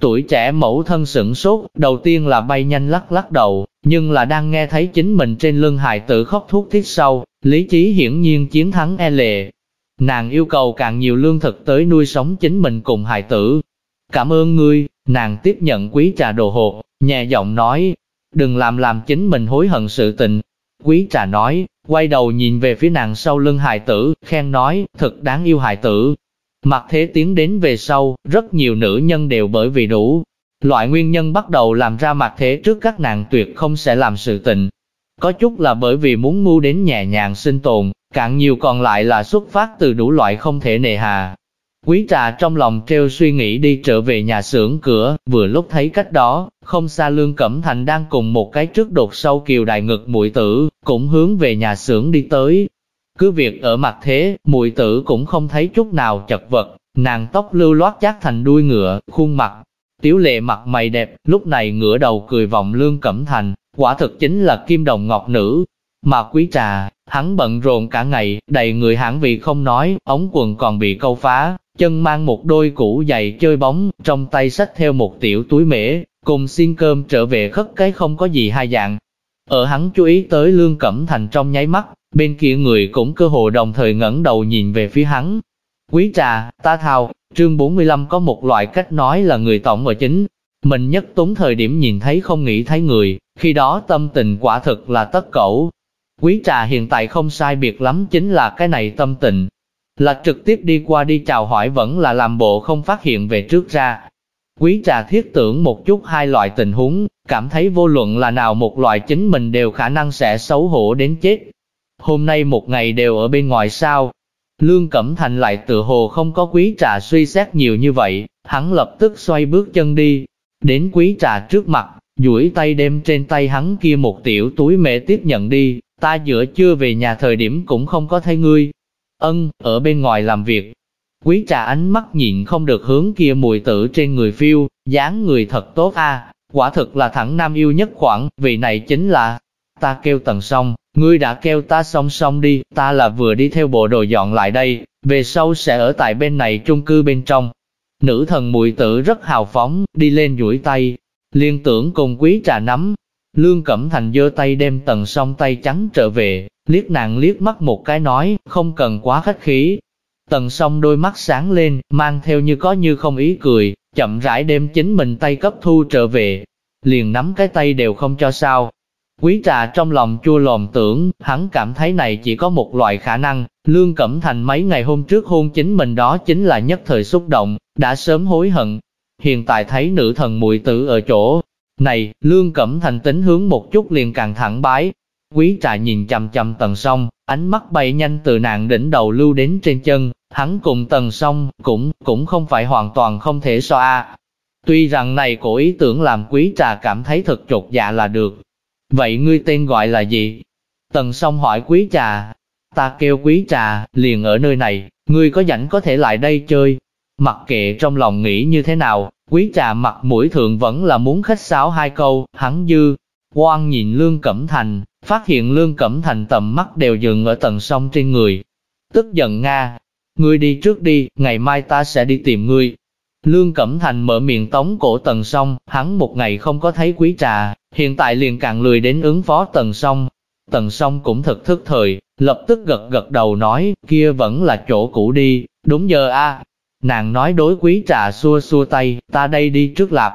Tuổi trẻ mẫu thân sửng sốt, đầu tiên là bay nhanh lắc lắc đầu, nhưng là đang nghe thấy chính mình trên lưng hài tử khóc thuốc thiết sau, lý trí hiển nhiên chiến thắng e lệ. Nàng yêu cầu càng nhiều lương thực tới nuôi sống chính mình cùng hài tử. Cảm ơn ngươi, nàng tiếp nhận quý trà đồ hộp, nhẹ giọng nói, đừng làm làm chính mình hối hận sự tình. Quý trà nói, quay đầu nhìn về phía nàng sau lưng hài tử, khen nói, thật đáng yêu hài tử, Mặt thế tiến đến về sau, rất nhiều nữ nhân đều bởi vì đủ. Loại nguyên nhân bắt đầu làm ra mặt thế trước các nàng tuyệt không sẽ làm sự tình. Có chút là bởi vì muốn mưu đến nhẹ nhàng sinh tồn, càng nhiều còn lại là xuất phát từ đủ loại không thể nề hà. Quý trà trong lòng treo suy nghĩ đi trở về nhà xưởng cửa, vừa lúc thấy cách đó, không xa Lương Cẩm Thành đang cùng một cái trước đột sâu kiều đại ngực mũi tử, cũng hướng về nhà xưởng đi tới, cứ việc ở mặt thế, mùi tử cũng không thấy chút nào chật vật, nàng tóc lưu loát chát thành đuôi ngựa, khuôn mặt, tiếu lệ mặt mày đẹp, lúc này ngửa đầu cười vọng lương cẩm thành, quả thực chính là kim đồng ngọc nữ. Mà quý trà, hắn bận rộn cả ngày, đầy người hãng vì không nói, ống quần còn bị câu phá, chân mang một đôi cũ giày chơi bóng, trong tay xách theo một tiểu túi mễ, cùng xin cơm trở về khất cái không có gì hai dạng. Ở hắn chú ý tới Lương Cẩm Thành trong nháy mắt, Bên kia người cũng cơ hồ đồng thời ngẩng đầu nhìn về phía hắn. Quý trà, ta thao, chương 45 có một loại cách nói là người tổng ở chính. Mình nhất túng thời điểm nhìn thấy không nghĩ thấy người, khi đó tâm tình quả thực là tất cẩu. Quý trà hiện tại không sai biệt lắm chính là cái này tâm tình. Là trực tiếp đi qua đi chào hỏi vẫn là làm bộ không phát hiện về trước ra. Quý trà thiết tưởng một chút hai loại tình huống, cảm thấy vô luận là nào một loại chính mình đều khả năng sẽ xấu hổ đến chết, Hôm nay một ngày đều ở bên ngoài sao? Lương Cẩm Thành lại tự hồ không có quý trà suy xét nhiều như vậy, hắn lập tức xoay bước chân đi, đến quý trà trước mặt, duỗi tay đem trên tay hắn kia một tiểu túi mẹ tiếp nhận đi, ta giữa chưa về nhà thời điểm cũng không có thấy ngươi. Ân, ở bên ngoài làm việc. Quý trà ánh mắt nhìn không được hướng kia mùi tử trên người phiêu, dáng người thật tốt a, quả thực là thẳng nam yêu nhất khoảng, vị này chính là, ta kêu tần song, Ngươi đã kêu ta song song đi, ta là vừa đi theo bộ đồ dọn lại đây, về sau sẽ ở tại bên này trung cư bên trong. Nữ thần mùi tử rất hào phóng, đi lên duỗi tay, liên tưởng cùng quý trà nắm. Lương Cẩm Thành giơ tay đem tần song tay trắng trở về, liếc nàng liếc mắt một cái nói, không cần quá khách khí. Tần song đôi mắt sáng lên, mang theo như có như không ý cười, chậm rãi đem chính mình tay cấp thu trở về, liền nắm cái tay đều không cho sao, Quý trà trong lòng chua lòm tưởng, hắn cảm thấy này chỉ có một loại khả năng, Lương Cẩm Thành mấy ngày hôm trước hôn chính mình đó chính là nhất thời xúc động, đã sớm hối hận. Hiện tại thấy nữ thần muội tử ở chỗ này, Lương Cẩm Thành tính hướng một chút liền càng thẳng bái. Quý trà nhìn chầm chầm tầng sông, ánh mắt bay nhanh từ nàng đỉnh đầu lưu đến trên chân, hắn cùng tầng sông, cũng, cũng không phải hoàn toàn không thể so a. Tuy rằng này cổ ý tưởng làm quý trà cảm thấy thật chột dạ là được, Vậy ngươi tên gọi là gì? Tần song hỏi quý trà. Ta kêu quý trà, liền ở nơi này, ngươi có rảnh có thể lại đây chơi. Mặc kệ trong lòng nghĩ như thế nào, quý trà mặt mũi thượng vẫn là muốn khách sáo hai câu, hắn dư. Quang nhìn Lương Cẩm Thành, phát hiện Lương Cẩm Thành tầm mắt đều dừng ở tầng sông trên người. Tức giận Nga, ngươi đi trước đi, ngày mai ta sẽ đi tìm ngươi. Lương Cẩm Thành mở miệng tống cổ tần song, hắn một ngày không có thấy quý trà, hiện tại liền càng lười đến ứng phó tần song. Tần song cũng thật thức thời, lập tức gật gật đầu nói, kia vẫn là chỗ cũ đi, đúng giờ a. Nàng nói đối quý trà xua xua tay, ta đây đi trước lạp.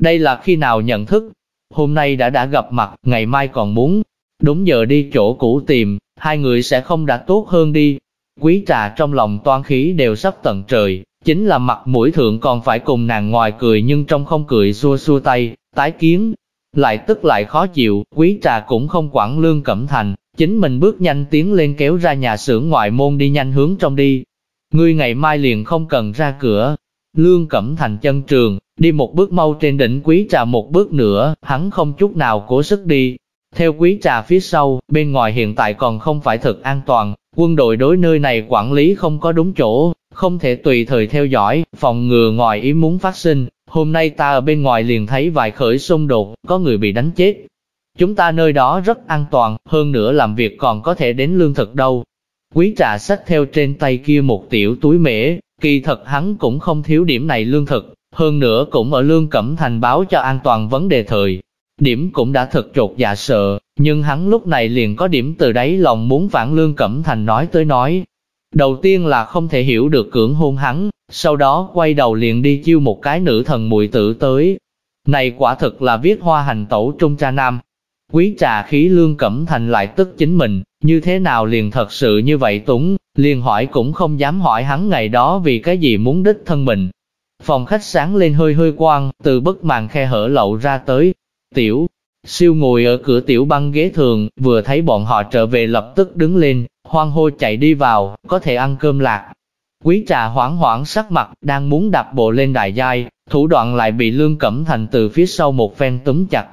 Đây là khi nào nhận thức, hôm nay đã đã gặp mặt, ngày mai còn muốn, đúng giờ đi chỗ cũ tìm, hai người sẽ không đã tốt hơn đi. Quý trà trong lòng toan khí đều sắp tận trời, chính là mặt mũi thượng còn phải cùng nàng ngoài cười nhưng trong không cười xua xua tay, tái kiến. Lại tức lại khó chịu, quý trà cũng không quản lương cẩm thành, chính mình bước nhanh tiến lên kéo ra nhà xưởng ngoại môn đi nhanh hướng trong đi. Ngươi ngày mai liền không cần ra cửa. Lương cẩm thành chân trường, đi một bước mau trên đỉnh quý trà một bước nữa, hắn không chút nào cố sức đi. Theo quý trà phía sau, bên ngoài hiện tại còn không phải thật an toàn, quân đội đối nơi này quản lý không có đúng chỗ, không thể tùy thời theo dõi, phòng ngừa ngoài ý muốn phát sinh. Hôm nay ta ở bên ngoài liền thấy vài khởi xung đột, có người bị đánh chết. Chúng ta nơi đó rất an toàn, hơn nữa làm việc còn có thể đến lương thực đâu. Quý trà sách theo trên tay kia một tiểu túi mễ, kỳ thật hắn cũng không thiếu điểm này lương thực, hơn nữa cũng ở Lương Cẩm Thành báo cho an toàn vấn đề thời. Điểm cũng đã thật trột dạ sợ, nhưng hắn lúc này liền có điểm từ đáy lòng muốn phản Lương Cẩm Thành nói tới nói. Đầu tiên là không thể hiểu được cưỡng hôn hắn, sau đó quay đầu liền đi chiêu một cái nữ thần mùi tử tới. Này quả thực là viết hoa hành tẩu trung cha nam. Quý trà khí Lương Cẩm Thành lại tức chính mình, như thế nào liền thật sự như vậy túng, liền hỏi cũng không dám hỏi hắn ngày đó vì cái gì muốn đích thân mình. Phòng khách sáng lên hơi hơi quang, từ bức màn khe hở lậu ra tới. Tiểu, siêu ngồi ở cửa tiểu băng ghế thường, vừa thấy bọn họ trở về lập tức đứng lên, hoang hô chạy đi vào, có thể ăn cơm lạc. Quý trà hoảng hoảng sắc mặt, đang muốn đạp bộ lên đài giai, thủ đoạn lại bị Lương Cẩm Thành từ phía sau một phen túm chặt.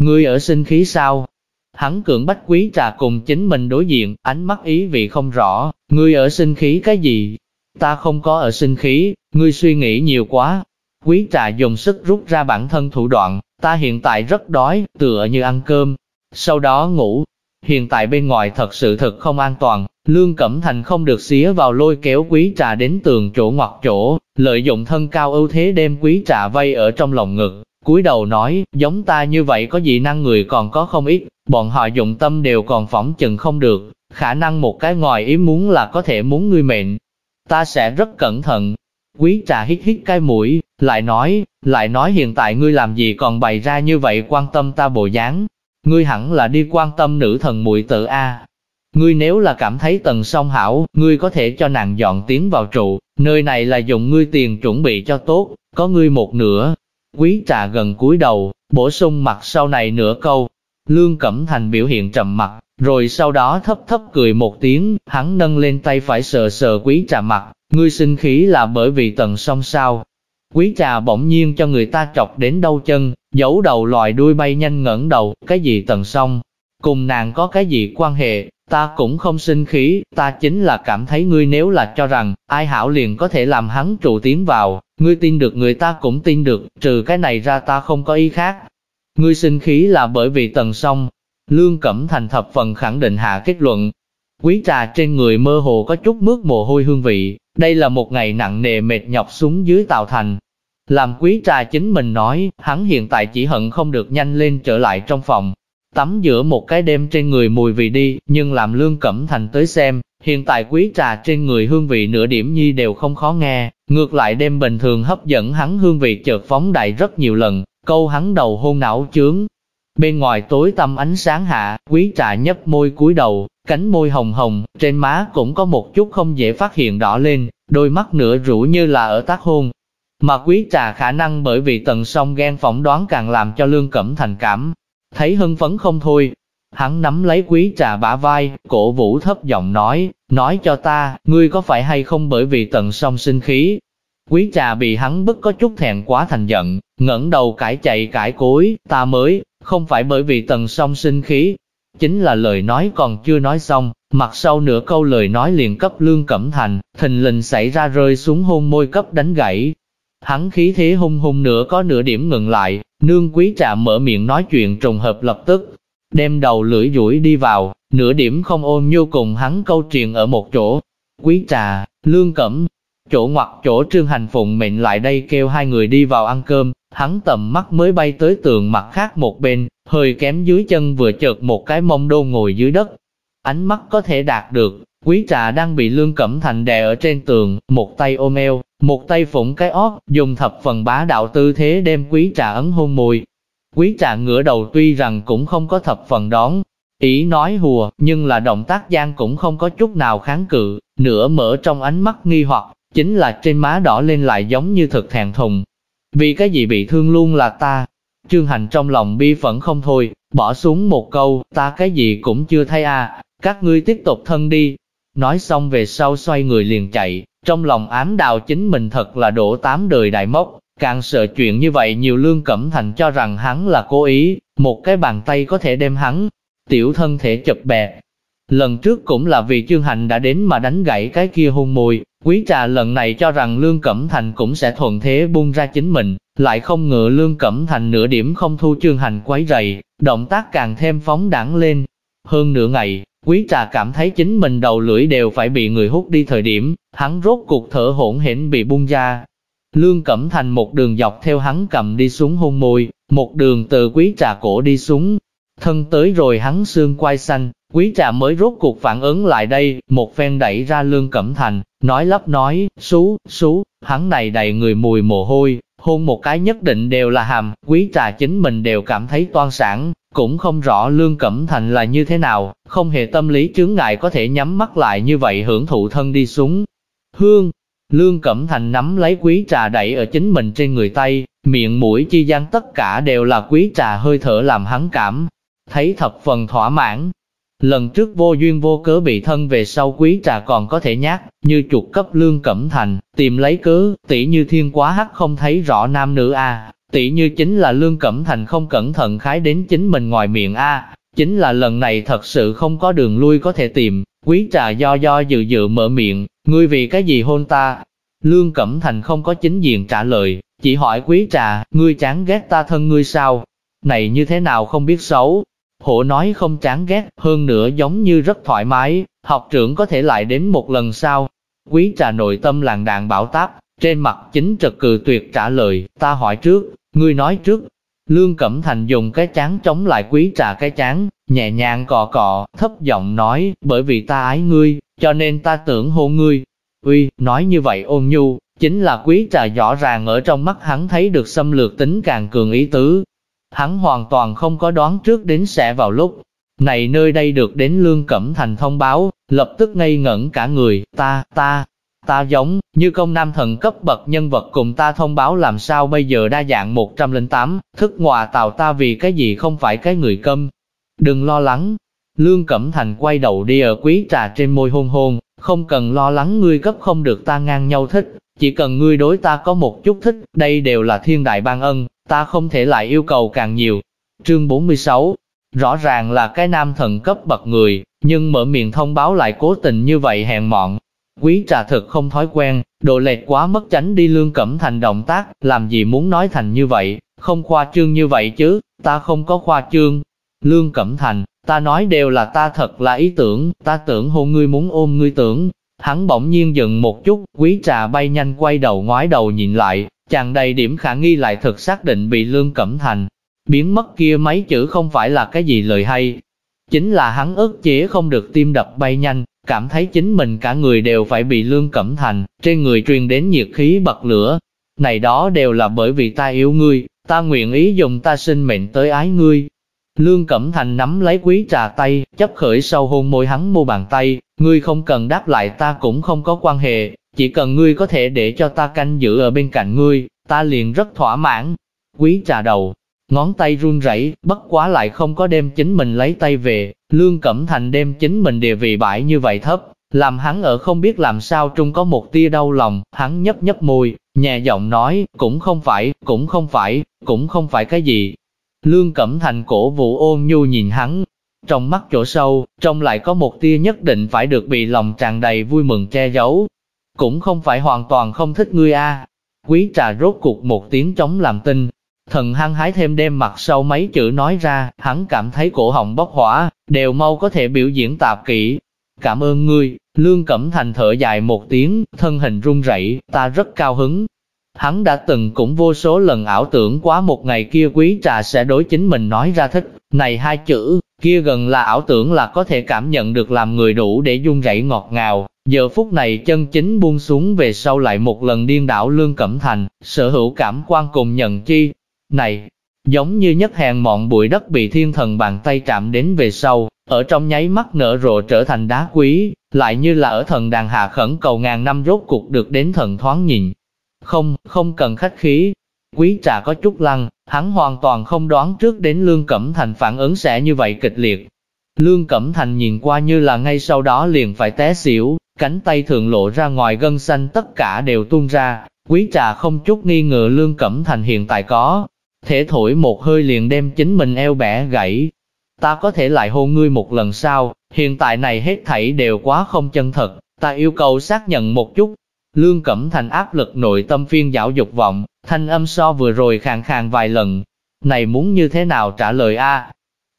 Ngươi ở sinh khí sao? Hắn cưỡng bách quý trà cùng chính mình đối diện, ánh mắt ý vị không rõ, ngươi ở sinh khí cái gì? Ta không có ở sinh khí, ngươi suy nghĩ nhiều quá. Quý trà dùng sức rút ra bản thân thủ đoạn, ta hiện tại rất đói, tựa như ăn cơm, sau đó ngủ. Hiện tại bên ngoài thật sự thật không an toàn, Lương Cẩm Thành không được xía vào lôi kéo quý trà đến tường chỗ ngoặt chỗ, lợi dụng thân cao ưu thế đem quý trà vây ở trong lòng ngực, cúi đầu nói, giống ta như vậy có dị năng người còn có không ít, bọn họ dụng tâm đều còn phỏng chừng không được, khả năng một cái ngoài ý muốn là có thể muốn ngươi mệnh. Ta sẽ rất cẩn thận. Quý trà hít hít cái mũi, lại nói, lại nói hiện tại ngươi làm gì còn bày ra như vậy quan tâm ta bộ dáng. Ngươi hẳn là đi quan tâm nữ thần muội tự A. Ngươi nếu là cảm thấy tần song hảo, ngươi có thể cho nàng dọn tiến vào trụ, nơi này là dùng ngươi tiền chuẩn bị cho tốt, có ngươi một nửa. Quý trà gần cúi đầu, bổ sung mặt sau này nửa câu, Lương Cẩm Thành biểu hiện trầm mặt, rồi sau đó thấp thấp cười một tiếng, hắn nâng lên tay phải sờ sờ quý trà mặt, ngươi sinh khí là bởi vì tần song sao. Quý trà bỗng nhiên cho người ta chọc đến đâu chân, giấu đầu lòi đuôi bay nhanh ngẩng đầu, cái gì tần song, cùng nàng có cái gì quan hệ, ta cũng không sinh khí, ta chính là cảm thấy ngươi nếu là cho rằng, ai hảo liền có thể làm hắn trụ tiến vào, ngươi tin được người ta cũng tin được, trừ cái này ra ta không có ý khác, Ngươi sinh khí là bởi vì tần song. Lương Cẩm Thành thập phần khẳng định hạ kết luận. Quý trà trên người mơ hồ có chút mướt mồ hôi hương vị, đây là một ngày nặng nề mệt nhọc xuống dưới tàu thành. Làm quý trà chính mình nói, hắn hiện tại chỉ hận không được nhanh lên trở lại trong phòng. Tắm giữa một cái đêm trên người mùi vị đi, nhưng làm Lương Cẩm Thành tới xem, hiện tại quý trà trên người hương vị nửa điểm nhi đều không khó nghe, ngược lại đêm bình thường hấp dẫn hắn hương vị chợt phóng đại rất nhiều lần, câu hắn đầu hôn não chướng. Bên ngoài tối tăm ánh sáng hạ, quý trà nhấp môi cúi đầu, cánh môi hồng hồng, trên má cũng có một chút không dễ phát hiện đỏ lên, đôi mắt nửa rũ như là ở tác hôn. Mà quý trà khả năng bởi vì tần song ghen phỏng đoán càng làm cho lương cẩm thành cảm, thấy hưng phấn không thôi. Hắn nắm lấy quý trà bả vai, cổ vũ thấp giọng nói, nói cho ta, ngươi có phải hay không bởi vì tần song sinh khí, Quý trà bị hắn bức có chút thẹn quá thành giận, ngẩng đầu cãi chạy cãi cối, ta mới, không phải bởi vì tần song sinh khí. Chính là lời nói còn chưa nói xong, mặt sau nửa câu lời nói liền cấp lương cẩm thành, thình lình xảy ra rơi xuống hôn môi cấp đánh gãy. Hắn khí thế hung hung nửa có nửa điểm ngừng lại, nương quý trà mở miệng nói chuyện trùng hợp lập tức, đem đầu lưỡi duỗi đi vào, nửa điểm không ôm nhu cùng hắn câu chuyện ở một chỗ. Quý trà, lương cẩm, Chỗ ngoặt chỗ Trương Hành Phụng mệnh lại đây kêu hai người đi vào ăn cơm, hắn tầm mắt mới bay tới tường mặt khác một bên, hơi kém dưới chân vừa chợt một cái mông đô ngồi dưới đất. Ánh mắt có thể đạt được, quý trà đang bị Lương Cẩm Thành đè ở trên tường, một tay ôm eo, một tay phụng cái ót, dùng thập phần bá đạo tư thế đem quý trà ấn hôn môi. Quý trà ngửa đầu tuy rằng cũng không có thập phần đón, ý nói hùa, nhưng là động tác gian cũng không có chút nào kháng cự, nửa mở trong ánh mắt nghi hoặc, chính là trên má đỏ lên lại giống như thực thẹn thùng. Vì cái gì bị thương luôn là ta. Trương Hành trong lòng bi phẫn không thôi, bỏ xuống một câu, ta cái gì cũng chưa thấy à, các ngươi tiếp tục thân đi. Nói xong về sau xoay người liền chạy, trong lòng ám đạo chính mình thật là đổ tám đời đại mốc, càng sợ chuyện như vậy nhiều lương cẩm thành cho rằng hắn là cố ý, một cái bàn tay có thể đem hắn, tiểu thân thể chụp bẹt. Lần trước cũng là vì chương hành đã đến mà đánh gãy cái kia hôn môi, Quý trà lần này cho rằng Lương Cẩm Thành cũng sẽ thuận thế buông ra chính mình, lại không ngờ Lương Cẩm Thành nửa điểm không thu chương hành quấy rầy, động tác càng thêm phóng đẳng lên. Hơn nửa ngày, quý trà cảm thấy chính mình đầu lưỡi đều phải bị người hút đi thời điểm, hắn rốt cuộc thở hỗn hển bị buông ra. Lương Cẩm Thành một đường dọc theo hắn cầm đi xuống hôn môi, một đường từ quý trà cổ đi xuống, thân tới rồi hắn xương quai xanh, quý trà mới rốt cuộc phản ứng lại đây, một phen đẩy ra Lương Cẩm Thành, nói lắp nói, xú, xú, hắn này đầy người mùi mồ hôi, hôn một cái nhất định đều là hàm, quý trà chính mình đều cảm thấy toan sản, cũng không rõ Lương Cẩm Thành là như thế nào, không hề tâm lý chướng ngại có thể nhắm mắt lại như vậy hưởng thụ thân đi xuống. Hương, Lương Cẩm Thành nắm lấy quý trà đẩy ở chính mình trên người tay, miệng mũi chi gian tất cả đều là quý trà hơi thở làm hắn cảm, thấy thập phần thỏa mãn. Lần trước vô duyên vô cớ bị thân về sau quý trà còn có thể nhát, như chuột cấp Lương Cẩm Thành, tìm lấy cớ, tỷ như thiên quá hắc không thấy rõ nam nữ a tỷ như chính là Lương Cẩm Thành không cẩn thận khái đến chính mình ngoài miệng a chính là lần này thật sự không có đường lui có thể tìm, quý trà do do dự dự mở miệng, ngươi vì cái gì hôn ta? Lương Cẩm Thành không có chính diện trả lời, chỉ hỏi quý trà, ngươi chán ghét ta thân ngươi sao? Này như thế nào không biết xấu? Hổ nói không chán ghét, hơn nữa giống như rất thoải mái, học trưởng có thể lại đến một lần sau. Quý trà nội tâm làng đạn bảo táp, trên mặt chính trật cừ tuyệt trả lời, ta hỏi trước, ngươi nói trước. Lương Cẩm Thành dùng cái chán chống lại quý trà cái chán, nhẹ nhàng cọ cọ, thấp giọng nói, bởi vì ta ái ngươi, cho nên ta tưởng hôn ngươi. Uy, nói như vậy ôn nhu, chính là quý trà rõ ràng ở trong mắt hắn thấy được xâm lược tính càng cường ý tứ. Hắn hoàn toàn không có đoán trước đến sẽ vào lúc này nơi đây được đến Lương Cẩm Thành thông báo, lập tức ngây ngẩn cả người, ta, ta, ta giống, như công nam thần cấp bậc nhân vật cùng ta thông báo làm sao bây giờ đa dạng 108, thức ngòa tào ta vì cái gì không phải cái người câm. Đừng lo lắng. Lương Cẩm Thành quay đầu đi ở quý trà trên môi hôn hôn, không cần lo lắng ngươi cấp không được ta ngang nhau thích, chỉ cần ngươi đối ta có một chút thích, đây đều là thiên đại ban ân, ta không thể lại yêu cầu càng nhiều. Chương 46 Rõ ràng là cái nam thần cấp bậc người, nhưng mở miệng thông báo lại cố tình như vậy hèn mọn. Quý trà thực không thói quen, độ lệch quá mất tránh đi lương cẩm thành động tác, làm gì muốn nói thành như vậy, không khoa trương như vậy chứ, ta không có khoa trương. Lương cẩm thành, ta nói đều là ta thật là ý tưởng, ta tưởng hôn ngươi muốn ôm ngươi tưởng. Hắn bỗng nhiên dừng một chút, quý trà bay nhanh quay đầu ngoái đầu nhìn lại, chàng đầy điểm khả nghi lại thực xác định bị Lương Cẩm Thành. Biến mất kia mấy chữ không phải là cái gì lời hay. Chính là hắn ức chế không được tim đập bay nhanh, cảm thấy chính mình cả người đều phải bị Lương Cẩm Thành, trên người truyền đến nhiệt khí bật lửa. Này đó đều là bởi vì ta yêu ngươi, ta nguyện ý dùng ta sinh mệnh tới ái ngươi, Lương Cẩm Thành nắm lấy quý trà tay, chấp khởi sâu hôn môi hắn mu bàn tay, ngươi không cần đáp lại ta cũng không có quan hệ, chỉ cần ngươi có thể để cho ta canh giữ ở bên cạnh ngươi, ta liền rất thỏa mãn. Quý trà đầu, ngón tay run rẩy, bất quá lại không có đem chính mình lấy tay về, Lương Cẩm Thành đem chính mình địa vị bãi như vậy thấp, làm hắn ở không biết làm sao trung có một tia đau lòng, hắn nhấp nhấp môi, nhẹ giọng nói, cũng không phải, cũng không phải, cũng không phải cái gì, Lương Cẩm Thành cổ vũ ôn nhu nhìn hắn, trong mắt chỗ sâu, trong lại có một tia nhất định phải được bị lòng tràn đầy vui mừng che giấu. Cũng không phải hoàn toàn không thích ngươi a. Quý trà rốt cuộc một tiếng chống làm tin. Thần hăng hái thêm đem mặt sau mấy chữ nói ra, hắn cảm thấy cổ họng bốc hỏa, đều mau có thể biểu diễn tạp kỹ. Cảm ơn ngươi, Lương Cẩm Thành thở dài một tiếng, thân hình run rẩy, ta rất cao hứng, Hắn đã từng cũng vô số lần ảo tưởng quá một ngày kia quý trà sẽ đối chính mình nói ra thích, này hai chữ, kia gần là ảo tưởng là có thể cảm nhận được làm người đủ để dung rẩy ngọt ngào. Giờ phút này chân chính buông xuống về sau lại một lần điên đảo Lương Cẩm Thành, sở hữu cảm quan cùng nhận chi. Này, giống như nhất hàng mọn bụi đất bị thiên thần bàn tay chạm đến về sau, ở trong nháy mắt nở rộ trở thành đá quý, lại như là ở thần đàn hạ khẩn cầu ngàn năm rốt cuộc được đến thần thoáng nhìn, không, không cần khách khí. Quý trà có chút lăng, hắn hoàn toàn không đoán trước đến Lương Cẩm Thành phản ứng sẽ như vậy kịch liệt. Lương Cẩm Thành nhìn qua như là ngay sau đó liền phải té xỉu, cánh tay thường lộ ra ngoài gân xanh tất cả đều tuôn ra. Quý trà không chút nghi ngờ Lương Cẩm Thành hiện tại có. Thể thổi một hơi liền đem chính mình eo bẻ gãy. Ta có thể lại hôn ngươi một lần sau, hiện tại này hết thảy đều quá không chân thật, ta yêu cầu xác nhận một chút, Lương Cẩm Thành áp lực nội tâm phiên dạo dục vọng, thanh âm so vừa rồi khàn khàn vài lần. Này muốn như thế nào trả lời a?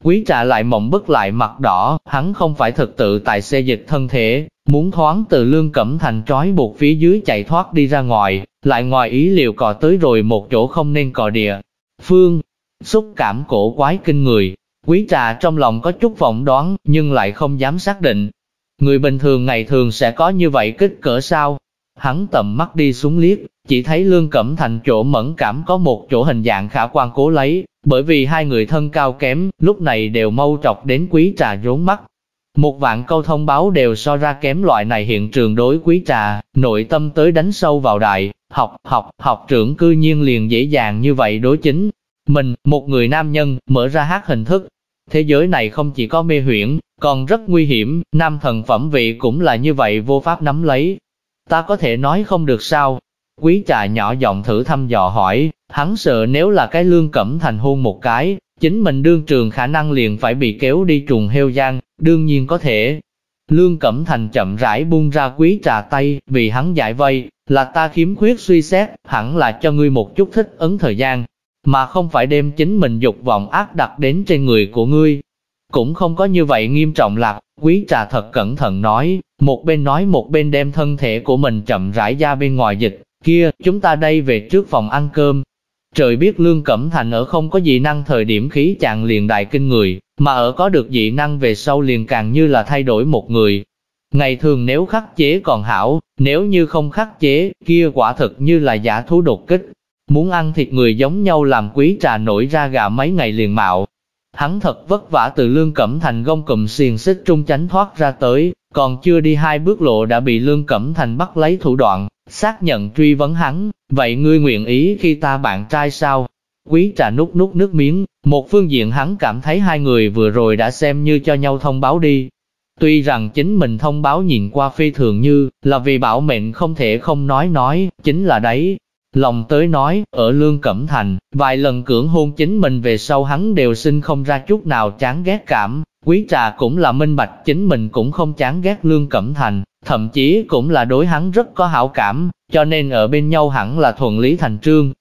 Quý trà lại mộng bức lại mặt đỏ, hắn không phải thực tự tại xe dịch thân thể, muốn thoáng từ lương cẩm thành trói buộc phía dưới chạy thoát đi ra ngoài, lại ngoài ý liệu cò tới rồi một chỗ không nên cò địa. Phương, xúc cảm cổ quái kinh người, quý trà trong lòng có chút vọng đoán, nhưng lại không dám xác định. Người bình thường ngày thường sẽ có như vậy kích cỡ sao? Hắn tầm mắt đi xuống liếc, chỉ thấy lương cẩm thành chỗ mẫn cảm có một chỗ hình dạng khả quan cố lấy, bởi vì hai người thân cao kém, lúc này đều mâu trọc đến quý trà rốn mắt. Một vạn câu thông báo đều so ra kém loại này hiện trường đối quý trà, nội tâm tới đánh sâu vào đại, học, học, học trưởng cư nhiên liền dễ dàng như vậy đối chính. Mình, một người nam nhân, mở ra hát hình thức. Thế giới này không chỉ có mê huyễn, còn rất nguy hiểm, nam thần phẩm vị cũng là như vậy vô pháp nắm lấy. Ta có thể nói không được sao, Quý trà nhỏ giọng thử thăm dò hỏi, hắn sợ nếu là cái lương cẩm thành hôn một cái, chính mình đương trường khả năng liền phải bị kéo đi trùng heo giang, đương nhiên có thể. Lương Cẩm Thành chậm rãi buông ra quý trà tay, vì hắn giải vây, là ta khiếm khuyết suy xét, hẳn là cho ngươi một chút thích ứng thời gian, mà không phải đem chính mình dục vọng ác đặt đến trên người của ngươi. Cũng không có như vậy nghiêm trọng lạc, quý trà thật cẩn thận nói, một bên nói một bên đem thân thể của mình chậm rãi ra bên ngoài dịch, Kia, chúng ta đây về trước phòng ăn cơm. Trời biết Lương Cẩm Thành ở không có dị năng thời điểm khí chàng liền đại kinh người, mà ở có được dị năng về sau liền càng như là thay đổi một người. Ngày thường nếu khắc chế còn hảo, nếu như không khắc chế, kia quả thực như là giả thú đột kích. Muốn ăn thịt người giống nhau làm quý trà nổi ra gà mấy ngày liền mạo. Hắn thật vất vả từ Lương Cẩm Thành gông cụm xiềng xích trung tránh thoát ra tới, còn chưa đi hai bước lộ đã bị Lương Cẩm Thành bắt lấy thủ đoạn, xác nhận truy vấn hắn, vậy ngươi nguyện ý khi ta bạn trai sao? Quý trà nút nút nước miếng, một phương diện hắn cảm thấy hai người vừa rồi đã xem như cho nhau thông báo đi. Tuy rằng chính mình thông báo nhìn qua phi thường như là vì bảo mệnh không thể không nói nói, chính là đấy. Lòng tới nói, ở Lương Cẩm Thành, vài lần cưỡng hôn chính mình về sau hắn đều sinh không ra chút nào chán ghét cảm, Quý trà cũng là minh bạch chính mình cũng không chán ghét Lương Cẩm Thành, thậm chí cũng là đối hắn rất có hảo cảm, cho nên ở bên nhau hẳn là thuận lý thành trương.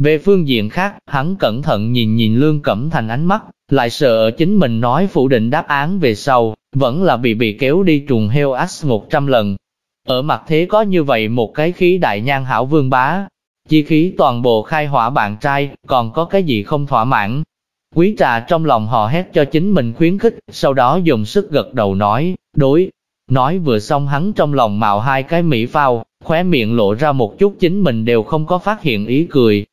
Về phương diện khác, hắn cẩn thận nhìn nhìn Lương Cẩm Thành ánh mắt, lại sợ chính mình nói phủ định đáp án về sau, vẫn là bị bị kéo đi trùng heo X 100 lần. Ở mặt thế có như vậy một cái khí đại nhan hảo vương bá, chi khí toàn bộ khai hỏa bạn trai, còn có cái gì không thỏa mãn, Quý trà trong lòng họ hét cho chính mình khuyến khích, sau đó dùng sức gật đầu nói, đối. Nói vừa xong hắn trong lòng mạo hai cái mỹ phao, khóe miệng lộ ra một chút chính mình đều không có phát hiện ý cười.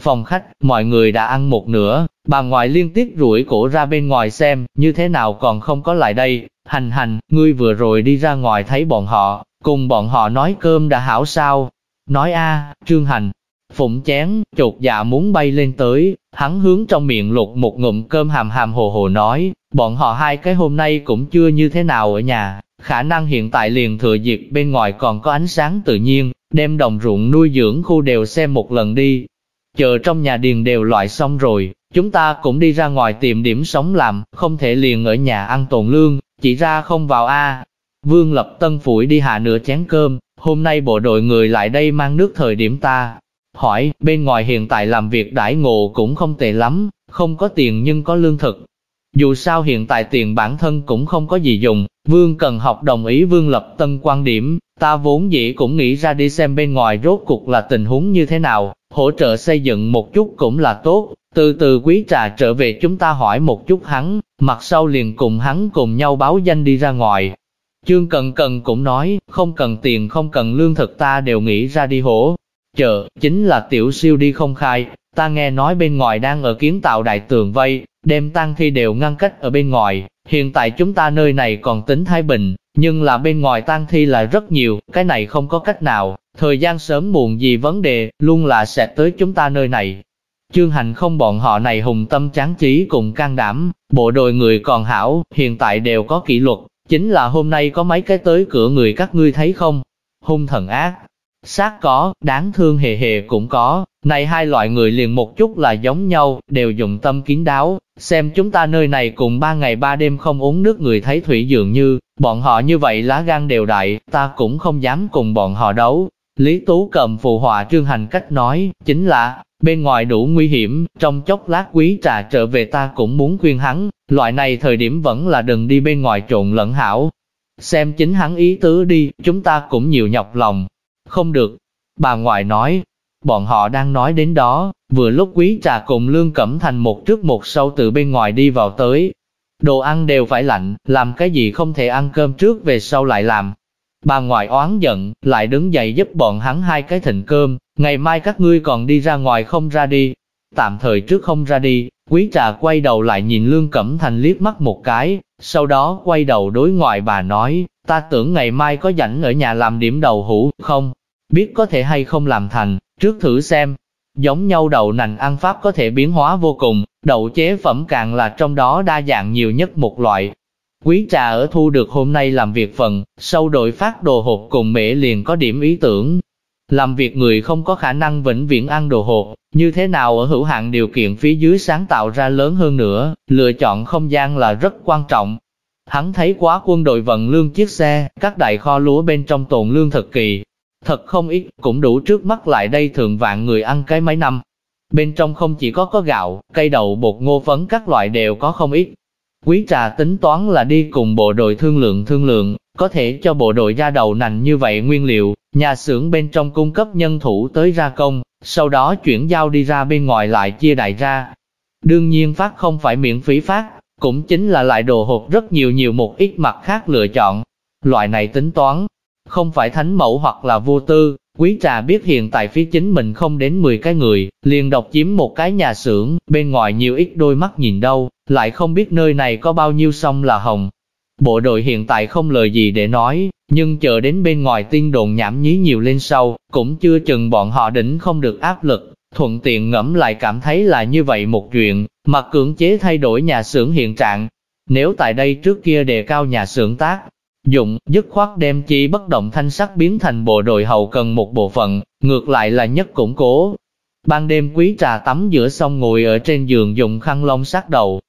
Phòng khách, mọi người đã ăn một nửa, bà ngoại liên tiếp rủi cổ ra bên ngoài xem, như thế nào còn không có lại đây. Hành hành, ngươi vừa rồi đi ra ngoài thấy bọn họ, cùng bọn họ nói cơm đã hảo sao. Nói a Trương Hành, phụng chén, chột dạ muốn bay lên tới, hắn hướng trong miệng lục một ngụm cơm hàm hàm hồ hồ nói, bọn họ hai cái hôm nay cũng chưa như thế nào ở nhà, khả năng hiện tại liền thừa dịp bên ngoài còn có ánh sáng tự nhiên, đem đồng ruộng nuôi dưỡng khu đều xem một lần đi. Chờ trong nhà điền đều loại xong rồi, chúng ta cũng đi ra ngoài tìm điểm sống làm, không thể liền ở nhà ăn tồn lương, chỉ ra không vào A. Vương Lập Tân phủi đi hạ nửa chén cơm, hôm nay bộ đội người lại đây mang nước thời điểm ta, Hỏi, bên ngoài hiện tại làm việc đãi ngộ cũng không tệ lắm, không có tiền nhưng có lương thực. Dù sao hiện tại tiền bản thân cũng không có gì dùng, Vương cần học đồng ý Vương lập tân quan điểm, ta vốn dĩ cũng nghĩ ra đi xem bên ngoài rốt cuộc là tình huống như thế nào, hỗ trợ xây dựng một chút cũng là tốt, từ từ quý trà trở về chúng ta hỏi một chút hắn, mặt sau liền cùng hắn cùng nhau báo danh đi ra ngoài. Chương Cần Cần cũng nói, không cần tiền không cần lương thực ta đều nghĩ ra đi hỗ, chợ chính là tiểu siêu đi không khai, ta nghe nói bên ngoài đang ở kiến tạo đại tường vây, đem tăng thi đều ngăn cách ở bên ngoài, hiện tại chúng ta nơi này còn tính thái bình, nhưng là bên ngoài tăng thi là rất nhiều, cái này không có cách nào, thời gian sớm muộn gì vấn đề, luôn là sẽ tới chúng ta nơi này. Chương hành không bọn họ này hùng tâm tráng trí cùng can đảm, bộ đội người còn hảo, hiện tại đều có kỷ luật, chính là hôm nay có mấy cái tới cửa người các ngươi thấy không? Hung thần ác, Sát có, đáng thương hề hề cũng có, này hai loại người liền một chút là giống nhau, đều dùng tâm kiến đáo, xem chúng ta nơi này cùng ba ngày ba đêm không uống nước người thấy thủy dường như, bọn họ như vậy lá gan đều đại, ta cũng không dám cùng bọn họ đấu. Lý Tú cầm phù họa trương hành cách nói, chính là, bên ngoài đủ nguy hiểm, trong chốc lát quý trà trở về ta cũng muốn khuyên hắn, loại này thời điểm vẫn là đừng đi bên ngoài trộn lẫn hảo. Xem chính hắn ý tứ đi, chúng ta cũng nhiều nhọc lòng. Không được, bà ngoại nói, bọn họ đang nói đến đó, vừa lúc quý trà cùng lương cẩm thành một trước một sau từ bên ngoài đi vào tới. Đồ ăn đều phải lạnh, làm cái gì không thể ăn cơm trước về sau lại làm, Bà ngoại oán giận, lại đứng dậy giúp bọn hắn hai cái thịnh cơm, ngày mai các ngươi còn đi ra ngoài không ra đi. Tạm thời trước không ra đi, quý trà quay đầu lại nhìn Lương Cẩm Thành liếc mắt một cái, sau đó quay đầu đối ngoại bà nói, ta tưởng ngày mai có rảnh ở nhà làm điểm đầu hũ, không? Biết có thể hay không làm thành, trước thử xem. Giống nhau đậu nành ăn pháp có thể biến hóa vô cùng, đậu chế phẩm càng là trong đó đa dạng nhiều nhất một loại, Quý trà ở thu được hôm nay làm việc phần, sau đội phát đồ hộp cùng mễ liền có điểm ý tưởng. Làm việc người không có khả năng vĩnh viễn ăn đồ hộp, như thế nào ở hữu hạn điều kiện phía dưới sáng tạo ra lớn hơn nữa, lựa chọn không gian là rất quan trọng. Hắn thấy quá quân đội vận lương chiếc xe, các đại kho lúa bên trong tồn lương thật kỳ. Thật không ít, cũng đủ trước mắt lại đây thường vạn người ăn cái mấy năm. Bên trong không chỉ có có gạo, cây đậu bột ngô phấn các loại đều có không ít, Quý trà tính toán là đi cùng bộ đội thương lượng thương lượng, có thể cho bộ đội ra đầu nành như vậy nguyên liệu, nhà xưởng bên trong cung cấp nhân thủ tới ra công, sau đó chuyển giao đi ra bên ngoài lại chia đại ra. Đương nhiên phát không phải miễn phí phát, cũng chính là lại đồ hộp rất nhiều nhiều một ít mặt khác lựa chọn. Loại này tính toán, không phải thánh mẫu hoặc là vô tư, quý trà biết hiện tại phía chính mình không đến 10 cái người, liền độc chiếm một cái nhà xưởng, bên ngoài nhiều ít đôi mắt nhìn đâu, lại không biết nơi này có bao nhiêu sông là hồng. Bộ đội hiện tại không lời gì để nói, nhưng chờ đến bên ngoài tin đồn nhảm nhí nhiều lên sau, cũng chưa chừng bọn họ đỉnh không được áp lực, thuận tiện ngẫm lại cảm thấy là như vậy một chuyện, mà cưỡng chế thay đổi nhà xưởng hiện trạng. Nếu tại đây trước kia đề cao nhà xưởng tác, dụng, dứt khoát đem chi bất động thanh sắc biến thành bộ đội hậu cần một bộ phận, ngược lại là nhất củng cố. Ban đêm quý trà tắm giữa sông ngồi ở trên giường dùng khăn lông sát đầu,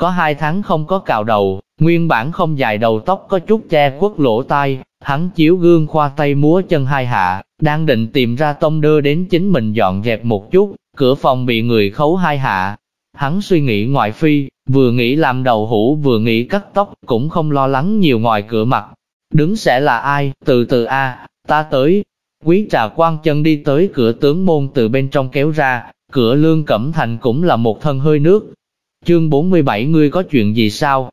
có hai tháng không có cạo đầu, nguyên bản không dài đầu tóc có chút che khuất lỗ tai, hắn chiếu gương khoa tay múa chân hai hạ, đang định tìm ra tông đưa đến chính mình dọn dẹp một chút, cửa phòng bị người khấu hai hạ. Hắn suy nghĩ ngoại phi, vừa nghĩ làm đầu hũ vừa nghĩ cắt tóc, cũng không lo lắng nhiều ngoài cửa mặt. Đứng sẽ là ai, từ từ a ta tới. Quý trà quan chân đi tới cửa tướng môn từ bên trong kéo ra, cửa lương cẩm thành cũng là một thân hơi nước, Chương 47 ngươi có chuyện gì sao?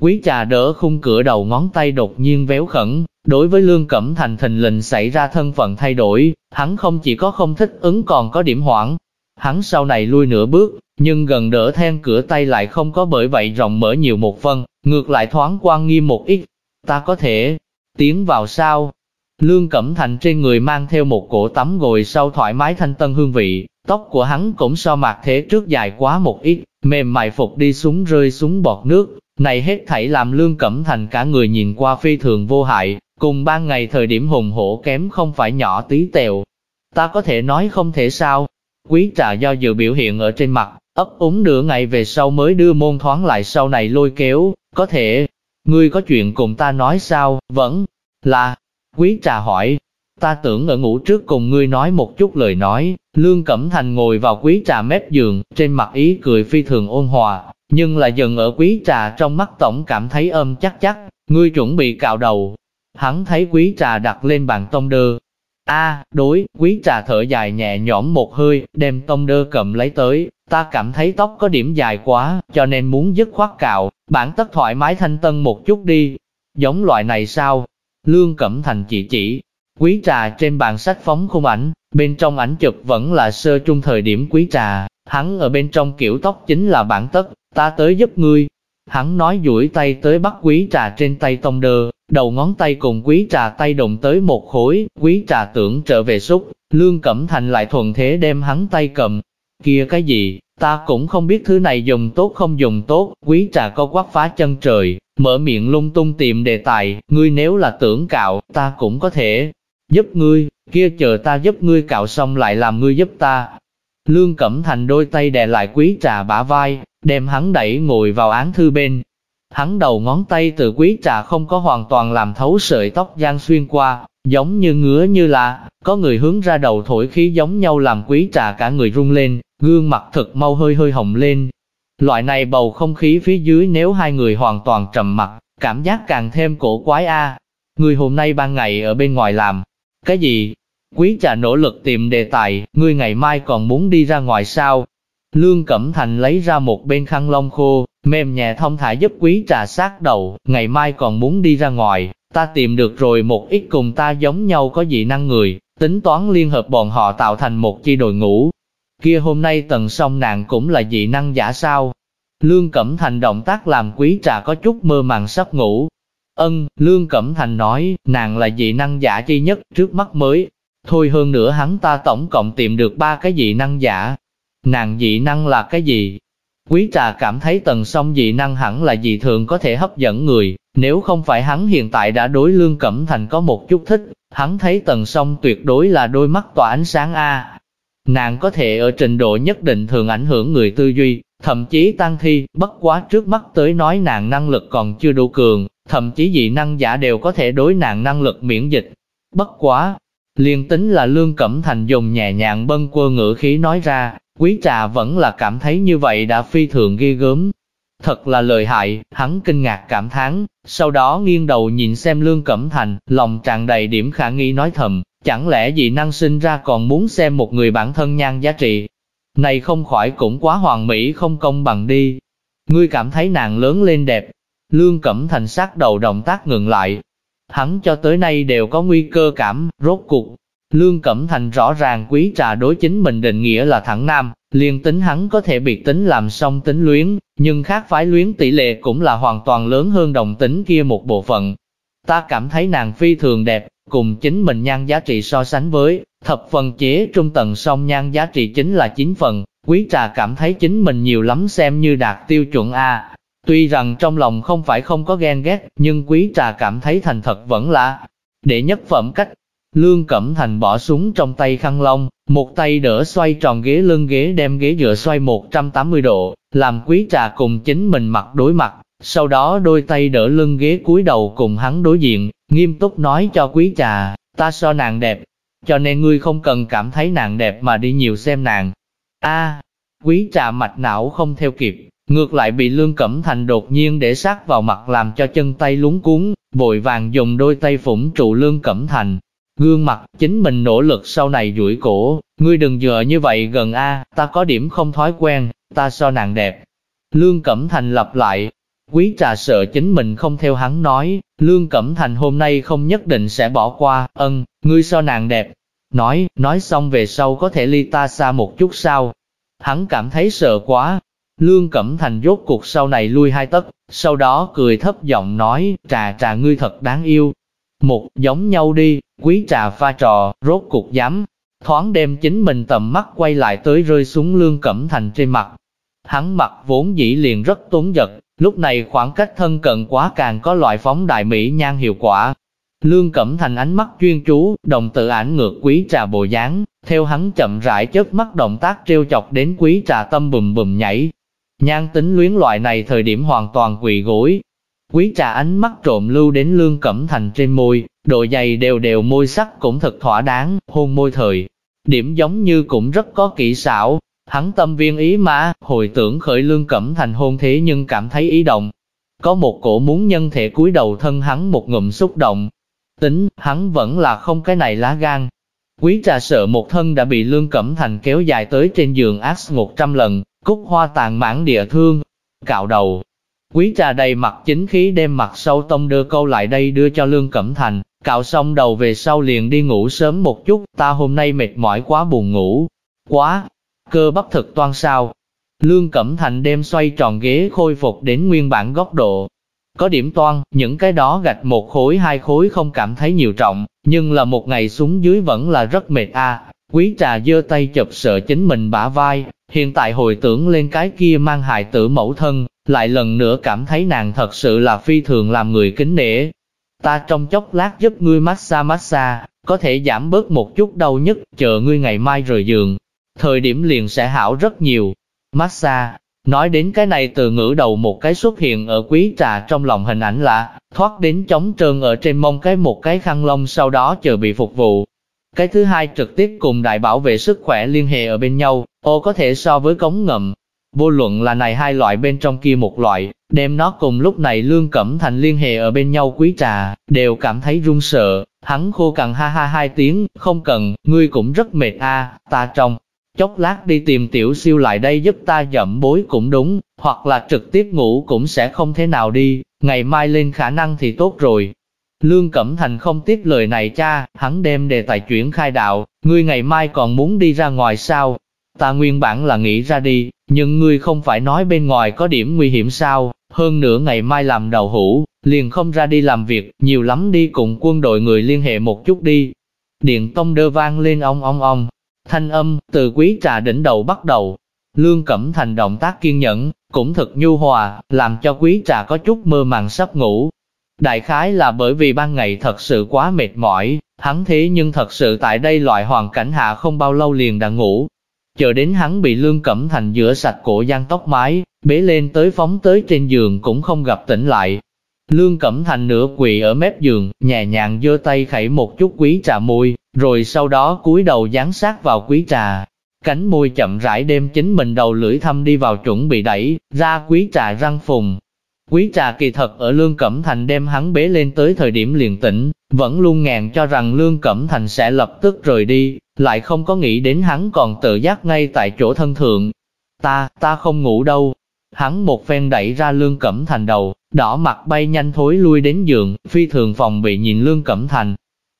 Quý trà đỡ khung cửa đầu ngón tay đột nhiên véo khẩn, đối với Lương Cẩm Thành thình lình xảy ra thân phận thay đổi, hắn không chỉ có không thích ứng còn có điểm hoảng. Hắn sau này lui nửa bước, nhưng gần đỡ then cửa tay lại không có bởi vậy rộng mở nhiều một phân, ngược lại thoáng quan nghiêm một ít. Ta có thể tiến vào sao? Lương Cẩm Thành trên người mang theo một cổ tắm gội sau thoải mái thanh tân hương vị, tóc của hắn cũng so mặt thế trước dài quá một ít, mềm mại phục đi xuống rơi xuống bọt nước, này hết thảy làm Lương Cẩm Thành cả người nhìn qua phi thường vô hại, cùng ban ngày thời điểm hùng hổ kém không phải nhỏ tí tèo. Ta có thể nói không thể sao, quý trà do dự biểu hiện ở trên mặt, ấp úng nửa ngày về sau mới đưa môn thoáng lại sau này lôi kéo, có thể, ngươi có chuyện cùng ta nói sao, vẫn là, quý trà hỏi, ta tưởng ở ngủ trước cùng ngươi nói một chút lời nói, Lương Cẩm Thành ngồi vào quý trà mép giường, trên mặt ý cười phi thường ôn hòa, nhưng là dần ở quý trà trong mắt tổng cảm thấy âm chắc chắc, ngươi chuẩn bị cạo đầu. Hắn thấy quý trà đặt lên bàn tông đơ. A, đối, quý trà thở dài nhẹ nhõm một hơi, đem tông đơ cầm lấy tới, ta cảm thấy tóc có điểm dài quá, cho nên muốn dứt khoát cạo, bản tất thoải mái thanh tân một chút đi. Giống loại này sao? Lương Cẩm Thành chỉ chỉ, Quý trà trên bàn sách phóng khung ảnh, bên trong ảnh chụp vẫn là sơ trung thời điểm quý trà, hắn ở bên trong kiểu tóc chính là bản tất, ta tới giúp ngươi. Hắn nói duỗi tay tới bắt quý trà trên tay tông đơ, đầu ngón tay cùng quý trà tay đồng tới một khối, quý trà tưởng trở về xúc, lương cẩm thành lại thuần thế đem hắn tay cầm. Kia cái gì, ta cũng không biết thứ này dùng tốt không dùng tốt, quý trà có quát phá chân trời, mở miệng lung tung tìm đề tài, ngươi nếu là tưởng cạo, ta cũng có thể, giúp ngươi, kia chờ ta giúp ngươi cạo xong lại làm ngươi giúp ta. Lương Cẩm Thành đôi tay đè lại quý trà bả vai, đem hắn đẩy ngồi vào án thư bên. Hắn đầu ngón tay từ quý trà không có hoàn toàn làm thấu sợi tóc gian xuyên qua, giống như ngứa như là, có người hướng ra đầu thổi khí giống nhau làm quý trà cả người rung lên, gương mặt thật mau hơi hơi hồng lên. Loại này bầu không khí phía dưới nếu hai người hoàn toàn trầm mặt, cảm giác càng thêm cổ quái a. Người hôm nay ban ngày ở bên ngoài làm, cái gì? Quý trà nỗ lực tìm đề tài, ngươi ngày mai còn muốn đi ra ngoài sao? Lương Cẩm Thành lấy ra một bên khăn lông khô, mềm nhẹ thông thả giúp quý trà sát đầu, ngày mai còn muốn đi ra ngoài, ta tìm được rồi một ít cùng ta giống nhau có dị năng người, tính toán liên hợp bọn họ tạo thành một chi đội ngũ. Kia hôm nay tần song nàng cũng là dị năng giả sao? Lương Cẩm Thành động tác làm quý trà có chút mơ màng sắp ngủ. Ân, Lương Cẩm Thành nói, nàng là dị năng giả chi nhất trước mắt mới. Thôi hơn nữa hắn ta tổng cộng tìm được ba cái dị năng giả, Nàng dị năng là cái gì? Quý trà cảm thấy tần song dị năng hẳn là dị thường có thể hấp dẫn người, nếu không phải hắn hiện tại đã đối lương cẩm thành có một chút thích, hắn thấy tần song tuyệt đối là đôi mắt tỏa ánh sáng A. Nàng có thể ở trình độ nhất định thường ảnh hưởng người tư duy, thậm chí tăng thi, bất quá trước mắt tới nói nàng năng lực còn chưa đủ cường, thậm chí dị năng giả đều có thể đối nàng năng lực miễn dịch. Bất quá, liên tính là lương cẩm thành dùng nhẹ nhàng bâng quơ ngữ khí nói ra, Quý trà vẫn là cảm thấy như vậy đã phi thường ghi gớm. Thật là lợi hại, hắn kinh ngạc cảm thán, sau đó nghiêng đầu nhìn xem Lương Cẩm Thành, lòng tràn đầy điểm khả nghi nói thầm, chẳng lẽ dị năng sinh ra còn muốn xem một người bản thân nhan giá trị. Này không khỏi cũng quá hoàn mỹ không công bằng đi. Ngươi cảm thấy nàng lớn lên đẹp. Lương Cẩm Thành sát đầu động tác ngừng lại. Hắn cho tới nay đều có nguy cơ cảm, rốt cuộc, Lương Cẩm Thành rõ ràng quý trà đối chính mình định nghĩa là thẳng nam, liền tính hắn có thể biệt tính làm song tính luyến, nhưng khác phái luyến tỷ lệ cũng là hoàn toàn lớn hơn đồng tính kia một bộ phận. Ta cảm thấy nàng phi thường đẹp, cùng chính mình nhan giá trị so sánh với, thập phần chế trung tầng song nhan giá trị chính là 9 phần, quý trà cảm thấy chính mình nhiều lắm xem như đạt tiêu chuẩn A. Tuy rằng trong lòng không phải không có ghen ghét, nhưng quý trà cảm thấy thành thật vẫn là để nhất phẩm cách Lương Cẩm Thành bỏ súng trong tay khăn lông, một tay đỡ xoay tròn ghế lưng ghế đem ghế dựa xoay 180 độ, làm quý trà cùng chính mình mặt đối mặt, sau đó đôi tay đỡ lưng ghế cúi đầu cùng hắn đối diện, nghiêm túc nói cho quý trà, ta so nàng đẹp, cho nên ngươi không cần cảm thấy nàng đẹp mà đi nhiều xem nàng. A, quý trà mạch não không theo kịp, ngược lại bị Lương Cẩm Thành đột nhiên để sát vào mặt làm cho chân tay lúng cuốn, vội vàng dùng đôi tay phủng trụ Lương Cẩm Thành, Gương mặt, chính mình nỗ lực sau này duỗi cổ, ngươi đừng dựa như vậy gần a, ta có điểm không thói quen, ta so nàng đẹp. Lương Cẩm Thành lặp lại, quý trà sợ chính mình không theo hắn nói, Lương Cẩm Thành hôm nay không nhất định sẽ bỏ qua, ân, ngươi so nàng đẹp. Nói, nói xong về sau có thể ly ta xa một chút sao. Hắn cảm thấy sợ quá. Lương Cẩm Thành rốt cuộc sau này lui hai tấc, sau đó cười thấp giọng nói, trà trà ngươi thật đáng yêu, một, giống nhau đi, quý trà pha trò, rốt cuộc dám, thoáng đem chính mình tầm mắt quay lại tới rơi xuống lương cẩm thành trên mặt. Hắn mặt vốn dĩ liền rất tốn giật, lúc này khoảng cách thân cận quá càng có loại phóng đại mỹ nhan hiệu quả. Lương Cẩm Thành ánh mắt chuyên chú, đồng tự ảnh ngược quý trà bồ dáng, theo hắn chậm rãi chớp mắt động tác trêu chọc đến quý trà tâm bùm bùm nhảy. Nhan tính luyến loại này thời điểm hoàn toàn quỳ gối, Quý trà ánh mắt trộm lưu đến lương cẩm thành trên môi, độ dày đều đều môi sắc cũng thật thỏa đáng, hôn môi thời. Điểm giống như cũng rất có kỹ xảo, hắn tâm viên ý mà, hồi tưởng khởi lương cẩm thành hôn thế nhưng cảm thấy ý động. Có một cổ muốn nhân thể cúi đầu thân hắn một ngụm xúc động. Tính, hắn vẫn là không cái này lá gan. Quý trà sợ một thân đã bị lương cẩm thành kéo dài tới trên giường ác 100 lần, cúc hoa tàn mãn địa thương. Cạo đầu, Quý trà đầy mặt chính khí đem mặt sâu tông đưa câu lại đây đưa cho Lương Cẩm Thành, cạo xong đầu về sau liền đi ngủ sớm một chút, ta hôm nay mệt mỏi quá buồn ngủ, quá, cơ bắp thực toan sao. Lương Cẩm Thành đem xoay tròn ghế khôi phục đến nguyên bản góc độ. Có điểm toan, những cái đó gạch một khối hai khối không cảm thấy nhiều trọng, nhưng là một ngày xuống dưới vẫn là rất mệt a. Quý trà giơ tay chụp sợ chính mình bả vai, hiện tại hồi tưởng lên cái kia mang hại tử mẫu thân, lại lần nữa cảm thấy nàng thật sự là phi thường làm người kính nể. Ta trong chốc lát giúp ngươi massage massage, có thể giảm bớt một chút đau nhất, chờ ngươi ngày mai rời giường. Thời điểm liền sẽ hảo rất nhiều. Massage, Nói đến cái này từ ngữ đầu một cái xuất hiện ở quý trà trong lòng hình ảnh là, thoát đến chống trơn ở trên mông cái một cái khăn lông sau đó chờ bị phục vụ. Cái thứ hai trực tiếp cùng đại bảo vệ sức khỏe liên hệ ở bên nhau, ô có thể so với cống ngầm. Vô luận là này hai loại bên trong kia một loại, đem nó cùng lúc này Lương Cẩm Thành liên hệ ở bên nhau quý trà, đều cảm thấy run sợ, hắn khô cằn ha ha hai tiếng, không cần, ngươi cũng rất mệt a, ta trong. Chốc lát đi tìm tiểu siêu lại đây giúp ta dậm bối cũng đúng, hoặc là trực tiếp ngủ cũng sẽ không thế nào đi, ngày mai lên khả năng thì tốt rồi. Lương Cẩm Thành không tiếp lời này cha, hắn đem đề tài chuyển khai đạo, ngươi ngày mai còn muốn đi ra ngoài sao? Ta nguyên bản là nghĩ ra đi, nhưng ngươi không phải nói bên ngoài có điểm nguy hiểm sao? Hơn nữa ngày mai làm đầu hũ, liền không ra đi làm việc, nhiều lắm đi cùng quân đội người liên hệ một chút đi. Điện tông đơ vang lên ong ong ong, thanh âm, từ quý trà đỉnh đầu bắt đầu. Lương Cẩm Thành động tác kiên nhẫn, cũng thật nhu hòa, làm cho quý trà có chút mơ màng sắp ngủ. Đại khái là bởi vì ban ngày thật sự quá mệt mỏi, hắn thế nhưng thật sự tại đây loại hoàn cảnh hạ không bao lâu liền đã ngủ. Chờ đến hắn bị Lương Cẩm Thành rửa sạch cổ gian tóc mái, bế lên tới phóng tới trên giường cũng không gặp tỉnh lại. Lương Cẩm Thành nửa quỳ ở mép giường, nhẹ nhàng giơ tay khẩy một chút quý trà môi, rồi sau đó cúi đầu dán sát vào quý trà. Cánh môi chậm rãi đem chính mình đầu lưỡi thăm đi vào chuẩn bị đẩy, ra quý trà răng phùng. Quý trà kỳ thật ở Lương Cẩm Thành đem hắn bế lên tới thời điểm liền tỉnh, vẫn luôn ngàn cho rằng Lương Cẩm Thành sẽ lập tức rời đi, lại không có nghĩ đến hắn còn tự giác ngay tại chỗ thân thượng. Ta, ta không ngủ đâu, Hắn một phen đẩy ra Lương Cẩm Thành đầu, đỏ mặt bay nhanh thối lui đến giường, phi thường phòng bị nhìn Lương Cẩm Thành.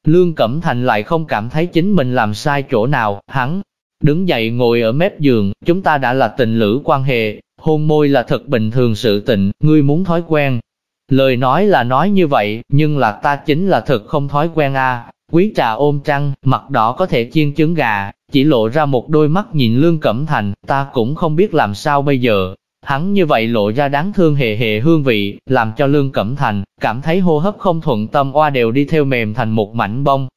Lương Cẩm Thành lại không cảm thấy chính mình làm sai chỗ nào, hắn đứng dậy ngồi ở mép giường, chúng ta đã là tình lữ quan hệ, hôn môi là thật bình thường sự tình, ngươi muốn thói quen. Lời nói là nói như vậy, nhưng là ta chính là thật không thói quen a. Quý trà ôm trăng, mặt đỏ có thể chiên trứng gà, chỉ lộ ra một đôi mắt nhìn Lương Cẩm Thành, ta cũng không biết làm sao bây giờ, Hắn như vậy lộ ra đáng thương hề hề hương vị, làm cho Lương Cẩm Thành, cảm thấy hô hấp không thuận tâm oa đều đi theo mềm thành một mảnh bông.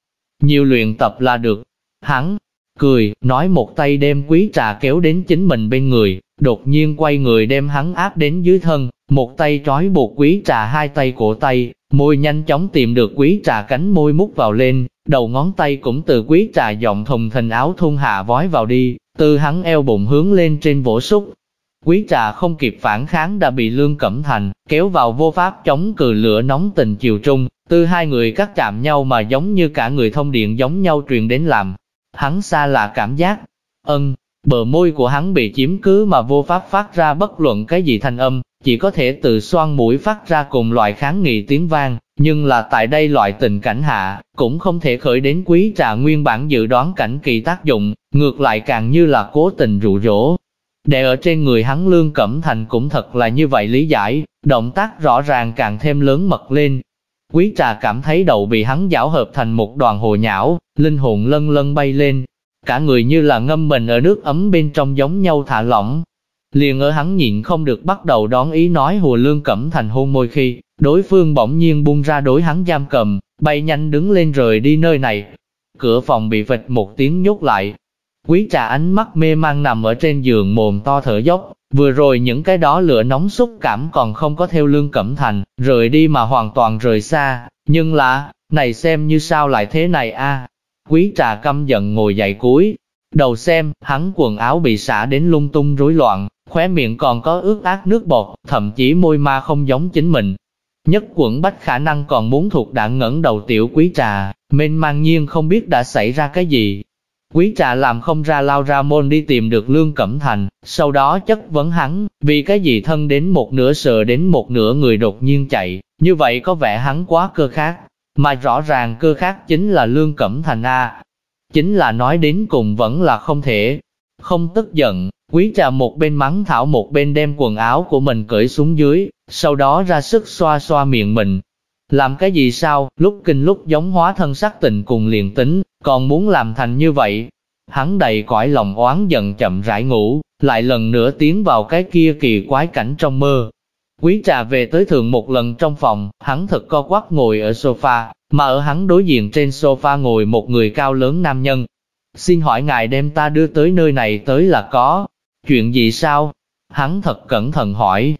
Nhiều luyện tập là được. Hắn, cười, nói một tay đem quý trà kéo đến chính mình bên người, đột nhiên quay người đem hắn áp đến dưới thân, một tay trói buộc quý trà hai tay cổ tay, môi nhanh chóng tìm được quý trà cánh môi mút vào lên, đầu ngón tay cũng từ quý trà giọng thùng thình áo thun hạ vói vào đi, từ hắn eo bụng hướng lên trên vỗ xúc, Quý trà không kịp phản kháng đã bị Lương Cẩm Thành kéo vào vô pháp chống cừ lửa nóng tình chiều trung, từ hai người cắt chạm nhau mà giống như cả người thông điện giống nhau truyền đến làm. Hắn xa là cảm giác, ân, bờ môi của hắn bị chiếm cứ mà vô pháp phát ra bất luận cái gì thanh âm, chỉ có thể từ xoan mũi phát ra cùng loại kháng nghị tiếng vang, nhưng là tại đây loại tình cảnh hạ, cũng không thể khởi đến quý trà nguyên bản dự đoán cảnh kỳ tác dụng, ngược lại càng như là cố tình rụ rỗ, Đè ở trên người hắn Lương Cẩm Thành cũng thật là như vậy lý giải, động tác rõ ràng càng thêm lớn mật lên. Quý trà cảm thấy đầu bị hắn giảo hợp thành một đoàn hồ nhão, linh hồn lân lân bay lên, cả người như là ngâm mình ở nước ấm bên trong giống nhau thả lỏng. Liền ở hắn nhịn không được bắt đầu đón ý nói hùa Lương Cẩm Thành hôn môi khi, đối phương bỗng nhiên bung ra đối hắn giam cầm, bay nhanh đứng lên rời đi nơi này. Cửa phòng bị vịt một tiếng nhốt lại, Quý trà ánh mắt mê mang nằm ở trên giường mồm to thở dốc, vừa rồi những cái đó lửa nóng xúc cảm còn không có theo lương cẩm thành, rời đi mà hoàn toàn rời xa, nhưng là, này xem như sao lại thế này a Quý trà căm giận ngồi dậy cúi, đầu xem, hắn quần áo bị xả đến lung tung rối loạn, khóe miệng còn có ướt át nước bọt, thậm chí môi ma không giống chính mình. Nhất quẩn bách khả năng còn muốn thuộc đã ngẩng đầu tiểu quý trà, mênh mang nhiên không biết đã xảy ra cái gì, Quý trà làm không ra lao ra môn đi tìm được Lương Cẩm Thành, sau đó chất vấn hắn, vì cái gì thân đến một nửa sờ đến một nửa người đột nhiên chạy, như vậy có vẻ hắn quá cơ khác, mà rõ ràng cơ khác chính là Lương Cẩm Thành A. Chính là nói đến cùng vẫn là không thể, không tức giận, quý trà một bên mắng thảo một bên đem quần áo của mình cởi xuống dưới, sau đó ra sức xoa xoa miệng mình. Làm cái gì sao, lúc kinh lúc giống hóa thân sắc tình cùng liền tính, còn muốn làm thành như vậy, hắn đầy cõi lòng oán giận chậm rãi ngủ, lại lần nữa tiến vào cái kia kỳ quái cảnh trong mơ. Quý trà về tới thường một lần trong phòng, hắn thật co quắp ngồi ở sofa, mà ở hắn đối diện trên sofa ngồi một người cao lớn nam nhân. Xin hỏi ngài đem ta đưa tới nơi này tới là có chuyện gì sao? Hắn thật cẩn thận hỏi.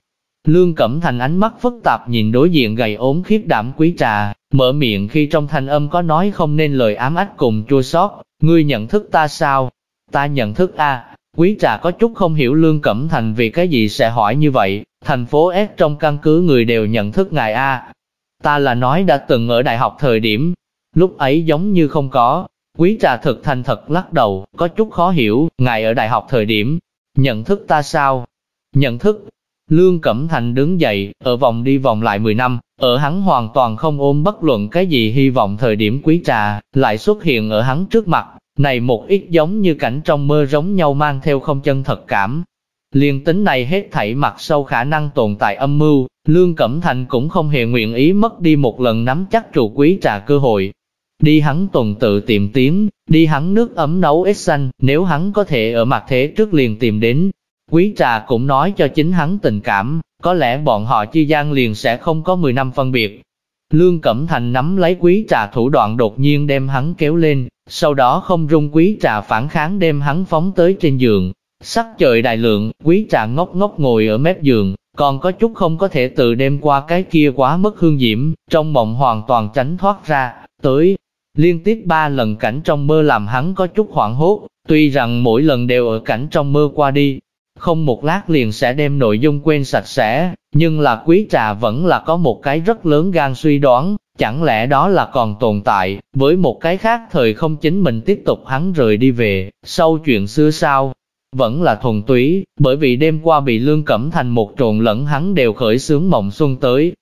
Lương Cẩm Thành ánh mắt phức tạp nhìn đối diện gầy ốm khiếp đảm quý trà, mở miệng khi trong thanh âm có nói không nên lời ám ách cùng chua xót. ngươi nhận thức ta sao? Ta nhận thức a. Quý trà có chút không hiểu Lương Cẩm Thành vì cái gì sẽ hỏi như vậy, thành phố S trong căn cứ người đều nhận thức ngài a. Ta là nói đã từng ở đại học thời điểm, lúc ấy giống như không có. Quý trà thực thành thật lắc đầu, có chút khó hiểu, ngài ở đại học thời điểm, nhận thức ta sao? Nhận thức, Lương Cẩm Thành đứng dậy, ở vòng đi vòng lại 10 năm, ở hắn hoàn toàn không ôm bất luận cái gì hy vọng thời điểm quý trà, lại xuất hiện ở hắn trước mặt, này một ít giống như cảnh trong mơ giống nhau mang theo không chân thật cảm. Liên tính này hết thảy mặt sâu khả năng tồn tại âm mưu, Lương Cẩm Thành cũng không hề nguyện ý mất đi một lần nắm chắc trụ quý trà cơ hội. Đi hắn tuần tự tìm tiếng, đi hắn nước ấm nấu ít xanh, nếu hắn có thể ở mặt thế trước liền tìm đến, Quý trà cũng nói cho chính hắn tình cảm, có lẽ bọn họ chi gian liền sẽ không có 10 năm phân biệt. Lương Cẩm Thành nắm lấy quý trà thủ đoạn đột nhiên đem hắn kéo lên, sau đó không rung quý trà phản kháng đem hắn phóng tới trên giường. Sắc trời đại lượng, quý trà ngốc ngốc ngồi ở mép giường, còn có chút không có thể từ đêm qua cái kia quá mất hương diễm, trong mộng hoàn toàn tránh thoát ra, tới. Liên tiếp ba lần cảnh trong mơ làm hắn có chút hoảng hốt, tuy rằng mỗi lần đều ở cảnh trong mơ qua đi, không một lát liền sẽ đem nội dung quên sạch sẽ, nhưng là quý trà vẫn là có một cái rất lớn gan suy đoán, chẳng lẽ đó là còn tồn tại, với một cái khác thời không chính mình tiếp tục hắn rời đi về, sau chuyện xưa sao? Vẫn là thuần túy, bởi vì đêm qua bị lương cẩm thành một trộn lẫn hắn đều khởi sướng mộng xuân tới.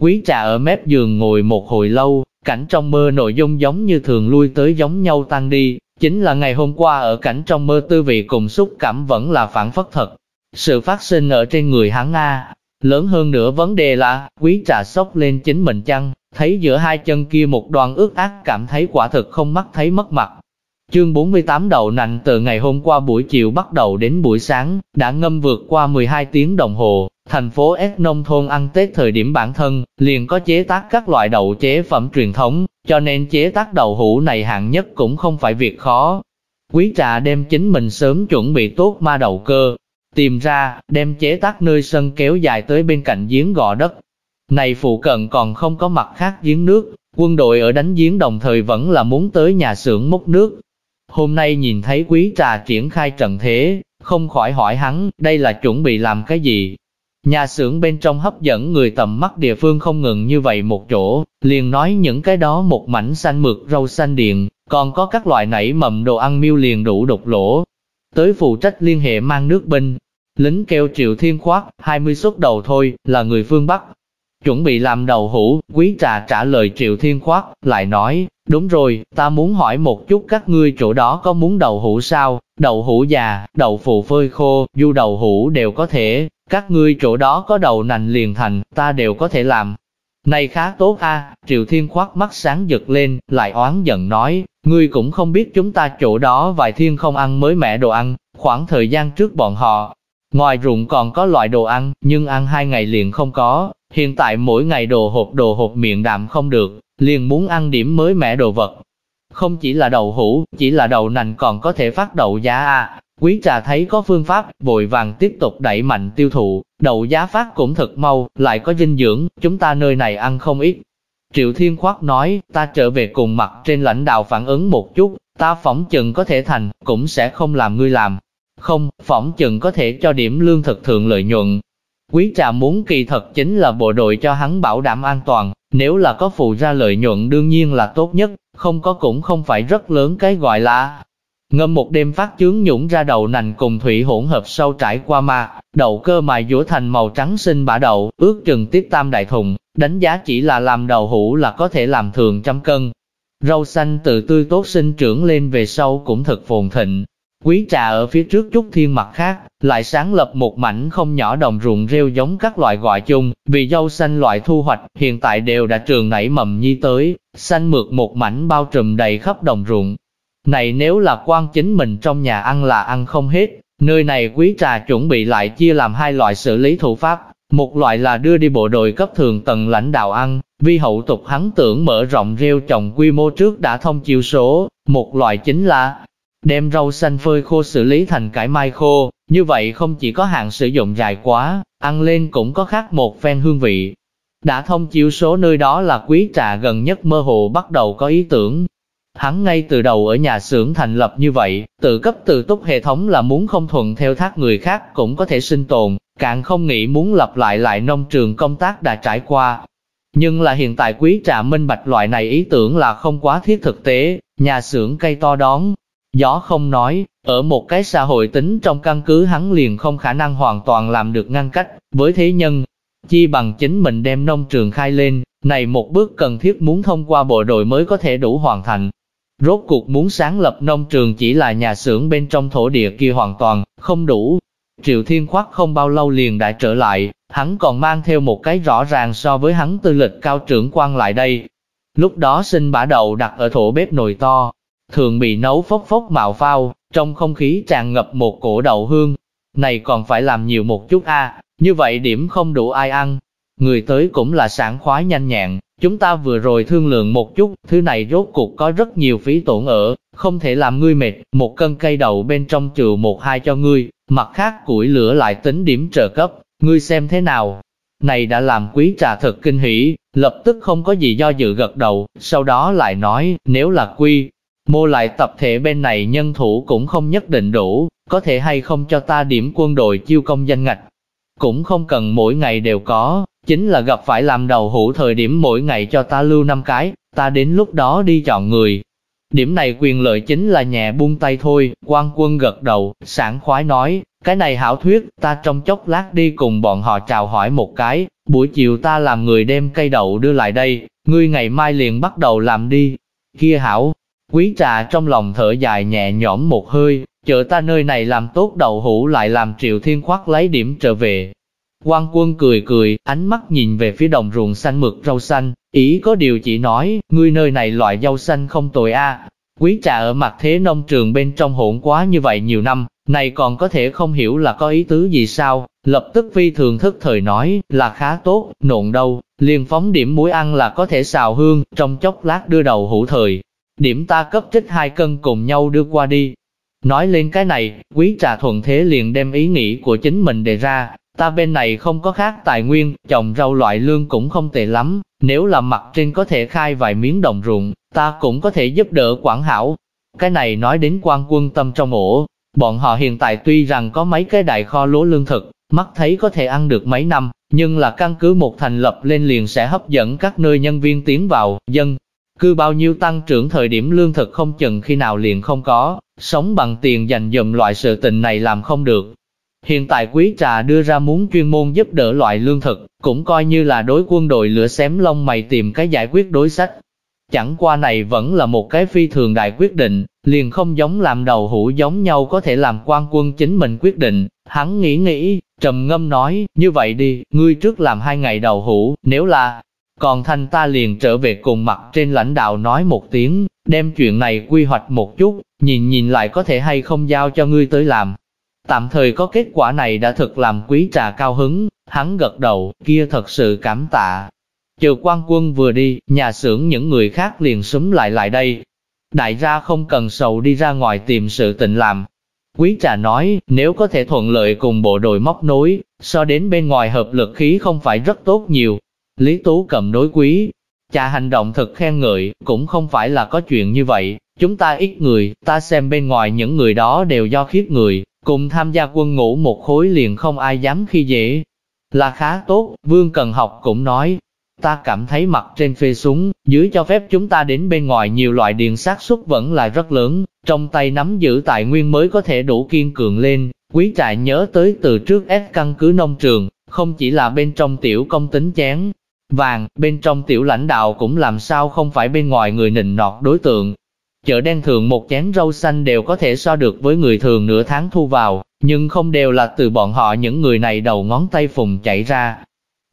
Quý trà ở mép giường ngồi một hồi lâu, cảnh trong mơ nội dung giống như thường lui tới giống nhau tăng đi, Chính là ngày hôm qua ở cảnh trong mơ tư vị cùng xúc cảm vẫn là phản phất thật. Sự phát sinh ở trên người hắn A. Lớn hơn nữa vấn đề là, quý trà sốc lên chính mình chăng, thấy giữa hai chân kia một đoàn ướt ác cảm thấy quả thực không mắt thấy mất mặt. Chương 48 đầu nành từ ngày hôm qua buổi chiều bắt đầu đến buổi sáng, đã ngâm vượt qua 12 tiếng đồng hồ, thành phố S nông thôn ăn Tết thời điểm bản thân, liền có chế tác các loại đậu chế phẩm truyền thống, cho nên chế tác đậu hũ này hạng nhất cũng không phải việc khó. Quý trà đem chính mình sớm chuẩn bị tốt ma đầu cơ, tìm ra, đem chế tác nơi sân kéo dài tới bên cạnh giếng gò đất. Này phụ cận còn không có mặt khác giếng nước, quân đội ở đánh giếng đồng thời vẫn là muốn tới nhà xưởng múc nước. Hôm nay nhìn thấy quý trà triển khai trận thế, không khỏi hỏi hắn, đây là chuẩn bị làm cái gì? Nhà xưởng bên trong hấp dẫn người tầm mắt địa phương không ngừng như vậy một chỗ, liền nói những cái đó một mảnh xanh mượt rau xanh điện, còn có các loại nảy mầm đồ ăn miêu liền đủ đục lỗ. Tới phụ trách liên hệ mang nước binh, lính kêu triệu thiên khoát, 20 suất đầu thôi, là người phương Bắc. Chuẩn bị làm đầu hũ, quý trà trả lời triệu thiên khoát, lại nói, đúng rồi, ta muốn hỏi một chút các ngươi chỗ đó có muốn đầu hũ sao, đậu hũ già, đậu phụ phơi khô, du đầu hũ đều có thể, các ngươi chỗ đó có đầu nành liền thành, ta đều có thể làm. Này khá tốt a, Triệu Thiên khoát mắt sáng giật lên, lại oán giận nói, ngươi cũng không biết chúng ta chỗ đó vài thiên không ăn mới mẻ đồ ăn, khoảng thời gian trước bọn họ. Ngoài ruộng còn có loại đồ ăn, nhưng ăn hai ngày liền không có, hiện tại mỗi ngày đồ hộp đồ hộp miệng đạm không được, liền muốn ăn điểm mới mẻ đồ vật. Không chỉ là đầu hũ, chỉ là đầu nành còn có thể phát đậu giá a, Quý trà thấy có phương pháp, vội vàng tiếp tục đẩy mạnh tiêu thụ, đậu giá phát cũng thật mau, lại có dinh dưỡng, chúng ta nơi này ăn không ít. Triệu Thiên Khoát nói, ta trở về cùng mặt trên lãnh đạo phản ứng một chút, ta phỏng chừng có thể thành, cũng sẽ không làm ngươi làm. Không, phỏng chừng có thể cho điểm lương thực thượng lợi nhuận. Quý trà muốn kỳ thật chính là bộ đội cho hắn bảo đảm an toàn, nếu là có phụ ra lợi nhuận đương nhiên là tốt nhất, không có cũng không phải rất lớn cái gọi là Ngâm một đêm phát chướng nhũng ra đầu nành cùng thủy hỗn hợp sâu trải qua ma, đậu cơ mài dũa thành màu trắng xinh bả đậu, ước chừng tiếp tam đại thùng, đánh giá chỉ là làm đầu hũ là có thể làm thường trăm cân. Rau xanh từ tươi tốt sinh trưởng lên về sau cũng thật phồn thịnh. Quý trà ở phía trước chút thiên mặt khác, lại sáng lập một mảnh không nhỏ đồng ruộng rêu giống các loại gọi chung, vì dâu xanh loại thu hoạch hiện tại đều đã trường nảy mầm nhi tới, xanh mượt một mảnh bao trùm đầy khắp đồng ruộng, này nếu là quan chính mình trong nhà ăn là ăn không hết, nơi này quý trà chuẩn bị lại chia làm hai loại xử lý thủ pháp. Một loại là đưa đi bộ đội cấp thường tầng lãnh đạo ăn, vì hậu tục hắn tưởng mở rộng rêu trồng quy mô trước đã thông chiêu số. Một loại chính là đem rau xanh phơi khô xử lý thành cải mai khô, như vậy không chỉ có hạn sử dụng dài quá, ăn lên cũng có khác một phen hương vị. Đã thông chiếu số nơi đó là quý trà gần nhất mơ hồ bắt đầu có ý tưởng. Hắn ngay từ đầu ở nhà xưởng thành lập như vậy, tự cấp tự túc hệ thống là muốn không thuận theo thác người khác cũng có thể sinh tồn, càng không nghĩ muốn lặp lại lại nông trường công tác đã trải qua. Nhưng là hiện tại quý trà minh bạch loại này ý tưởng là không quá thiết thực tế, nhà xưởng cây to đón, Gió không nói, ở một cái xã hội tính trong căn cứ hắn liền không khả năng hoàn toàn làm được ngăn cách với thế nhân. Chi bằng chính mình đem nông trường khai lên, này một bước cần thiết muốn thông qua bộ đội mới có thể đủ hoàn thành. Rốt cuộc muốn sáng lập nông trường chỉ là nhà xưởng bên trong thổ địa kia hoàn toàn, không đủ. Triệu Thiên Khoác không bao lâu liền đã trở lại, hắn còn mang theo một cái rõ ràng so với hắn tư lịch cao trưởng quan lại đây. Lúc đó sinh bả đầu đặt ở thổ bếp nồi to, thường bị nấu phốc phốc mạo phao, trong không khí tràn ngập một cổ đậu hương. Này còn phải làm nhiều một chút a, như vậy điểm không đủ ai ăn. Người tới cũng là sản khoái nhanh nhẹn, chúng ta vừa rồi thương lượng một chút, thứ này rốt cuộc có rất nhiều phí tổn ở, không thể làm ngươi mệt, một cân cây đậu bên trong trừ một hai cho ngươi, mặt khác củi lửa lại tính điểm trợ cấp, ngươi xem thế nào. Này đã làm quý trà thật kinh hỉ, lập tức không có gì do dự gật đầu, sau đó lại nói, nếu là quy, Mô lại tập thể bên này nhân thủ cũng không nhất định đủ, có thể hay không cho ta điểm quân đội chiêu công danh ngạch. Cũng không cần mỗi ngày đều có, chính là gặp phải làm đầu hũ thời điểm mỗi ngày cho ta lưu năm cái, ta đến lúc đó đi chọn người. Điểm này quyền lợi chính là nhẹ buông tay thôi, quan quân gật đầu, sảng khoái nói, cái này hảo thuyết, ta trong chốc lát đi cùng bọn họ chào hỏi một cái, buổi chiều ta làm người đem cây đậu đưa lại đây, ngươi ngày mai liền bắt đầu làm đi. Kia hảo, Quý trà trong lòng thở dài nhẹ nhõm một hơi, chợ ta nơi này làm tốt đầu hũ lại làm triệu thiên khoác lấy điểm trở về. quan quân cười cười, ánh mắt nhìn về phía đồng ruộng xanh mực rau xanh, ý có điều chỉ nói, ngươi nơi này loại rau xanh không tồi a. Quý trà ở mặt thế nông trường bên trong hỗn quá như vậy nhiều năm, này còn có thể không hiểu là có ý tứ gì sao, lập tức phi thường thức thời nói, là khá tốt, nộn đâu, liền phóng điểm muối ăn là có thể xào hương, trong chốc lát đưa đầu hũ thời, điểm ta cấp trích hai cân cùng nhau đưa qua đi. Nói lên cái này, quý trà thuận thế liền đem ý nghĩ của chính mình đề ra, ta bên này không có khác tài nguyên, trồng rau loại lương cũng không tệ lắm, nếu là mặt trên có thể khai vài miếng đồng ruộng, ta cũng có thể giúp đỡ quản hảo. Cái này nói đến quan quân tâm trong ổ, bọn họ hiện tại tuy rằng có mấy cái đại kho lúa lương thực, mắt thấy có thể ăn được mấy năm, nhưng là căn cứ một thành lập lên liền sẽ hấp dẫn các nơi nhân viên tiến vào, dân cứ bao nhiêu tăng trưởng thời điểm lương thực không chừng khi nào liền không có, sống bằng tiền dành dụm loại sự tình này làm không được. Hiện tại quý trà đưa ra muốn chuyên môn giúp đỡ loại lương thực, cũng coi như là đối quân đội lửa xém lông mày tìm cái giải quyết đối sách. Chẳng qua này vẫn là một cái phi thường đại quyết định, liền không giống làm đầu hũ giống nhau có thể làm quan quân chính mình quyết định. Hắn nghĩ nghĩ, trầm ngâm nói, như vậy đi, ngươi trước làm hai ngày đầu hũ, nếu là còn thanh ta liền trở về cùng mặt trên lãnh đạo nói một tiếng, đem chuyện này quy hoạch một chút, nhìn nhìn lại có thể hay không giao cho ngươi tới làm. Tạm thời có kết quả này đã thực làm quý trà cao hứng, hắn gật đầu, kia thật sự cảm tạ. Chờ quan quân vừa đi, nhà xưởng những người khác liền súng lại lại đây. Đại gia không cần sầu đi ra ngoài tìm sự tình làm. Quý trà nói, nếu có thể thuận lợi cùng bộ đội móc nối, so đến bên ngoài hợp lực khí không phải rất tốt nhiều, Lý Tú cầm đối quý. Cha hành động thật khen ngợi, cũng không phải là có chuyện như vậy, chúng ta ít người, ta xem bên ngoài những người đó đều do khiết người, cùng tham gia quân ngũ một khối liền không ai dám khi dễ. Là khá tốt, Vương Cần Học cũng nói, ta cảm thấy mặt trên phê súng, dưới cho phép chúng ta đến bên ngoài nhiều loại điện sát xuất vẫn là rất lớn, trong tay nắm giữ tài nguyên mới có thể đủ kiên cường lên. Quý trại nhớ tới từ trước S căn cứ nông trường, không chỉ là bên trong tiểu công tính chén, vàng, bên trong tiểu lãnh đạo cũng làm sao không phải bên ngoài người nịnh nọt đối tượng. Chợ đen thường một chén rau xanh đều có thể so được với người thường nửa tháng thu vào, nhưng không đều là từ bọn họ những người này đầu ngón tay phùng chạy ra.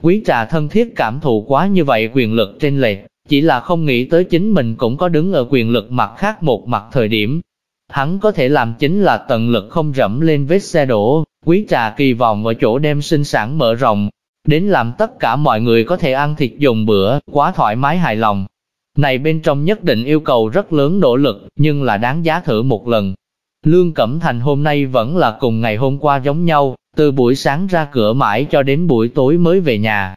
Quý trà thân thiết cảm thụ quá như vậy quyền lực trên lệch, chỉ là không nghĩ tới chính mình cũng có đứng ở quyền lực mặt khác một mặt thời điểm. Hắn có thể làm chính là tận lực không rẫm lên vết xe đổ, quý trà kỳ vọng ở chỗ đem sinh sản mở rộng, đến làm tất cả mọi người có thể ăn thịt dùng bữa, quá thoải mái hài lòng. Này bên trong nhất định yêu cầu rất lớn nỗ lực, nhưng là đáng giá thử một lần. Lương Cẩm Thành hôm nay vẫn là cùng ngày hôm qua giống nhau, từ buổi sáng ra cửa mãi cho đến buổi tối mới về nhà.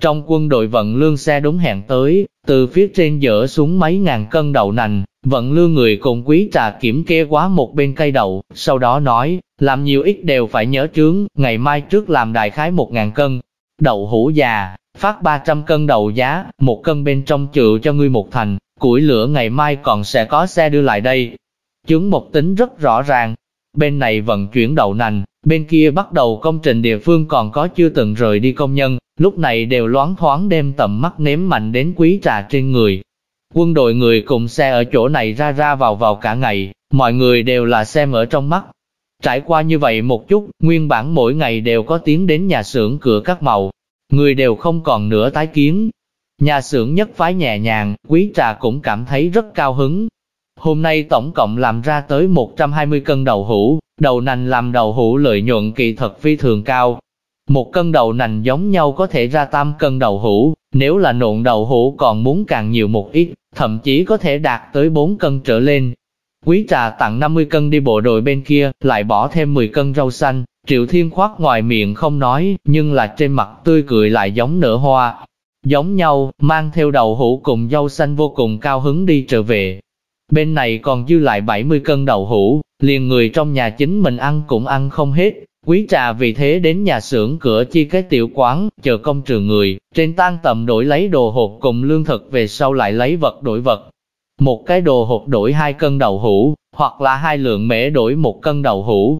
Trong quân đội vận lương xe đúng hẹn tới, từ phía trên dỡ xuống mấy ngàn cân đậu nành, vận lương người cùng quý trà kiểm kê quá một bên cây đậu, sau đó nói, làm nhiều ít đều phải nhớ trướng, ngày mai trước làm đại khái một ngàn cân. Đậu hũ già, phát 300 cân đậu giá, một cân bên trong chịu cho ngươi một thành, củi lửa ngày mai còn sẽ có xe đưa lại đây. Chứng một tính rất rõ ràng, bên này vận chuyển đậu nành, bên kia bắt đầu công trình địa phương còn có chưa từng rời đi công nhân, lúc này đều loáng thoáng đem tầm mắt ném mạnh đến quý trà trên người. Quân đội người cùng xe ở chỗ này ra ra vào vào cả ngày, mọi người đều là xem ở trong mắt. Trải qua như vậy một chút, nguyên bản mỗi ngày đều có tiếng đến nhà xưởng cửa các màu, người đều không còn nữa tái kiến. Nhà xưởng nhất phái nhẹ nhàng, quý trà cũng cảm thấy rất cao hứng. Hôm nay tổng cộng làm ra tới 120 cân đậu hũ, đầu nành làm đậu hũ lợi nhuận kỳ thật phi thường cao. Một cân đậu nành giống nhau có thể ra tam cân đậu hũ, nếu là nộn đậu hũ còn muốn càng nhiều một ít, thậm chí có thể đạt tới 4 cân trở lên. Quý trà tặng 50 cân đi bộ đội bên kia, lại bỏ thêm 10 cân rau xanh, Triệu Thiên khoát ngoài miệng không nói, nhưng là trên mặt tươi cười lại giống nở hoa. Giống nhau, mang theo đầu hũ cùng rau xanh vô cùng cao hứng đi trở về. Bên này còn dư lại 70 cân đậu hũ, liền người trong nhà chính mình ăn cũng ăn không hết. Quý trà vì thế đến nhà xưởng cửa chi cái tiểu quán, chờ công trường người, trên tan tầm đổi lấy đồ hộp cùng lương thực về sau lại lấy vật đổi vật. Một cái đồ hộp đổi hai cân đậu hũ, hoặc là hai lượng mễ đổi một cân đậu hũ,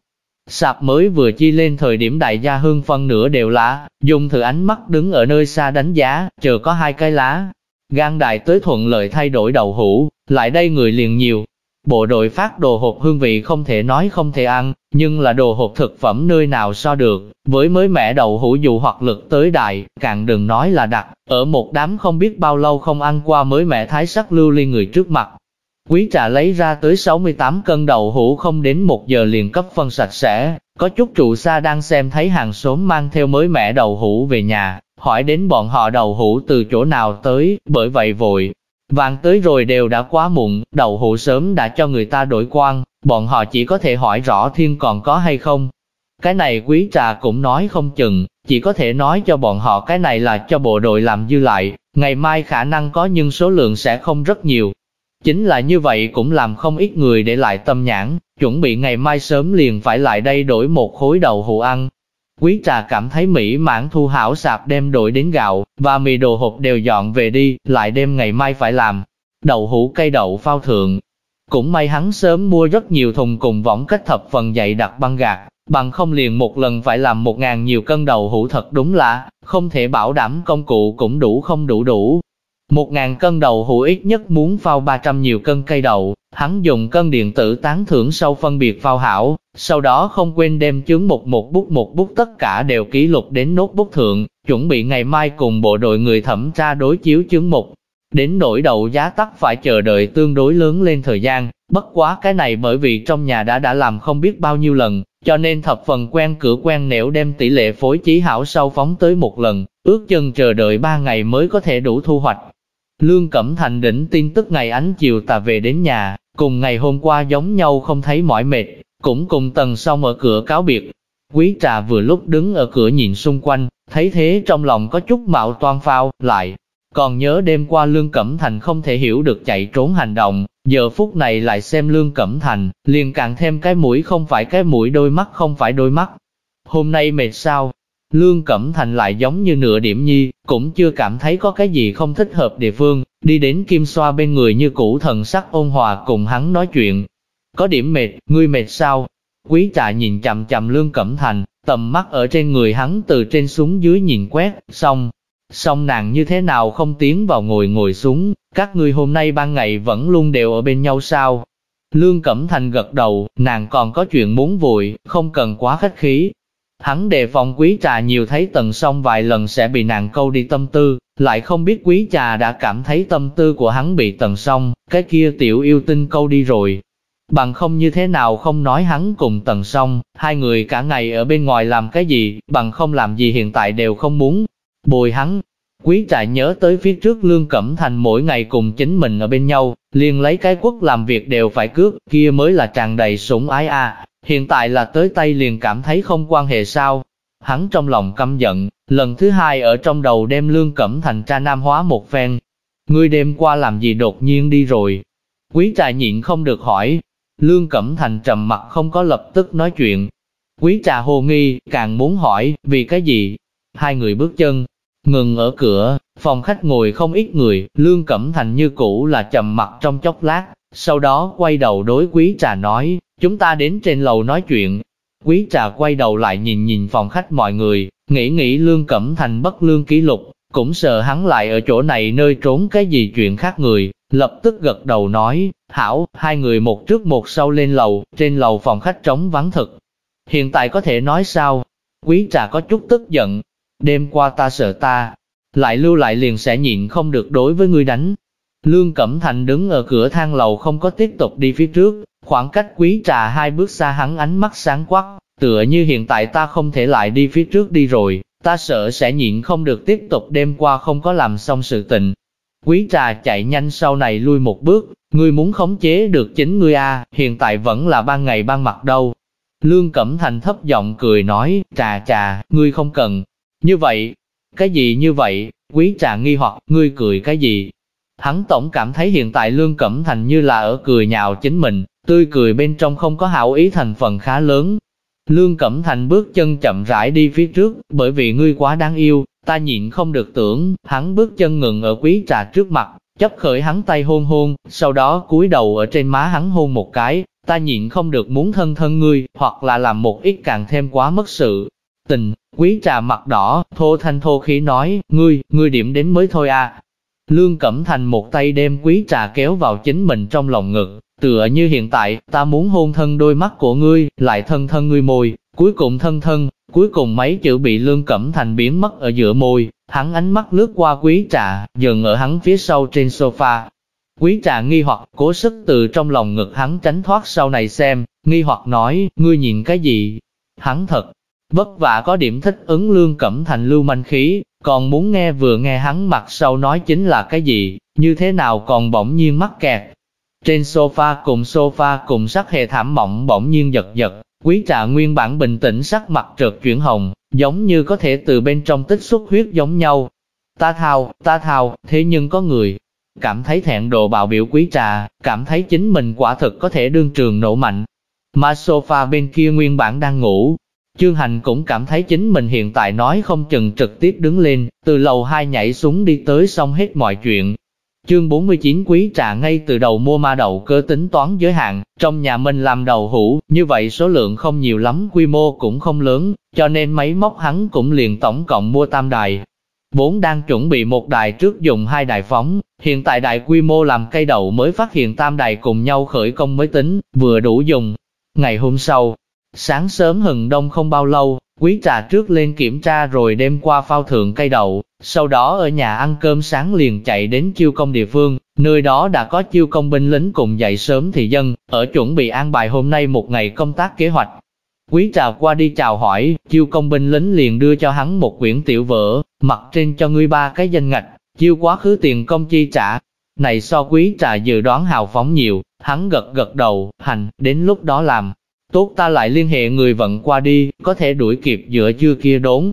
Sạp mới vừa chi lên thời điểm đại gia hương phân nửa đều lá, dùng thử ánh mắt đứng ở nơi xa đánh giá, chờ có hai cái lá. Gan đại tới thuận lợi thay đổi đầu hũ, lại đây người liền nhiều. Bộ đội phát đồ hộp hương vị không thể nói không thể ăn, nhưng là đồ hộp thực phẩm nơi nào so được, với mới mẻ đậu hũ dù hoặc lực tới đại, càng đừng nói là đặc, ở một đám không biết bao lâu không ăn qua mới mẻ thái sắc lưu ly người trước mặt, Quý trà lấy ra tới 68 cân đậu hũ không đến một giờ liền cấp phân sạch sẽ, có chút trụ xa đang xem thấy hàng xóm mang theo mới mẻ đậu hũ về nhà, hỏi đến bọn họ đậu hũ từ chỗ nào tới, bởi vậy vội. Vàng tới rồi đều đã quá muộn, đầu hũ sớm đã cho người ta đổi quan, bọn họ chỉ có thể hỏi rõ thiên còn có hay không. Cái này quý trà cũng nói không chừng, chỉ có thể nói cho bọn họ cái này là cho bộ đội làm dư lại, ngày mai khả năng có nhưng số lượng sẽ không rất nhiều, Chính là như vậy cũng làm không ít người để lại tâm nhãn, chuẩn bị ngày mai sớm liền phải lại đây đổi một khối đầu hũ ăn. Quý trà cảm thấy mỹ mãn thu hảo sạp đem đổi đến gạo, và mì đồ hộp đều dọn về đi, lại đem ngày mai phải làm. Đậu hũ cây đậu phao thượng. Cũng may hắn sớm mua rất nhiều thùng cùng võng kết thập phần dạy đặt băng gạt, bằng không liền một lần phải làm một ngàn nhiều cân đậu hũ thật đúng là, không thể bảo đảm công cụ cũng đủ không đủ đủ, một ngàn cân đậu hũ ít nhất muốn phao 300 nhiều cân cây đậu, hắn dùng cân điện tử tán thưởng sau phân biệt phao hảo, sau đó không quên đem chứng một một bút một bút tất cả đều ký lục đến nốt bút thượng, chuẩn bị ngày mai cùng bộ đội người thẩm tra đối chiếu chứng mục. Đến nỗi đầu giá tắc phải chờ đợi tương đối lớn lên thời gian, bất quá cái này bởi vì trong nhà đã đã làm không biết bao nhiêu lần, cho nên thập phần quen cửa quen nẻo đem tỷ lệ phối trí hảo sau phóng tới một lần, ước chừng chờ đợi ba ngày mới có thể đủ thu hoạch. Lương Cẩm Thành đỉnh tin tức ngày ánh chiều tà về đến nhà, cùng ngày hôm qua giống nhau không thấy mỏi mệt, cũng cùng tầng xong ở cửa cáo biệt. Quý trà vừa lúc đứng ở cửa nhìn xung quanh, thấy thế trong lòng có chút mạo toan phao, lại. Còn nhớ đêm qua Lương Cẩm Thành không thể hiểu được chạy trốn hành động, giờ phút này lại xem Lương Cẩm Thành, liền càng thêm cái mũi không phải cái mũi đôi mắt không phải đôi mắt. Hôm nay mệt sao, Lương Cẩm Thành lại giống như nửa điểm nhi, cũng chưa cảm thấy có cái gì không thích hợp địa phương, đi đến Kim Xoa bên người như cũ thần sắc ôn hòa cùng hắn nói chuyện. Có điểm mệt, ngươi mệt sao? Quý trà nhìn chằm chằm Lương Cẩm Thành, tầm mắt ở trên người hắn từ trên xuống dưới nhìn quét, xong. Xong nàng như thế nào không tiến vào ngồi ngồi xuống, các ngươi hôm nay ban ngày vẫn luôn đều ở bên nhau sao? Lương Cẩm Thành gật đầu, nàng còn có chuyện muốn vội, không cần quá khách khí, Hắn đề phòng quý trà nhiều thấy tần song vài lần sẽ bị nàng câu đi tâm tư, lại không biết quý trà đã cảm thấy tâm tư của hắn bị tần song, cái kia tiểu yêu tinh câu đi rồi. Bằng không như thế nào không nói hắn cùng tần song, hai người cả ngày ở bên ngoài làm cái gì, bằng không làm gì hiện tại đều không muốn. Bồi hắn, Quý trà nhớ tới phía trước Lương Cẩm Thành mỗi ngày cùng chính mình ở bên nhau, liền lấy cái quốc làm việc đều phải cướp, kia mới là tràn đầy sủng ái a. Hiện tại là tới tay liền cảm thấy không quan hệ sao. Hắn trong lòng căm giận, lần thứ hai ở trong đầu đem Lương Cẩm Thành tra nam hóa một phen. Ngươi đêm qua làm gì đột nhiên đi rồi? Quý trà nhịn không được hỏi. Lương Cẩm Thành trầm mặt không có lập tức nói chuyện. Quý trà hồ nghi, càng muốn hỏi, vì cái gì? Hai người bước chân, ngừng ở cửa, phòng khách ngồi không ít người, Lương Cẩm Thành như cũ là trầm mặt trong chốc lát, sau đó quay đầu đối quý trà nói, chúng ta đến trên lầu nói chuyện. Quý trà quay đầu lại nhìn nhìn phòng khách mọi người, nghĩ nghĩ Lương Cẩm Thành bất lương kỷ lục, cũng sợ hắn lại ở chỗ này nơi trốn cái gì chuyện khác người, lập tức gật đầu nói, hảo, hai người một trước một sau lên lầu, trên lầu phòng khách trống vắng thực. Hiện tại có thể nói sao? Quý trà có chút tức giận, đêm qua ta sợ ta, lại lưu lại liền sẽ nhịn không được đối với ngươi đánh. Lương Cẩm Thành đứng ở cửa thang lầu không có tiếp tục đi phía trước, khoảng cách quý trà hai bước xa hắn ánh mắt sáng quắc, tựa như hiện tại ta không thể lại đi phía trước đi rồi, ta sợ sẽ nhịn không được tiếp tục đêm qua không có làm xong sự tình. Quý trà chạy nhanh sau này lui một bước, ngươi muốn khống chế được chính ngươi a, hiện tại vẫn là ban ngày ban mặt đâu. Lương Cẩm Thành thấp giọng cười nói, trà trà, ngươi không cần, như vậy, cái gì như vậy, quý trà nghi hoặc, ngươi cười cái gì? Hắn tổng cảm thấy hiện tại Lương Cẩm Thành như là ở cười nhạo chính mình, tươi cười bên trong không có hảo ý thành phần khá lớn. Lương Cẩm Thành bước chân chậm rãi đi phía trước, bởi vì ngươi quá đáng yêu, ta nhịn không được tưởng, hắn bước chân ngừng ở quý trà trước mặt, chấp khởi hắn tay hôn hôn, sau đó cúi đầu ở trên má hắn hôn một cái, ta nhịn không được muốn thân thân ngươi, hoặc là làm một ít càng thêm quá mất sự, tình, quý trà mặt đỏ, thô thanh thô khí nói, ngươi, ngươi điểm đến mới thôi à. Lương Cẩm Thành một tay đem quý trà kéo vào chính mình trong lòng ngực, tựa như hiện tại, ta muốn hôn thân đôi mắt của ngươi, lại thân thân ngươi môi, cuối cùng thân thân, cuối cùng mấy chữ bị Lương Cẩm Thành biến mất ở giữa môi, hắn ánh mắt lướt qua quý trà, dừng ở hắn phía sau trên sofa. Quý trà nghi hoặc, cố sức từ trong lòng ngực hắn tránh thoát sau này xem, nghi hoặc nói, ngươi nhìn cái gì? Hắn thật Vất vả có điểm thích ứng lương cẩm thành lưu manh khí, còn muốn nghe vừa nghe hắn mặt sau nói chính là cái gì, như thế nào còn bỗng nhiên mắc kẹt. Trên sofa cùng sofa cùng sắc hề thảm mỏng bỗng nhiên giật giật, quý trà nguyên bản bình tĩnh sắc mặt trượt chuyển hồng, giống như có thể từ bên trong tích xuất huyết giống nhau. Ta thao, ta thao, thế nhưng có người, cảm thấy thẹn đồ bạo biểu quý trà, cảm thấy chính mình quả thực có thể đương trường nổ mạnh. Mà sofa bên kia nguyên bản đang ngủ, Chương Hành cũng cảm thấy chính mình hiện tại nói không chừng trực tiếp đứng lên, từ lầu hai nhảy xuống đi tới xong hết mọi chuyện. Chương 49 quý trà ngay từ đầu mua ma đậu cơ tính toán giới hạn, trong nhà mình làm đầu hũ, như vậy số lượng không nhiều lắm, quy mô cũng không lớn, cho nên máy móc hắn cũng liền tổng cộng mua tam đài. Vốn đang chuẩn bị một đài trước dùng hai đài phóng, hiện tại đại quy mô làm cây đậu mới phát hiện tam đài cùng nhau khởi công mới tính, vừa đủ dùng. Ngày hôm sau, Sáng sớm hừng đông không bao lâu, quý trà trước lên kiểm tra rồi đêm qua phao thượng cây đậu, sau đó ở nhà ăn cơm sáng liền chạy đến chiêu công địa phương, nơi đó đã có chiêu công binh lính cùng dậy sớm thị dân, ở chuẩn bị an bài hôm nay một ngày công tác kế hoạch. Quý trà qua đi chào hỏi, chiêu công binh lính liền đưa cho hắn một quyển tiểu vở, mặt trên cho ngươi ba cái danh ngạch, chiêu quá khứ tiền công chi trả. Này so quý trà dự đoán hào phóng nhiều, hắn gật gật đầu, hành, đến lúc đó làm. Tốt ta lại liên hệ người vận qua đi, có thể đuổi kịp giữa chưa kia đốn.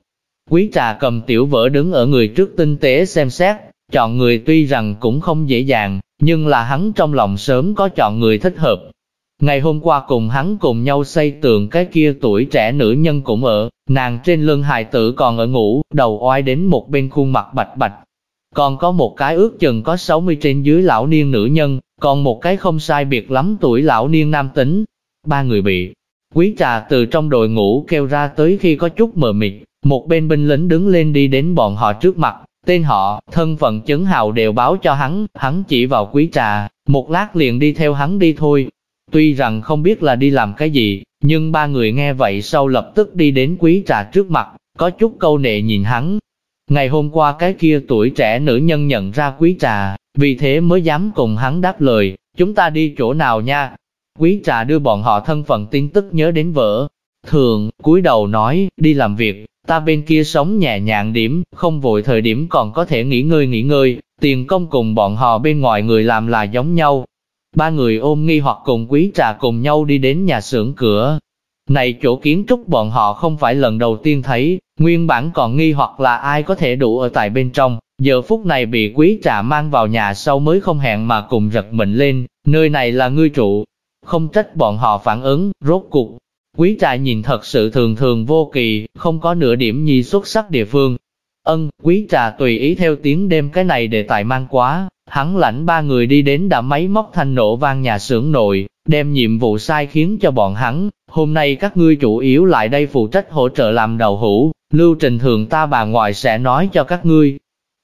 Quý trà cầm tiểu vỡ đứng ở người trước tinh tế xem xét, chọn người tuy rằng cũng không dễ dàng, nhưng là hắn trong lòng sớm có chọn người thích hợp. Ngày hôm qua cùng hắn cùng nhau xây tường cái kia tuổi trẻ nữ nhân cũng ở, nàng trên lưng hài tử còn ở ngủ, đầu oai đến một bên khuôn mặt bạch bạch. Còn có một cái ước chừng có 60 trên dưới lão niên nữ nhân, còn một cái không sai biệt lắm tuổi lão niên nam tính, ba người bị. Quý trà từ trong đội ngũ kêu ra tới khi có chút mờ mịt, một bên binh lính đứng lên đi đến bọn họ trước mặt, tên họ, thân phận chấn hào đều báo cho hắn, hắn chỉ vào quý trà, một lát liền đi theo hắn đi thôi. Tuy rằng không biết là đi làm cái gì, nhưng ba người nghe vậy sau lập tức đi đến quý trà trước mặt, có chút câu nệ nhìn hắn. Ngày hôm qua cái kia tuổi trẻ nữ nhân nhận ra quý trà, vì thế mới dám cùng hắn đáp lời, chúng ta đi chỗ nào nha, Quý trà đưa bọn họ thân phận tin tức nhớ đến vợ. Thường, cúi đầu nói, đi làm việc, ta bên kia sống nhẹ nhàng điểm, không vội thời điểm còn có thể nghỉ ngơi nghỉ ngơi, tiền công cùng bọn họ bên ngoài người làm là giống nhau. Ba người ôm nghi hoặc cùng quý trà cùng nhau đi đến nhà xưởng cửa. Này chỗ kiến trúc bọn họ không phải lần đầu tiên thấy, nguyên bản còn nghi hoặc là ai có thể đủ ở tại bên trong, giờ phút này bị quý trà mang vào nhà sau mới không hẹn mà cùng giật mình lên, nơi này là ngươi trụ. Không trách bọn họ phản ứng, rốt cuộc, Quý trại nhìn thật sự thường thường vô kỳ, không có nửa điểm nhi xuất sắc địa phương. Ân, quý trà tùy ý theo tiếng đêm cái này để tài mang quá, hắn lãnh ba người đi đến đã máy móc thanh nổ vang nhà xưởng nội, đem nhiệm vụ sai khiến cho bọn hắn. Hôm nay các ngươi chủ yếu lại đây phụ trách hỗ trợ làm đầu hũ, lưu trình thường ta bà ngoại sẽ nói cho các ngươi.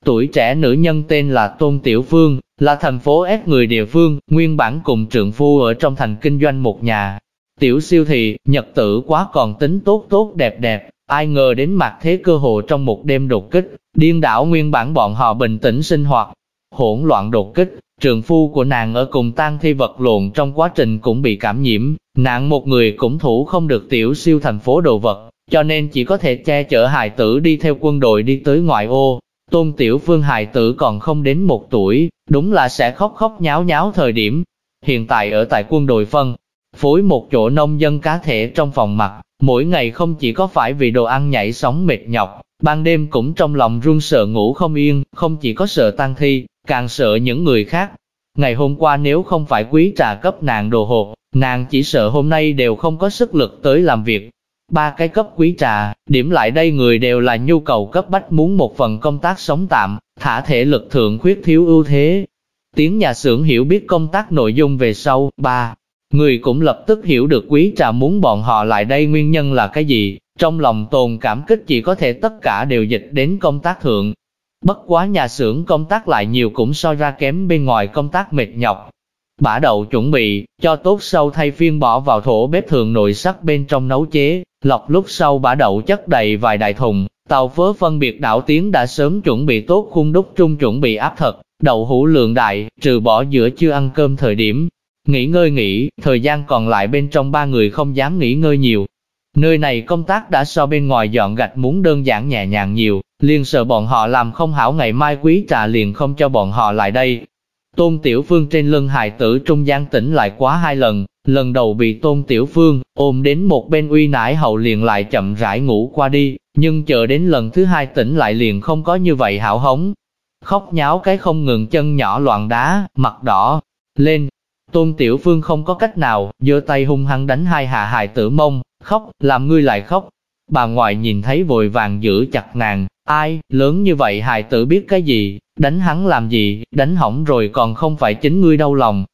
Tuổi trẻ nữ nhân tên là Tôn Tiểu Phương, là thành phố ép người địa phương, nguyên bản cùng trượng phu ở trong thành kinh doanh một nhà, Tiểu siêu thị, nhật tử quá còn tính tốt tốt đẹp đẹp, ai ngờ đến mặt thế cơ hội trong một đêm đột kích, điên đảo nguyên bản bọn họ bình tĩnh sinh hoạt, hỗn loạn đột kích, trường phu của nàng ở cùng tang thi vật lộn trong quá trình cũng bị cảm nhiễm, nàng một người cũng thủ không được tiểu siêu thành phố đồ vật, cho nên chỉ có thể che chở hài tử đi theo quân đội đi tới ngoại ô. Tôn Tiểu Phương hài tử còn không đến một tuổi, đúng là sẽ khóc khóc nháo nháo thời điểm. Hiện tại ở tại quân đội phân, phối một chỗ nông dân cá thể trong phòng mặt, mỗi ngày không chỉ có phải vì đồ ăn nhảy sóng mệt nhọc, ban đêm cũng trong lòng run sợ ngủ không yên, không chỉ có sợ tăng thi, càng sợ những người khác. Ngày hôm qua nếu không phải quý trà cấp nàng đồ hộp, nàng chỉ sợ hôm nay đều không có sức lực tới làm việc. Ba cái cấp quý trà, điểm lại đây người đều là nhu cầu cấp bách muốn một phần công tác sống tạm, thả thể lực thượng khuyết thiếu ưu thế. Tiếng nhà xưởng hiểu biết công tác nội dung về sau, ba, Người cũng lập tức hiểu được quý trà muốn bọn họ lại đây nguyên nhân là cái gì, trong lòng tồn cảm kích chỉ có thể tất cả đều dịch đến công tác thượng. Bất quá nhà xưởng công tác lại nhiều cũng so ra kém bên ngoài công tác mệt nhọc. Bả đậu chuẩn bị, cho tốt sau thay phiên bỏ vào thổ bếp thường nội sắt bên trong nấu chế, lọc lúc sau bả đậu chất đầy vài đại thùng, tàu phớ phân biệt đảo tiếng đã sớm chuẩn bị tốt khung đúc trung chuẩn bị áp thật, đậu hũ lượng đại, trừ bỏ giữa chưa ăn cơm thời điểm, Nghỉ ngơi nghỉ, thời gian còn lại bên trong ba người không dám nghỉ ngơi nhiều. Nơi này công tác đã so bên ngoài dọn gạch muốn đơn giản nhẹ nhàng nhiều, liền sợ bọn họ làm không hảo ngày mai quý trà liền không cho bọn họ lại đây. Tôn Tiểu Phương trên lưng hài tử trung gian tỉnh lại quá hai lần, lần đầu bị Tôn Tiểu Phương ôm đến một bên uy nải hậu liền lại chậm rãi ngủ qua đi, nhưng chờ đến lần thứ hai tỉnh lại liền không có như vậy hảo hống. Khóc nháo cái không ngừng chân nhỏ loạn đá, mặt đỏ, lên, Tôn Tiểu Phương không có cách nào, giơ tay hung hăng đánh hai hạ hài tử mông, khóc, làm ngươi lại khóc. Bà ngoại nhìn thấy vội vàng giữ chặt nàng, ai, lớn như vậy hài tử biết cái gì, đánh hắn làm gì, đánh hỏng rồi còn không phải chính ngươi đau lòng.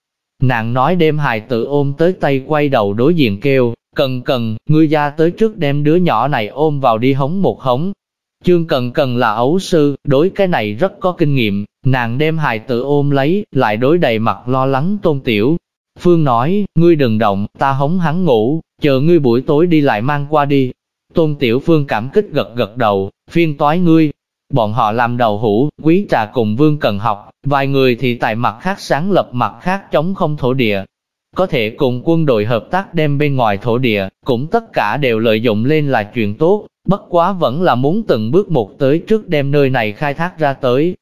Nàng nói đêm hài tử ôm tới tay quay đầu đối diện kêu, cần cần, ngươi ra tới trước đem đứa nhỏ này ôm vào đi hống một hống. Chương cần cần là ấu sư, đối cái này rất có kinh nghiệm, Nàng đem hài tử ôm lấy, lại đối đầy mặt lo lắng tôn tiểu. Phương nói, ngươi đừng động, ta hống hắn ngủ, chờ ngươi buổi tối đi lại mang qua đi. Tôn tiểu phương cảm kích gật gật đầu, phiên toái ngươi. Bọn họ làm đầu hũ, quý trà cùng vương cần học, vài người thì tại mặt khác sáng lập mặt khác chống không thổ địa. Có thể cùng quân đội hợp tác đem bên ngoài thổ địa, cũng tất cả đều lợi dụng lên là chuyện tốt, bất quá vẫn là muốn từng bước một tới trước đem nơi này khai thác ra tới,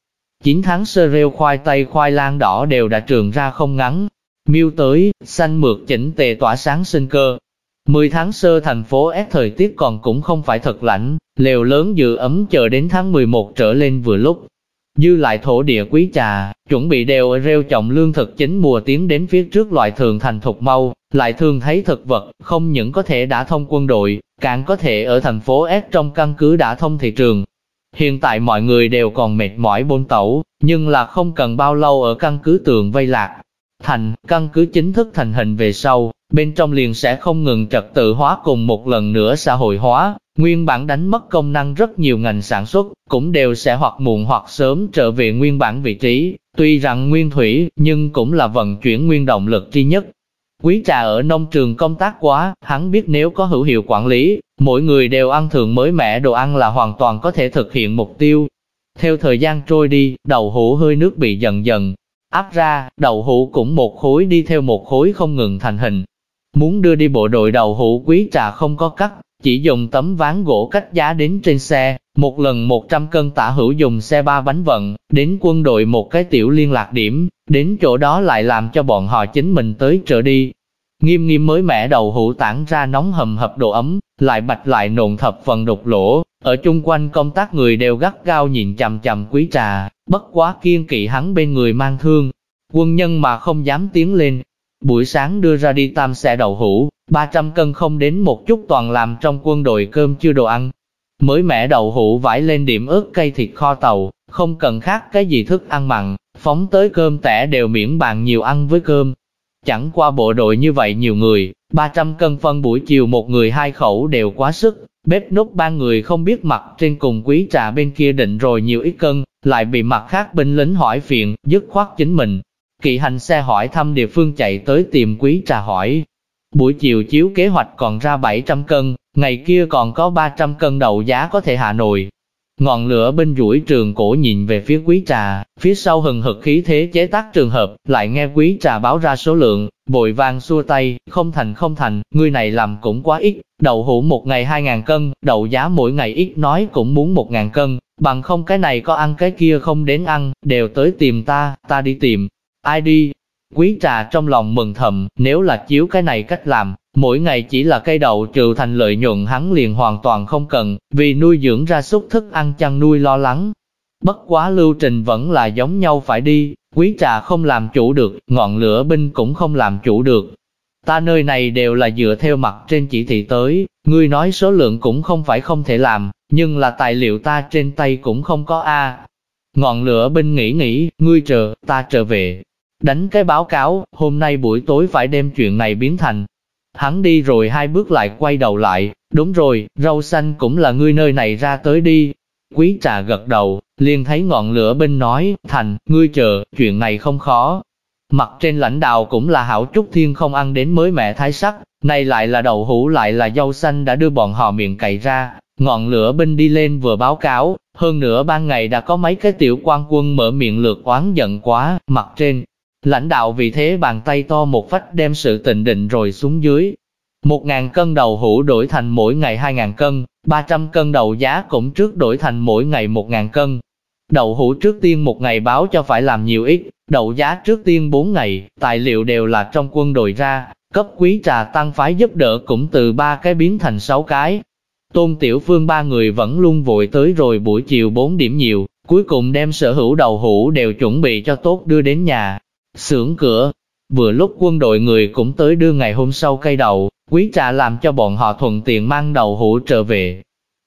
9 tháng sơ rêu khoai tây khoai lang đỏ đều đã trường ra không ngắn. Miêu tới, xanh mượt chỉnh tề tỏa sáng sinh cơ. 10 tháng sơ thành phố S thời tiết còn cũng không phải thật lạnh, lều lớn dự ấm chờ đến tháng 11 trở lên vừa lúc. Dư lại thổ địa quý trà, chuẩn bị đều rêu trọng lương thực chính mùa tiến đến phía trước loại thường thành thục mau, lại thường thấy thực vật, không những có thể đã thông quân đội, càng có thể ở thành phố S trong căn cứ đã thông thị trường, Hiện tại mọi người đều còn mệt mỏi bôn tẩu, nhưng là không cần bao lâu ở căn cứ tường vây lạc. Thành, căn cứ chính thức thành hình về sau, bên trong liền sẽ không ngừng trật tự hóa cùng một lần nữa xã hội hóa, nguyên bản đánh mất công năng rất nhiều ngành sản xuất, cũng đều sẽ hoặc muộn hoặc sớm trở về nguyên bản vị trí, tuy rằng nguyên thủy, nhưng cũng là vận chuyển nguyên động lực duy nhất. Quý trà ở nông trường công tác quá, hắn biết nếu có hữu hiệu quản lý, mỗi người đều ăn thường mới mẻ đồ ăn là hoàn toàn có thể thực hiện mục tiêu. Theo thời gian trôi đi, đầu hũ hơi nước bị dần dần áp ra, đầu hũ cũng một khối đi theo một khối không ngừng thành hình. Muốn đưa đi bộ đội đầu hũ quý trà không có cắt, chỉ dùng tấm ván gỗ cách giá đến trên xe, một lần 100 cân tả hữu dùng xe ba bánh vận, đến quân đội một cái tiểu liên lạc điểm, đến chỗ đó lại làm cho bọn họ chính mình tới trở đi. Nghiêm nghiêm mới mẻ đầu hũ tản ra nóng hầm hập độ ấm, lại bạch lại nộn thập phần đục lỗ, ở chung quanh công tác người đều gắt gao nhìn chằm chằm quý trà, bất quá kiên kỵ hắn bên người mang thương. Quân nhân mà không dám tiến lên. Buổi sáng đưa ra đi tam xe đầu hũ, 300 cân không đến một chút toàn làm trong quân đội cơm chưa đồ ăn. Mới mẻ đậu hũ vải lên điểm ớt cây thịt kho tàu, không cần khác cái gì thức ăn mặn, phóng tới cơm tẻ đều miễn bàn nhiều ăn với cơm. Chẳng qua bộ đội như vậy nhiều người, 300 cân phân buổi chiều một người hai khẩu đều quá sức, bếp nút ba người không biết mặt trên cùng quý trà bên kia định rồi nhiều ít cân, lại bị mặt khác binh lính hỏi phiền, dứt khoát chính mình. Kỵ hành xe hỏi thăm địa phương chạy tới tìm quý trà hỏi. Buổi chiều chiếu kế hoạch còn ra 700 cân, ngày kia còn có 300 cân đầu giá có thể hạ nồi. Ngọn lửa bên rũi trường cổ nhìn về phía quý trà, phía sau hừng hực khí thế chế tác trường hợp, lại nghe quý trà báo ra số lượng, vội vàng xua tay, không thành không thành, người này làm cũng quá ít, đậu hũ một ngày 2.000 cân, đậu giá mỗi ngày ít nói cũng muốn 1.000 cân, bằng không cái này có ăn cái kia không đến ăn, đều tới tìm ta, ta đi tìm, ai đi, Quý trà trong lòng mừng thầm, nếu là chiếu cái này cách làm, mỗi ngày chỉ là cây đậu trừ thành lợi nhuận hắn liền hoàn toàn không cần, vì nuôi dưỡng ra súc thức ăn chăn nuôi lo lắng. Bất quá lưu trình vẫn là giống nhau phải đi, quý trà không làm chủ được, ngọn lửa binh cũng không làm chủ được. Ta nơi này đều là dựa theo mặt trên chỉ thị tới, ngươi nói số lượng cũng không phải không thể làm, nhưng là tài liệu ta trên tay cũng không có A. Ngọn lửa binh nghĩ nghĩ, ngươi chờ, ta trở về, Đánh cái báo cáo, hôm nay buổi tối phải đem chuyện này biến thành. Hắn đi rồi hai bước lại quay đầu lại, đúng rồi, rau xanh cũng là ngươi nơi này ra tới đi. Quý trà gật đầu, liền thấy ngọn lửa bên nói, thành, ngươi chờ, chuyện này không khó. Mặt trên lãnh đạo cũng là hảo trúc thiên không ăn đến mới mẹ thái sắc, này lại là đậu hũ lại là dâu xanh đã đưa bọn họ miệng cày ra. Ngọn lửa binh đi lên vừa báo cáo, hơn nữa ban ngày đã có mấy cái tiểu quan quân mở miệng lượt oán giận quá, mặt trên, Lãnh đạo vì thế bàn tay to một phách đem sự tình định rồi xuống dưới. Một ngàn cân đầu hũ đổi thành mỗi ngày hai ngàn cân, ba trăm cân đầu giá cũng trước đổi thành mỗi ngày một ngàn cân. Đậu hũ trước tiên một ngày báo cho phải làm nhiều ít, đậu giá trước tiên bốn ngày, tài liệu đều là trong quân đội ra, cấp quý trà tăng phái giúp đỡ cũng từ ba cái biến thành sáu cái. Tôn Tiểu Phương ba người vẫn luôn vội tới rồi buổi chiều bốn điểm nhiều, cuối cùng đem sở hữu đầu hũ đều chuẩn bị cho tốt đưa đến nhà, xưởng cửa. Vừa lúc quân đội người cũng tới đưa ngày hôm sau cây đậu, quý trà làm cho bọn họ thuận tiện mang đầu hũ trở về.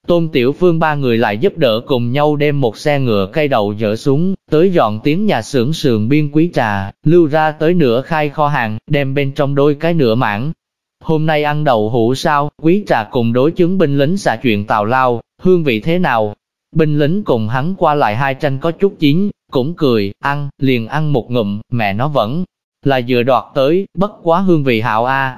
Tôn Tiểu Phương ba người lại giúp đỡ cùng nhau đem một xe ngựa cây đậu dỡ xuống, tới dọn tiếng nhà xưởng sườn biên quý trà, lưu ra tới nửa khai kho hàng, đem bên trong đôi cái nửa mảng. Hôm nay ăn đậu hũ sao, quý trà cùng đối chứng binh lính xả chuyện tào lao, hương vị thế nào? Binh lính cùng hắn qua lại hai tranh có chút chín, cũng cười, ăn, liền ăn một ngụm, mẹ nó vẫn là vừa đoạt tới, bất quá hương vị hảo a.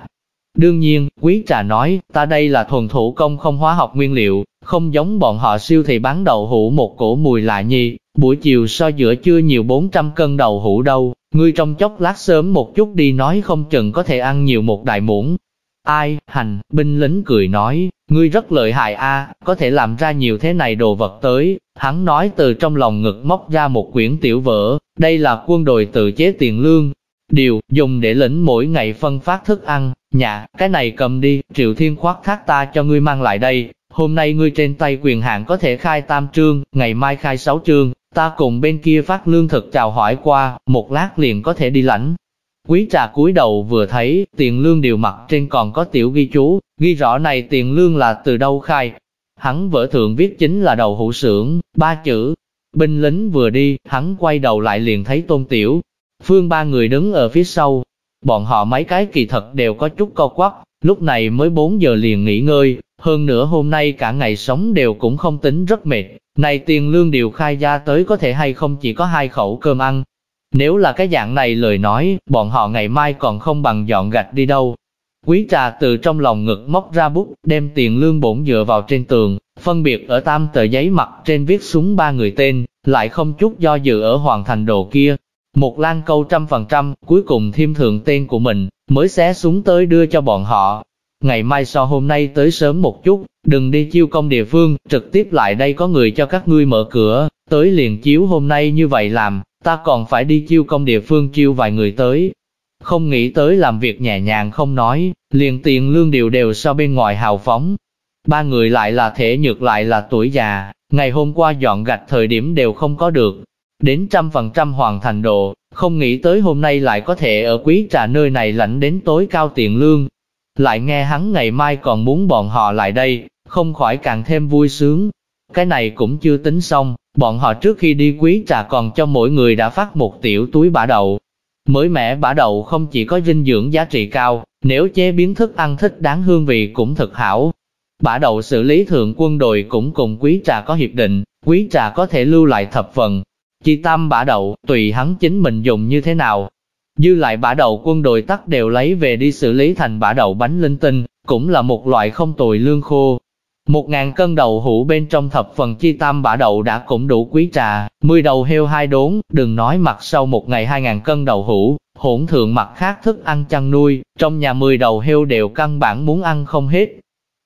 Đương nhiên, quý trà nói, ta đây là thuần thủ công không hóa học nguyên liệu, không giống bọn họ siêu thị bán đậu hũ một cổ mùi lạ nhi, buổi chiều so giữa chưa nhiều 400 cân đậu hũ đâu, ngươi trong chốc lát sớm một chút đi nói không chừng có thể ăn nhiều một đại muỗng. Ai, hành, binh lính cười nói, ngươi rất lợi hại a, có thể làm ra nhiều thế này đồ vật tới, Hắn nói từ trong lòng ngực móc ra một quyển tiểu vở, đây là quân đội tự chế tiền lương. Điều, dùng để lĩnh mỗi ngày phân phát thức ăn, nhà, cái này cầm đi, triệu thiên khoát thác ta cho ngươi mang lại đây, hôm nay ngươi trên tay quyền hạn có thể khai tam trương, ngày mai khai sáu trương, ta cùng bên kia phát lương thực chào hỏi qua, một lát liền có thể đi lãnh. Quý trà cúi đầu vừa thấy, tiền lương điều mặt trên còn có tiểu ghi chú, ghi rõ này tiền lương là từ đâu khai, Hắn vỡ thượng viết chính là đầu hữu sưởng, ba chữ. Binh lính vừa đi, hắn quay đầu lại liền thấy tôn tiểu. Phương ba người đứng ở phía sau. Bọn họ mấy cái kỳ thật đều có chút co quắp, lúc này mới 4 giờ liền nghỉ ngơi, hơn nữa hôm nay cả ngày sống đều cũng không tính rất mệt. Này tiền lương điều khai ra tới có thể hay không chỉ có hai khẩu cơm ăn. Nếu là cái dạng này lời nói, bọn họ ngày mai còn không bằng dọn gạch đi đâu. Quý trà từ trong lòng ngực móc ra bút, đem tiền lương bổn dựa vào trên tường, phân biệt ở tam tờ giấy mặt trên viết xuống ba người tên, lại không chút do dự ở hoàn thành đồ kia. Một lan câu trăm phần trăm, cuối cùng thêm thượng tên của mình, mới xé xuống tới đưa cho bọn họ. ngày mai so hôm nay tới sớm một chút, đừng đi chiêu công địa phương, trực tiếp lại đây có người cho các ngươi mở cửa, tới liền chiếu hôm nay như vậy làm, ta còn phải đi chiêu công địa phương chiêu vài người tới. Không nghĩ tới làm việc nhẹ nhàng không nói, liền tiền lương điều đều so bên ngoài hào phóng. Ba người lại là thể nhược lại là tuổi già, ngày hôm qua dọn gạch thời điểm đều không có được. Đến trăm phần trăm hoàn thành độ, không nghĩ tới hôm nay lại có thể ở quý trà nơi này lãnh đến tối cao tiền lương. Lại nghe hắn ngày mai còn muốn bọn họ lại đây, không khỏi càng thêm vui sướng. Cái này cũng chưa tính xong, bọn họ trước khi đi quý trà còn cho mỗi người đã phát một tiểu túi bả đậu. Mới mẻ bả đậu không chỉ có dinh dưỡng giá trị cao, nếu chế biến thức ăn thích đáng hương vị cũng thật hảo. Bả đậu xử lý thượng quân đội cũng cùng quý trà có hiệp định, quý trà có thể lưu lại thập phần, Chi tam bả đậu, tùy hắn chính mình dùng như thế nào. Dư lại bả đậu quân đội tắc đều lấy về đi xử lý thành bả đậu bánh linh tinh, cũng là một loại không tồi lương khô. Một ngàn cân đậu hũ bên trong thập phần chi tam bả đậu đã cũng đủ quý trà, mười đầu heo hai đốn, đừng nói mặt sau một ngày hai ngàn cân đậu hũ, hỗn thượng mặt khác thức ăn chăn nuôi, trong nhà mười đầu heo đều căn bản muốn ăn không hết.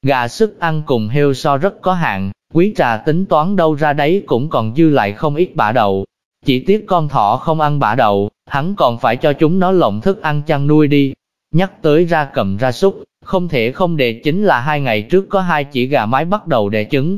Gà sức ăn cùng heo so rất có hạn, Quý trà tính toán đâu ra đấy cũng còn dư lại không ít bả đậu. Chỉ tiếc con thỏ không ăn bả đậu, hắn còn phải cho chúng nó lộng thức ăn chăn nuôi đi. Nhắc tới ra cầm ra súc, không thể không để chính là hai ngày trước có hai chỉ gà mái bắt đầu đẻ trứng.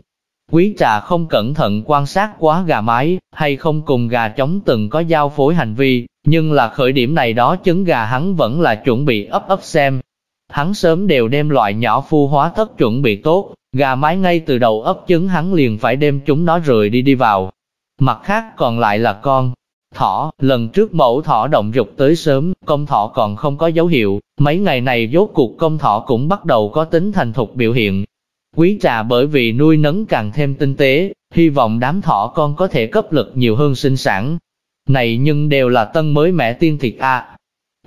Quý trà không cẩn thận quan sát quá gà mái, hay không cùng gà trống từng có giao phối hành vi, nhưng là khởi điểm này đó trứng gà hắn vẫn là chuẩn bị ấp ấp xem. Hắn sớm đều đem loại nhỏ phu hóa thất chuẩn bị tốt, Gà mái ngay từ đầu ấp trứng hắn liền phải đem chúng nó rời đi đi vào. Mặt khác còn lại là con. Thỏ, lần trước mẫu thỏ động dục tới sớm, công thỏ còn không có dấu hiệu, mấy ngày này dốt cuộc công thỏ cũng bắt đầu có tính thành thục biểu hiện. Quý trà bởi vì nuôi nấng càng thêm tinh tế, hy vọng đám thỏ con có thể cấp lực nhiều hơn sinh sản. Này nhưng đều là tân mới mẻ tiên thịt a.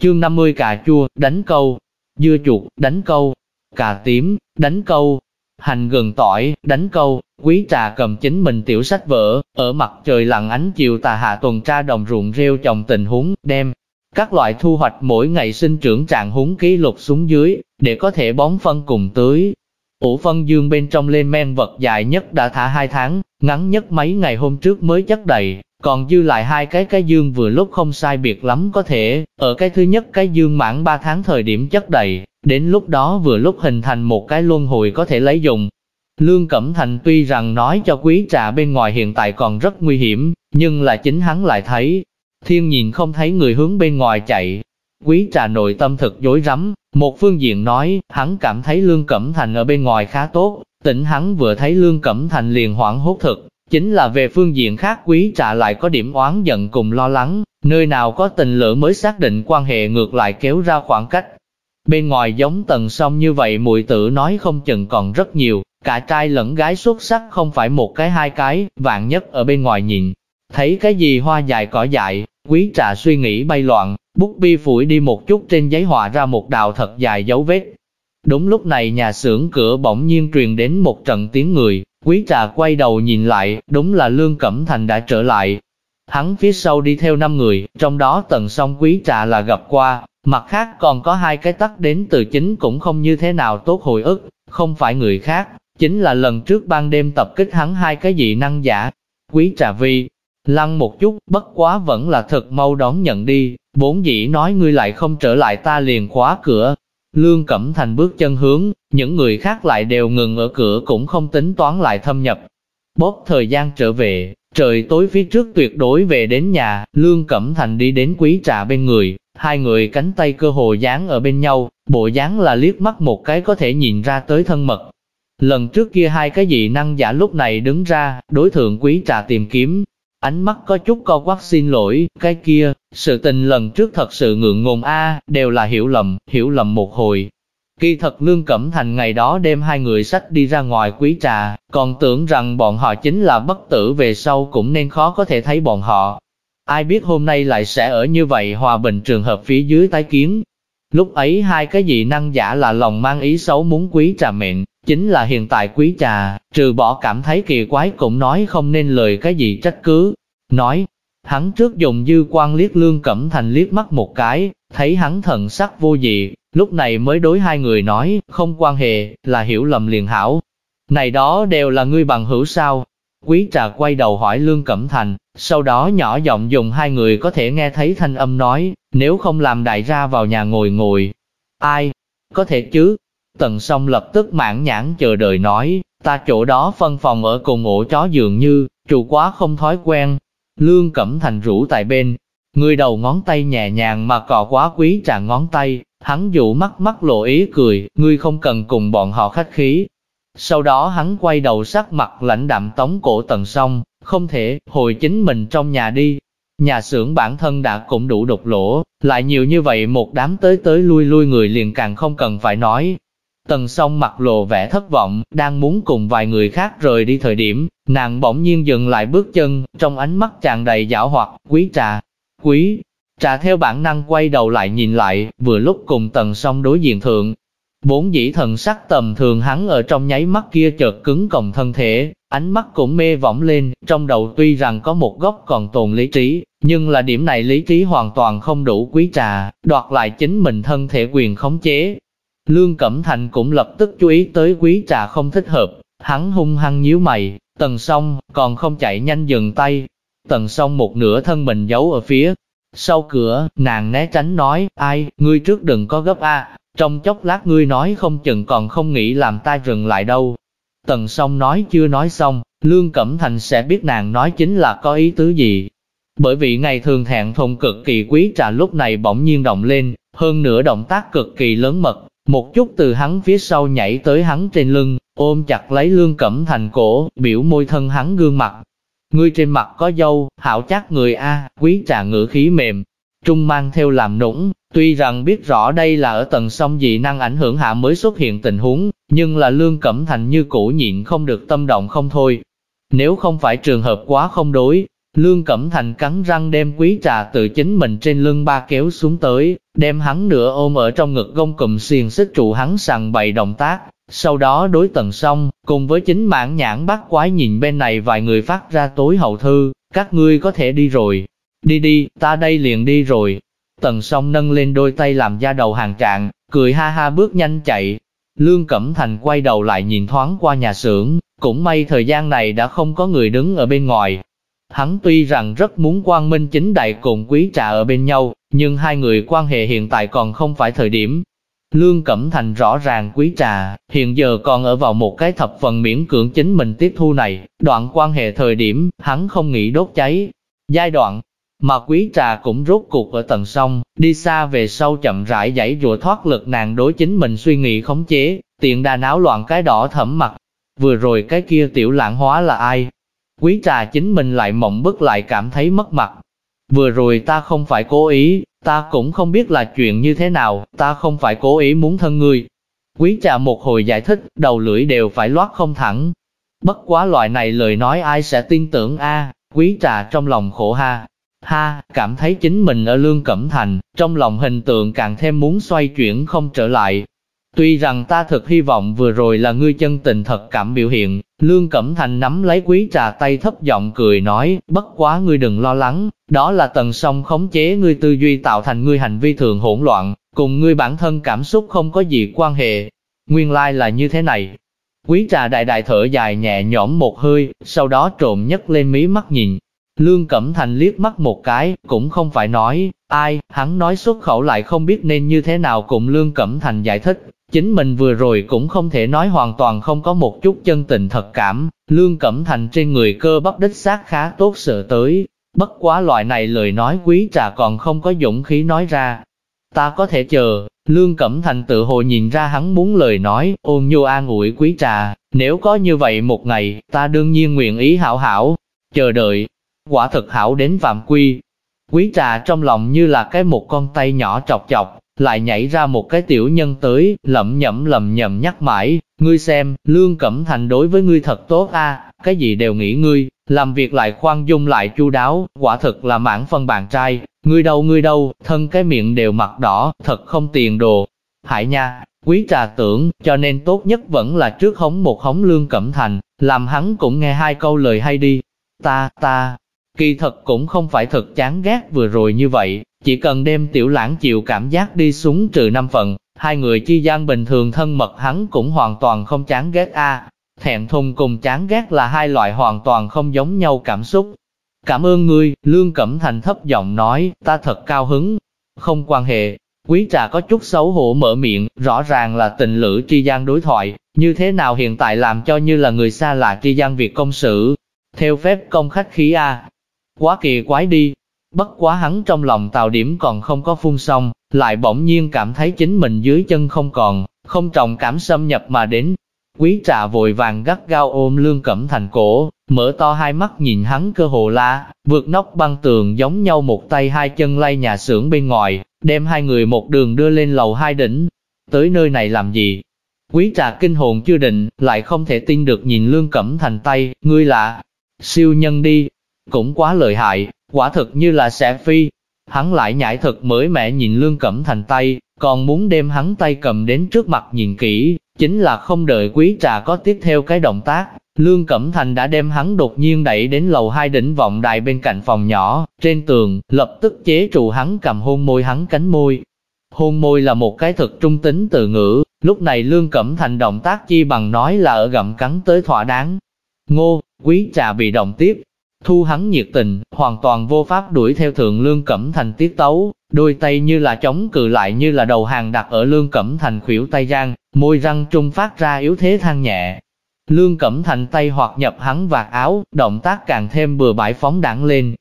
Chương 50 cà chua, đánh câu, dưa chuột, đánh câu, cà tím, đánh câu, hành gừng tỏi, đánh câu, quý trà cầm chính mình tiểu sách vở, ở mặt trời lặng ánh chiều tà hạ tuần tra đồng ruộng rêu trồng tình huống, đem các loại thu hoạch mỗi ngày sinh trưởng trạng húng ký lục xuống dưới, để có thể bón phân cùng tưới. Ủ phân dương bên trong lên men vật dài nhất đã thả hai tháng, ngắn nhất mấy ngày hôm trước mới chất đầy, còn dư lại hai cái cái dương vừa lúc không sai biệt lắm có thể, ở cái thứ nhất cái dương mãn ba tháng thời điểm chất đầy, Đến lúc đó vừa lúc hình thành một cái luân hồi có thể lấy dùng. Lương Cẩm Thành tuy rằng nói cho quý trà bên ngoài hiện tại còn rất nguy hiểm, nhưng là chính hắn lại thấy. Thiên nhìn không thấy người hướng bên ngoài chạy. Quý trà nội tâm thực dối rắm một phương diện nói, hắn cảm thấy Lương Cẩm Thành ở bên ngoài khá tốt, tỉnh hắn vừa thấy Lương Cẩm Thành liền hoảng hốt thực, chính là về phương diện khác quý trà lại có điểm oán giận cùng lo lắng, nơi nào có tình lửa mới xác định quan hệ ngược lại kéo ra khoảng cách, Bên ngoài giống tần song như vậy muội tử nói không chừng còn rất nhiều, cả trai lẫn gái xuất sắc không phải một cái hai cái, vạn nhất ở bên ngoài nhìn. Thấy cái gì hoa dài cỏ dại, quý trà suy nghĩ bay loạn, bút bi phủi đi một chút trên giấy họa ra một đào thật dài dấu vết. Đúng lúc này nhà xưởng cửa bỗng nhiên truyền đến một trận tiếng người, quý trà quay đầu nhìn lại, đúng là Lương Cẩm Thành đã trở lại. Hắn phía sau đi theo năm người, trong đó tần song quý trà là gặp qua, Mặt khác còn có hai cái tắc đến từ chính cũng không như thế nào tốt hồi ức, không phải người khác, chính là lần trước ban đêm tập kích hắn hai cái dị năng giả. Quý trà vi, lăng một chút, bất quá vẫn là thật mau đón nhận đi, bốn dĩ nói ngươi lại không trở lại ta liền khóa cửa. Lương Cẩm Thành bước chân hướng, những người khác lại đều ngừng ở cửa cũng không tính toán lại thâm nhập. Bóp thời gian trở về, trời tối phía trước tuyệt đối về đến nhà, Lương Cẩm Thành đi đến quý trà bên người, Hai người cánh tay cơ hồ dán ở bên nhau, bộ dáng là liếc mắt một cái có thể nhìn ra tới thân mật. Lần trước kia hai cái dị năng giả lúc này đứng ra, đối thượng quý trà tìm kiếm. Ánh mắt có chút co quắc xin lỗi, cái kia, sự tình lần trước thật sự ngượng ngùng a đều là hiểu lầm, hiểu lầm một hồi. Kỳ thật Lương Cẩm Thành ngày đó đem hai người sách đi ra ngoài quý trà, còn tưởng rằng bọn họ chính là bất tử về sau cũng nên khó có thể thấy bọn họ, Ai biết hôm nay lại sẽ ở như vậy hòa bình trường hợp phía dưới tái kiến. Lúc ấy hai cái dị năng giả là lòng mang ý xấu muốn quý trà mệnh, chính là hiện tại quý trà, trừ bỏ cảm thấy kỳ quái cũng nói không nên lời cái gì trách cứ. Nói, hắn trước dùng dư quan liếc lương cẩm thành liếc mắt một cái, thấy hắn thần sắc vô dị, lúc này mới đối hai người nói, không quan hệ, là hiểu lầm liền hảo. Này đó đều là ngươi bằng hữu sao? Quý trà quay đầu hỏi Lương Cẩm Thành, sau đó nhỏ giọng dùng hai người có thể nghe thấy thanh âm nói, nếu không làm đại ra vào nhà ngồi ngồi. Ai? Có thể chứ? Tần song lập tức mãn nhãn chờ đợi nói, ta chỗ đó phân phòng ở cùng ổ chó dường như, chủ quá không thói quen. Lương Cẩm Thành rủ tại bên, người đầu ngón tay nhẹ nhàng mà cọ quá quý trà ngón tay, hắn dụ mắt mắt lộ ý cười, ngươi không cần cùng bọn họ khách khí. Sau đó hắn quay đầu sắc mặt lãnh đạm tống cổ tần song, không thể, hồi chính mình trong nhà đi. Nhà xưởng bản thân đã cũng đủ đục lỗ, lại nhiều như vậy một đám tới tới lui lui người liền càng không cần phải nói. Tần song mặt lộ vẻ thất vọng, đang muốn cùng vài người khác rời đi thời điểm, nàng bỗng nhiên dừng lại bước chân, trong ánh mắt tràn đầy giảo hoạt, quý trà, quý. Trà theo bản năng quay đầu lại nhìn lại, vừa lúc cùng tần song đối diện thượng, Bốn dĩ thần sắc tầm thường hắn ở trong nháy mắt kia chợt cứng còng thân thể, ánh mắt cũng mê võng lên, trong đầu tuy rằng có một góc còn tồn lý trí, nhưng là điểm này lý trí hoàn toàn không đủ quý trà, đoạt lại chính mình thân thể quyền khống chế. Lương Cẩm Thành cũng lập tức chú ý tới quý trà không thích hợp, hắn hung hăng nhíu mày, tần song, còn không chạy nhanh dừng tay. Tần song một nửa thân mình giấu ở phía sau cửa, nàng né tránh nói, ai, ngươi trước đừng có gấp a trong chốc lát ngươi nói không chừng còn không nghĩ làm ta dừng lại đâu. Tần song nói chưa nói xong, Lương Cẩm Thành sẽ biết nàng nói chính là có ý tứ gì. Bởi vì ngày thường thẹn thùng cực kỳ quý trà lúc này bỗng nhiên động lên, hơn nữa động tác cực kỳ lớn mật, một chút từ hắn phía sau nhảy tới hắn trên lưng, ôm chặt lấy Lương Cẩm Thành cổ, biểu môi thân hắn gương mặt. Ngươi trên mặt có dâu, hảo chắc người A, quý trà ngữ khí mềm, trung mang theo làm nũng, Tuy rằng biết rõ đây là ở tầng sông dị năng ảnh hưởng hạ mới xuất hiện tình huống, nhưng là Lương Cẩm Thành như cũ nhịn không được tâm động không thôi. Nếu không phải trường hợp quá không đối, Lương Cẩm Thành cắn răng đem quý trà từ chính mình trên lưng ba kéo xuống tới, đem hắn nửa ôm ở trong ngực gông cùm xiềng xích trụ hắn sằng bày động tác, sau đó đối tầng sông, cùng với chính mãn nhãn bắt quái nhìn bên này vài người phát ra tối hậu thư, các ngươi có thể đi rồi. Đi đi, ta đây liền đi rồi, Tần song nâng lên đôi tay làm da đầu hàng trạng, cười ha ha bước nhanh chạy. Lương Cẩm Thành quay đầu lại nhìn thoáng qua nhà xưởng, cũng may thời gian này đã không có người đứng ở bên ngoài. Hắn tuy rằng rất muốn quang minh chính đại cùng quý trà ở bên nhau, nhưng hai người quan hệ hiện tại còn không phải thời điểm. Lương Cẩm Thành rõ ràng quý trà, hiện giờ còn ở vào một cái thập phần miễn cưỡng chính mình tiếp thu này, đoạn quan hệ thời điểm, hắn không nghĩ đốt cháy. Giai đoạn, mà quý trà cũng rốt cuộc ở tầng sông, đi xa về sau chậm rãi giải rùa thoát lực nàng đối chính mình suy nghĩ khống chế, tiện đà náo loạn cái đỏ thẫm mặt. Vừa rồi cái kia tiểu lãng hóa là ai? Quý trà chính mình lại mộng bức lại cảm thấy mất mặt. Vừa rồi ta không phải cố ý, ta cũng không biết là chuyện như thế nào, ta không phải cố ý muốn thân ngươi. Quý trà một hồi giải thích, đầu lưỡi đều phải loát không thẳng. Bất quá loại này lời nói ai sẽ tin tưởng a quý trà trong lòng khổ ha, Ha, cảm thấy chính mình ở Lương Cẩm Thành, trong lòng hình tượng càng thêm muốn xoay chuyển không trở lại. Tuy rằng ta thực hy vọng vừa rồi là ngươi chân tình thật cảm biểu hiện, Lương Cẩm Thành nắm lấy quý trà tay thấp giọng cười nói, bất quá ngươi đừng lo lắng, đó là tầng song khống chế ngươi tư duy tạo thành ngươi hành vi thường hỗn loạn, cùng ngươi bản thân cảm xúc không có gì quan hệ. Nguyên lai like là như thế này. Quý trà đại đại thở dài nhẹ nhõm một hơi, sau đó trộm nhấc lên mí mắt nhìn, Lương Cẩm Thành liếc mắt một cái, cũng không phải nói, ai, hắn nói xuất khẩu lại không biết nên như thế nào cùng Lương Cẩm Thành giải thích. Chính mình vừa rồi cũng không thể nói hoàn toàn không có một chút chân tình thật cảm, Lương Cẩm Thành trên người cơ bắp đích xác khá tốt sợ tới. Bất quá loại này lời nói quý trà còn không có dũng khí nói ra. Ta có thể chờ, Lương Cẩm Thành tự hồ nhìn ra hắn muốn lời nói, ôn nhu an ủi quý trà, nếu có như vậy một ngày, ta đương nhiên nguyện ý hảo hảo, chờ đợi, quả thực hảo đến vàm quy. Quý trà trong lòng như là cái một con tay nhỏ chọc chọc, lại nhảy ra một cái tiểu nhân tới, lẩm nhẩm lầm nhẩm nhắc mãi, ngươi xem, Lương Cẩm Thành đối với ngươi thật tốt a, cái gì đều nghĩ ngươi, làm việc lại khoan dung lại chu đáo, quả thực là mãn phân bàn trai, ngươi đâu ngươi đâu, thân cái miệng đều mặt đỏ, thật không tiền đồ. Hải nha, quý trà tưởng, cho nên tốt nhất vẫn là trước hống một hống Lương Cẩm Thành, làm hắn cũng nghe hai câu lời hay đi. Ta, ta, Kỳ thật cũng không phải thật chán ghét vừa rồi như vậy, chỉ cần đem tiểu lãng chịu cảm giác đi xuống trừ năm phần, hai người chi gian bình thường thân mật hắn cũng hoàn toàn không chán ghét a. Thẹn thùng cùng chán ghét là hai loại hoàn toàn không giống nhau cảm xúc. Cảm ơn ngươi, Lương Cẩm Thành thấp giọng nói, ta thật cao hứng. Không quan hệ, quý trà có chút xấu hổ mở miệng, rõ ràng là tình lữ tri gian đối thoại, như thế nào hiện tại làm cho như là người xa lạ tri gian việc công sự. Theo phép công khách khí A, quá kỳ quái đi. Bất quá hắn trong lòng tào điểm còn không có phun xong, lại bỗng nhiên cảm thấy chính mình dưới chân không còn, không trọng cảm xâm nhập mà đến. Quý trà vội vàng gắt gao ôm lương cẩm thành cổ, mở to hai mắt nhìn hắn cơ hồ la, vượt nóc băng tường giống nhau một tay hai chân lay nhà xưởng bên ngoài, đem hai người một đường đưa lên lầu hai đỉnh. Tới nơi này làm gì? Quý trà kinh hồn chưa định, lại không thể tin được nhìn lương cẩm thành tay, ngươi lạ, siêu nhân đi, cũng quá lợi hại, quả thực như là sẽ phi. Hắn lại nhảy thật mới mẹ nhìn Lương Cẩm Thành tay, còn muốn đem hắn tay cầm đến trước mặt nhìn kỹ, chính là không đợi quý trà có tiếp theo cái động tác. Lương Cẩm Thành đã đem hắn đột nhiên đẩy đến lầu hai đỉnh vọng đài bên cạnh phòng nhỏ, trên tường, lập tức chế trụ hắn cầm hôn môi hắn cánh môi. Hôn môi là một cái thực trung tính từ ngữ, lúc này Lương Cẩm Thành động tác chi bằng nói là ở gặm cắn tới thỏa đáng. Ngô, quý trà bị động tiếp, Thu hắn nhiệt tình, hoàn toàn vô pháp đuổi theo thượng lương cẩm thành tiết tấu, đôi tay như là chống cự lại như là đầu hàng đặt ở lương cẩm thành khuỷu tay gian, môi răng trung phát ra yếu thế than nhẹ. Lương cẩm thành tay hoặc nhập hắn vạt áo, động tác càng thêm bừa bãi phóng đẳng lên.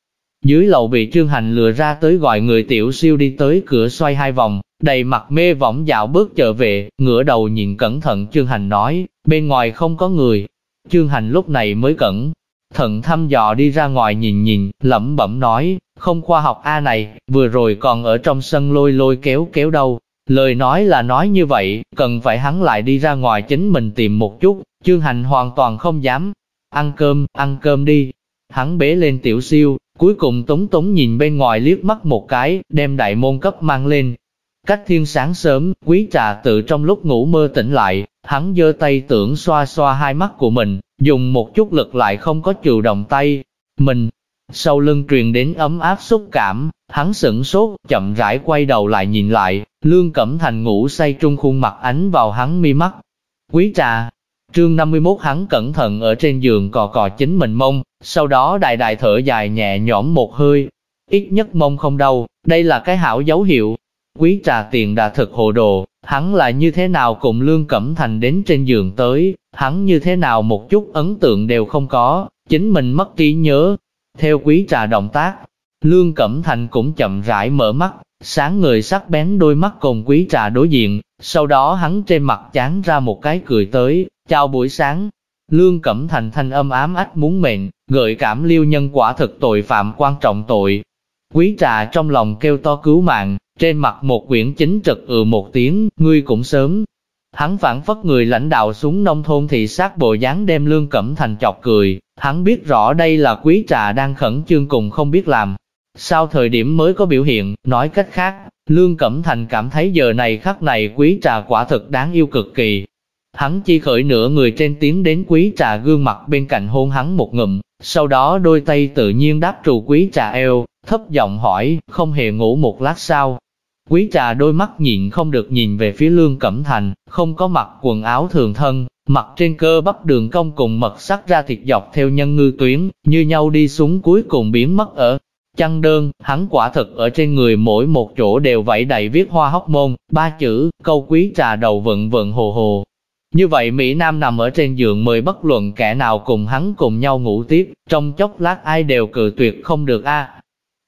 Dưới lầu bị trương hành lừa ra tới gọi người tiểu siêu đi tới cửa xoay hai vòng, đầy mặt mê võng dạo bước trở về, ngửa đầu nhìn cẩn thận trương hành nói, bên ngoài không có người. Trương hành lúc này mới cẩn Thận thăm dò đi ra ngoài nhìn nhìn, lẩm bẩm nói, không khoa học A này, vừa rồi còn ở trong sân lôi lôi kéo kéo đâu. Lời nói là nói như vậy, cần phải hắn lại đi ra ngoài chính mình tìm một chút, chương hành hoàn toàn không dám. Ăn cơm, ăn cơm đi. Hắn bế lên tiểu siêu, cuối cùng túng túng nhìn bên ngoài liếc mắt một cái, đem đại môn cấp mang lên, Cách thiên sáng sớm, quý trà tự trong lúc ngủ mơ tỉnh lại, hắn giơ tay tưởng xoa xoa hai mắt của mình, dùng một chút lực lại không có chịu động tay. Mình, sau lưng truyền đến ấm áp xúc cảm, hắn sửng sốt, chậm rãi quay đầu lại nhìn lại, lương cẩm thành ngủ say trung khuôn mặt ánh vào hắn mi mắt. Quý trà, trương 51 hắn cẩn thận ở trên giường cò cò chính mình mông, sau đó đại đại thở dài nhẹ nhõm một hơi, ít nhất mông không đau, đây là cái hảo dấu hiệu, Quý trà tiền đã thực hồ đồ, hắn là như thế nào cùng Lương Cẩm Thành đến trên giường tới, hắn như thế nào một chút ấn tượng đều không có, chính mình mất trí nhớ. Theo quý trà động tác, Lương Cẩm Thành cũng chậm rãi mở mắt, sáng người sắc bén đôi mắt cùng quý trà đối diện, sau đó hắn trên mặt chán ra một cái cười tới, chào buổi sáng. Lương Cẩm Thành thanh âm ám ách muốn mệnh, gợi cảm liêu nhân quả thực tội phạm quan trọng tội. Quý trà trong lòng kêu to cứu mạng, trên mặt một quyển chính trực ừ một tiếng, ngươi cũng sớm. Hắn phản phất người lãnh đạo xuống nông thôn thị sát bộ dáng đem lương cẩm thành chọc cười, hắn biết rõ đây là quý trà đang khẩn trương cùng không biết làm. Sau thời điểm mới có biểu hiện, nói cách khác, Lương Cẩm Thành cảm thấy giờ này khắc này quý trà quả thực đáng yêu cực kỳ. Hắn chi khởi nửa người trên tiến đến quý trà gương mặt bên cạnh hôn hắn một ngụm, sau đó đôi tay tự nhiên đáp trù quý trà eo, thấp giọng hỏi, không hề ngủ một lát sao, Quý trà đôi mắt nhịn không được nhìn về phía Lương Cẩm Thành, không có mặc quần áo thường thân, mặt trên cơ bắp đường cong cùng mật sắc ra thịt dọc theo nhân ngư tuyến, như nhau đi xuống cuối cùng biến mất ở chăn đơn, hắn quả thực ở trên người mỗi một chỗ đều vẫy đầy viết hoa hóc môn, ba chữ, câu quý trà đầu vận vận hồ hồ. Như vậy Mỹ Nam nằm ở trên giường mời bất luận kẻ nào cùng hắn cùng nhau ngủ tiếp, trong chốc lát ai đều cự tuyệt không được a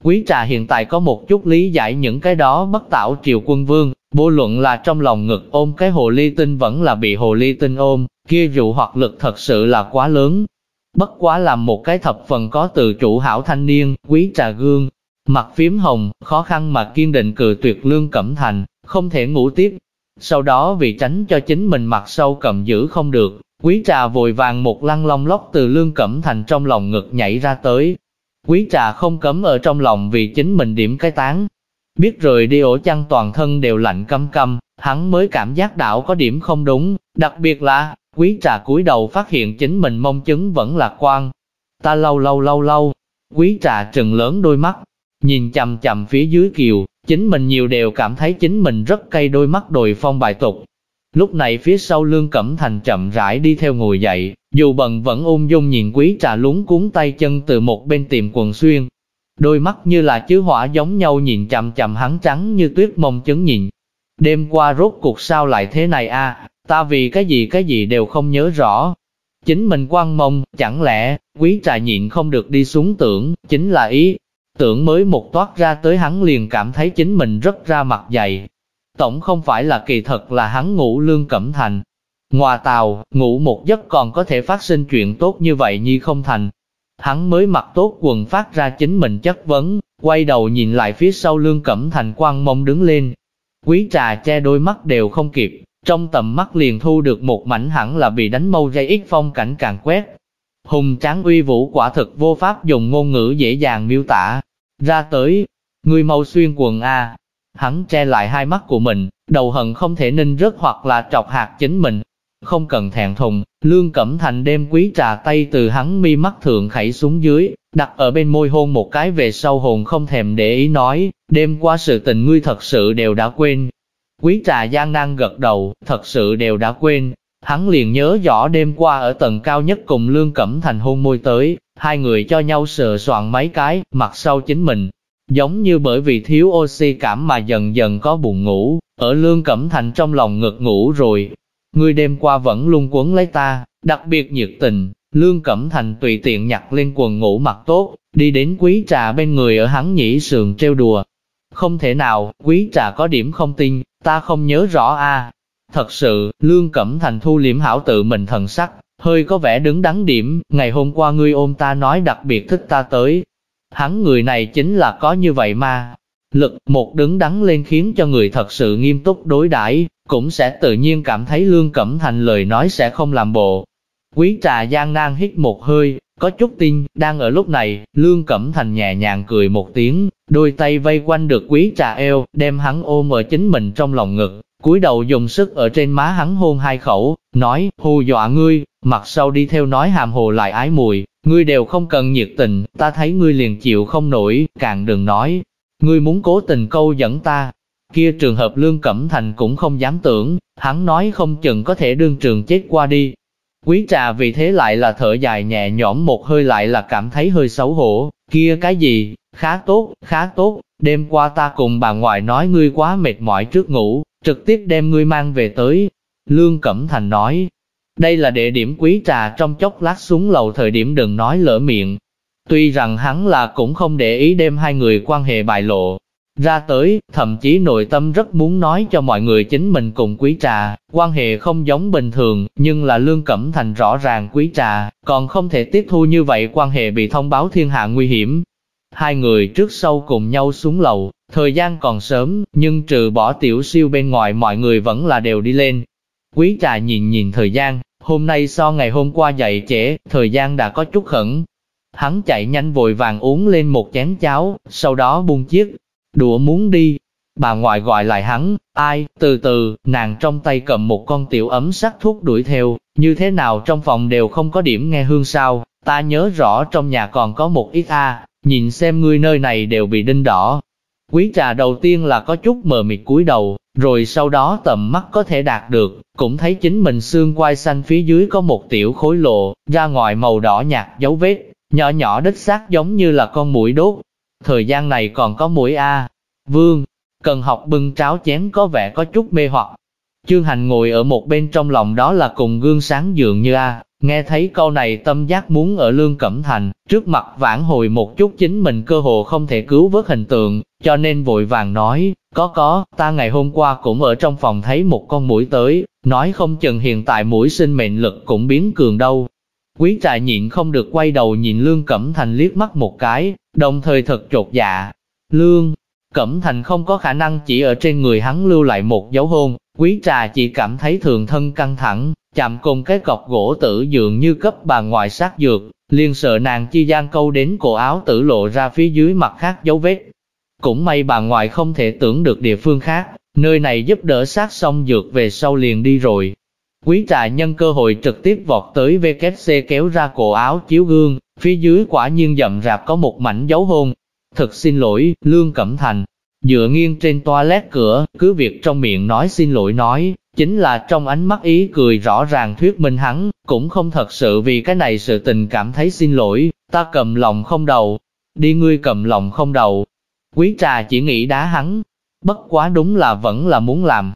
Quý trà hiện tại có một chút lý giải những cái đó bất tảo triều quân vương, vô luận là trong lòng ngực ôm cái hồ ly tinh vẫn là bị hồ ly tinh ôm, kia dụ hoặc lực thật sự là quá lớn. Bất quá làm một cái thập phần có từ chủ hảo thanh niên, quý trà gương, mặt phím hồng, khó khăn mà kiên định cự tuyệt lương cẩm thành, không thể ngủ tiếp. Sau đó vì tránh cho chính mình mặt sâu cầm giữ không được, quý trà vội vàng một lăng long lóc từ lương cẩm thành trong lòng ngực nhảy ra tới, Quý trà không cấm ở trong lòng vì chính mình điểm cái tán. Biết rồi đi ổ chăn toàn thân đều lạnh căm căm, hắn mới cảm giác đạo có điểm không đúng, đặc biệt là, quý trà cúi đầu phát hiện chính mình mong chứng vẫn lạc quan. Ta lâu lâu lâu lâu, quý trà trừng lớn đôi mắt, nhìn chầm chầm phía dưới kiều, Chính mình nhiều đều cảm thấy chính mình rất cay đôi mắt đồi phong bài tục. Lúc này phía sau Lương Cẩm Thành chậm rãi đi theo ngồi dậy, dù bận vẫn ung dung nhìn quý trà lúng cuốn tay chân từ một bên tìm quần xuyên. Đôi mắt như là chứa hỏa giống nhau nhìn chậm chậm hắn trắng như tuyết mông chấn nhìn. Đêm qua rốt cuộc sao lại thế này a? ta vì cái gì cái gì đều không nhớ rõ. Chính mình quan mông, chẳng lẽ, quý trà nhịn không được đi xuống tưởng, chính là ý. Tưởng mới một toát ra tới hắn liền cảm thấy chính mình rất ra mặt dày. Tổng không phải là kỳ thật là hắn ngủ lương cẩm thành. Ngoà tàu, ngủ một giấc còn có thể phát sinh chuyện tốt như vậy như không thành. Hắn mới mặc tốt quần phát ra chính mình chất vấn, quay đầu nhìn lại phía sau lương cẩm thành quan mông đứng lên. Quý trà che đôi mắt đều không kịp, trong tầm mắt liền thu được một mảnh hẳn là bị đánh mâu dây ít phong cảnh càng quét. Hùng tráng uy vũ quả thực vô pháp dùng ngôn ngữ dễ dàng miêu tả. Ra tới, người màu xuyên quần A. Hắn che lại hai mắt của mình, đầu hận không thể ninh rớt hoặc là trọc hạt chính mình. Không cần thẹn thùng, Lương Cẩm Thành đem quý trà tay từ hắn mi mắt thượng khẩy xuống dưới, đặt ở bên môi hôn một cái về sau hồn không thèm để ý nói, đêm qua sự tình ngươi thật sự đều đã quên, Quý trà gian nan gật đầu, thật sự đều đã quên. Hắn liền nhớ rõ đêm qua ở tầng cao nhất cùng Lương Cẩm Thành hôn môi tới, hai người cho nhau sờ soạn mấy cái, mặt sau chính mình. Giống như bởi vì thiếu oxy cảm mà dần dần có buồn ngủ, ở Lương Cẩm Thành trong lòng ngực ngủ rồi. Ngươi đêm qua vẫn luôn quấn lấy ta, đặc biệt nhiệt tình, Lương Cẩm Thành tùy tiện nhặt lên quần ngủ mặc tốt, đi đến quý trà bên người ở hắn nhĩ sườn treo đùa. Không thể nào, quý trà có điểm không tin, Ta không nhớ rõ a. Thật sự, Lương Cẩm Thành thu liễm hảo tự mình thần sắc, hơi có vẻ đứng đắn điểm, ngày hôm qua ngươi ôm ta nói đặc biệt thích ta tới. Hắn người này chính là có như vậy mà. Lực một đứng đắn lên khiến cho người thật sự nghiêm túc đối đãi cũng sẽ tự nhiên cảm thấy Lương Cẩm Thành lời nói sẽ không làm bộ. Quý trà gian nan hít một hơi, có chút tin, đang ở lúc này, Lương Cẩm Thành nhẹ nhàng cười một tiếng, đôi tay vây quanh được quý trà eo, đem hắn ôm ở chính mình trong lòng ngực, cúi đầu dùng sức ở trên má hắn hôn hai khẩu, nói, hù dọa ngươi, mặt sau đi theo nói hàm hồ lại ái mùi, ngươi đều không cần nhiệt tình, ta thấy ngươi liền chịu không nổi, càng đừng nói, ngươi muốn cố tình câu dẫn ta. Kia trường hợp Lương Cẩm Thành cũng không dám tưởng, hắn nói không chừng có thể đương trường chết qua đi, Quý trà vì thế lại là thở dài nhẹ nhõm một hơi lại là cảm thấy hơi xấu hổ, kia cái gì, khá tốt, khá tốt, đêm qua ta cùng bà ngoại nói ngươi quá mệt mỏi trước ngủ, trực tiếp đem ngươi mang về tới. Lương Cẩm Thành nói, đây là địa điểm quý trà trong chốc lát xuống lầu thời điểm đừng nói lỡ miệng. Tuy rằng hắn là cũng không để ý đem hai người quan hệ bại lộ, ra tới, thậm chí nội tâm rất muốn nói cho mọi người chính mình cùng quý trà, quan hệ không giống bình thường, nhưng là Lương Cẩm Thành rõ ràng quý trà, còn không thể tiếp thu như vậy quan hệ bị thông báo thiên hạ nguy hiểm. Hai người trước sau cùng nhau xuống lầu, thời gian còn sớm, nhưng trừ bỏ tiểu siêu bên ngoài mọi người vẫn là đều đi lên. Quý trà nhìn nhìn thời gian, hôm nay so ngày hôm qua dậy trễ, thời gian đã có chút khẩn. Hắn chạy nhanh vội vàng uống lên một chén cháo, sau đó buông chiếc đũa muốn đi. Bà ngoại gọi lại hắn, ai, từ từ, nàng trong tay cầm một con tiểu ấm sắc thuốc đuổi theo, như thế nào trong phòng đều không có điểm nghe hương sao, ta nhớ rõ trong nhà còn có một ít a, nhìn xem ngươi nơi này đều bị đinh đỏ. Quý trà đầu tiên là có chút mờ mịt cúi đầu, rồi sau đó tầm mắt có thể đạt được, cũng thấy chính mình xương quai xanh phía dưới có một tiểu khối lộ, ra ngoài màu đỏ nhạt dấu vết, nhỏ nhỏ đích xác giống như là con mũi đốt, Thời gian này còn có mũi A. Vương, cần học bưng cháo chén có vẻ có chút mê hoặc. Chương hành ngồi ở một bên trong lòng đó là cùng gương sáng dường như A. Nghe thấy câu này tâm giác muốn ở Lương Cẩm Thành, trước mặt vãn hồi một chút chính mình cơ hồ không thể cứu vớt hình tượng, cho nên vội vàng nói, có có, ta ngày hôm qua cũng ở trong phòng thấy một con mũi tới, nói không chừng hiện tại mũi sinh mệnh lực cũng biến cường đâu, Quý trà nhịn không được quay đầu nhìn Lương Cẩm Thành liếc mắt một cái, đồng thời thật trột dạ. Lương, Cẩm Thành không có khả năng chỉ ở trên người hắn lưu lại một dấu hôn, quý trà chỉ cảm thấy thường thân căng thẳng, chạm cùng cái cọc gỗ tử dường như cấp bà ngoại sát dược, liền sợ nàng chi gian câu đến cổ áo tử lộ ra phía dưới mặt khác dấu vết. Cũng may bà ngoại không thể tưởng được địa phương khác, nơi này giúp đỡ sát xong dược về sau liền đi rồi, Quý trà nhân cơ hội trực tiếp vọt tới VKC kéo ra cổ áo chiếu gương, phía dưới quả nhiên dậm rạp có một mảnh dấu hôn. Thật xin lỗi, Lương Cẩm Thành. dựa nghiêng trên toilet cửa, cứ việc trong miệng nói xin lỗi nói, chính là trong ánh mắt ý cười rõ ràng thuyết minh hắn, cũng không thật sự vì cái này sự tình cảm thấy xin lỗi, ta cầm lòng không đầu, đi ngươi cầm lòng không đầu. Quý trà chỉ nghĩ đá hắn, bất quá đúng là vẫn là muốn làm.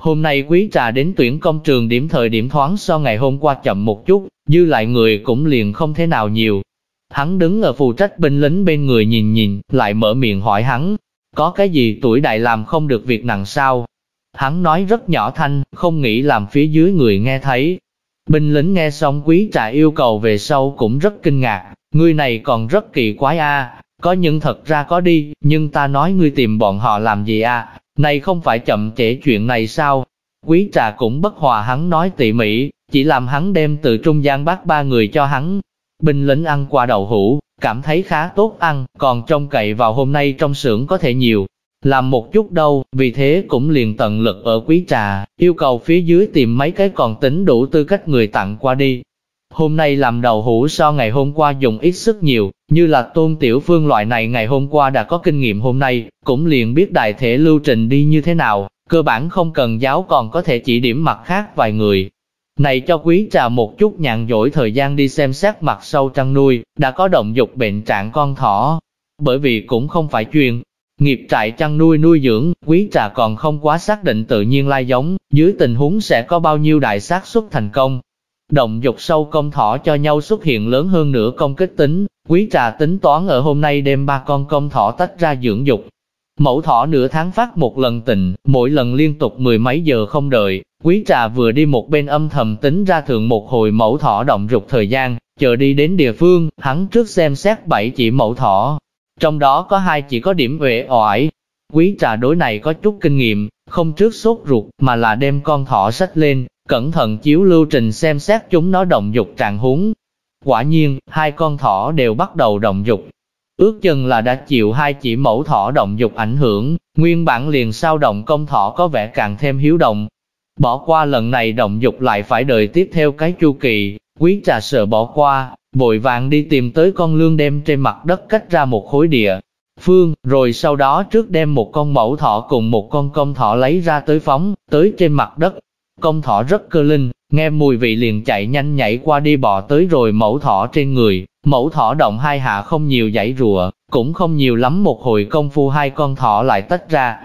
Hôm nay quý trà đến tuyển công trường điểm thời điểm thoáng so ngày hôm qua chậm một chút, dư lại người cũng liền không thế nào nhiều. Hắn đứng ở phụ trách binh lính bên người nhìn nhìn, lại mở miệng hỏi hắn, có cái gì tuổi đại làm không được việc nặng sao? Hắn nói rất nhỏ thanh, không nghĩ làm phía dưới người nghe thấy. Binh lính nghe xong quý trà yêu cầu về sau cũng rất kinh ngạc, người này còn rất kỳ quái a có những thật ra có đi, nhưng ta nói ngươi tìm bọn họ làm gì a này không phải chậm trễ chuyện này sao? Quý trà cũng bất hòa hắn nói tỉ mỉ, chỉ làm hắn đem từ trung gian bác ba người cho hắn. Binh lính ăn qua đậu hũ, cảm thấy khá tốt ăn, còn trông cậy vào hôm nay trong xưởng có thể nhiều. Làm một chút đâu, vì thế cũng liền tận lực ở quý trà, yêu cầu phía dưới tìm mấy cái còn tính đủ tư cách người tặng qua đi. Hôm nay làm đầu hũ so ngày hôm qua dùng ít sức nhiều, như là tôn tiểu phương loại này ngày hôm qua đã có kinh nghiệm hôm nay, cũng liền biết đại thể lưu trình đi như thế nào, cơ bản không cần giáo còn có thể chỉ điểm mặt khác vài người. Này cho quý trà một chút nhàn dỗi thời gian đi xem xét mặt sâu trăng nuôi, đã có động dục bệnh trạng con thỏ. Bởi vì cũng không phải chuyên, nghiệp trại chăn nuôi nuôi dưỡng, quý trà còn không quá xác định tự nhiên lai giống, dưới tình huống sẽ có bao nhiêu đại xác suất thành công, Động dục sâu công thỏ cho nhau xuất hiện lớn hơn nữa công kết tính, quý trà tính toán ở hôm nay đem ba con công thỏ tách ra dưỡng dục. Mẫu thỏ nửa tháng phát một lần tình, mỗi lần liên tục mười mấy giờ không đợi, quý trà vừa đi một bên âm thầm tính ra thượng một hồi mẫu thỏ động dục thời gian, chờ đi đến địa phương, hắn trước xem xét bảy chỉ mẫu thỏ. Trong đó có hai chỉ có điểm uể oải. Quý trà đối này có chút kinh nghiệm, không trước sốt ruột mà là đem con thỏ sách lên, cẩn thận chiếu lưu trình xem xét chúng nó động dục trạng huống. Quả nhiên, hai con thỏ đều bắt đầu động dục. Ước chừng là đã chịu hai chỉ mẫu thỏ động dục ảnh hưởng, nguyên bản liền sao động công thỏ có vẻ càng thêm hiếu động. Bỏ qua lần này động dục lại phải đợi tiếp theo cái chu kỳ, quý trà sợ bỏ qua, vội vàng đi tìm tới con lương đem trên mặt đất cách ra một khối địa. Phương, rồi sau đó trước đem một con mẫu thỏ cùng một con công thỏ lấy ra tới phóng, tới trên mặt đất, Công thỏ rất cơ linh, nghe mùi vị liền chạy nhanh nhảy qua đi bò tới rồi mẫu thỏ trên người, mẫu thỏ động hai hạ không nhiều dãy rùa, cũng không nhiều lắm một hồi công phu hai con thỏ lại tách ra.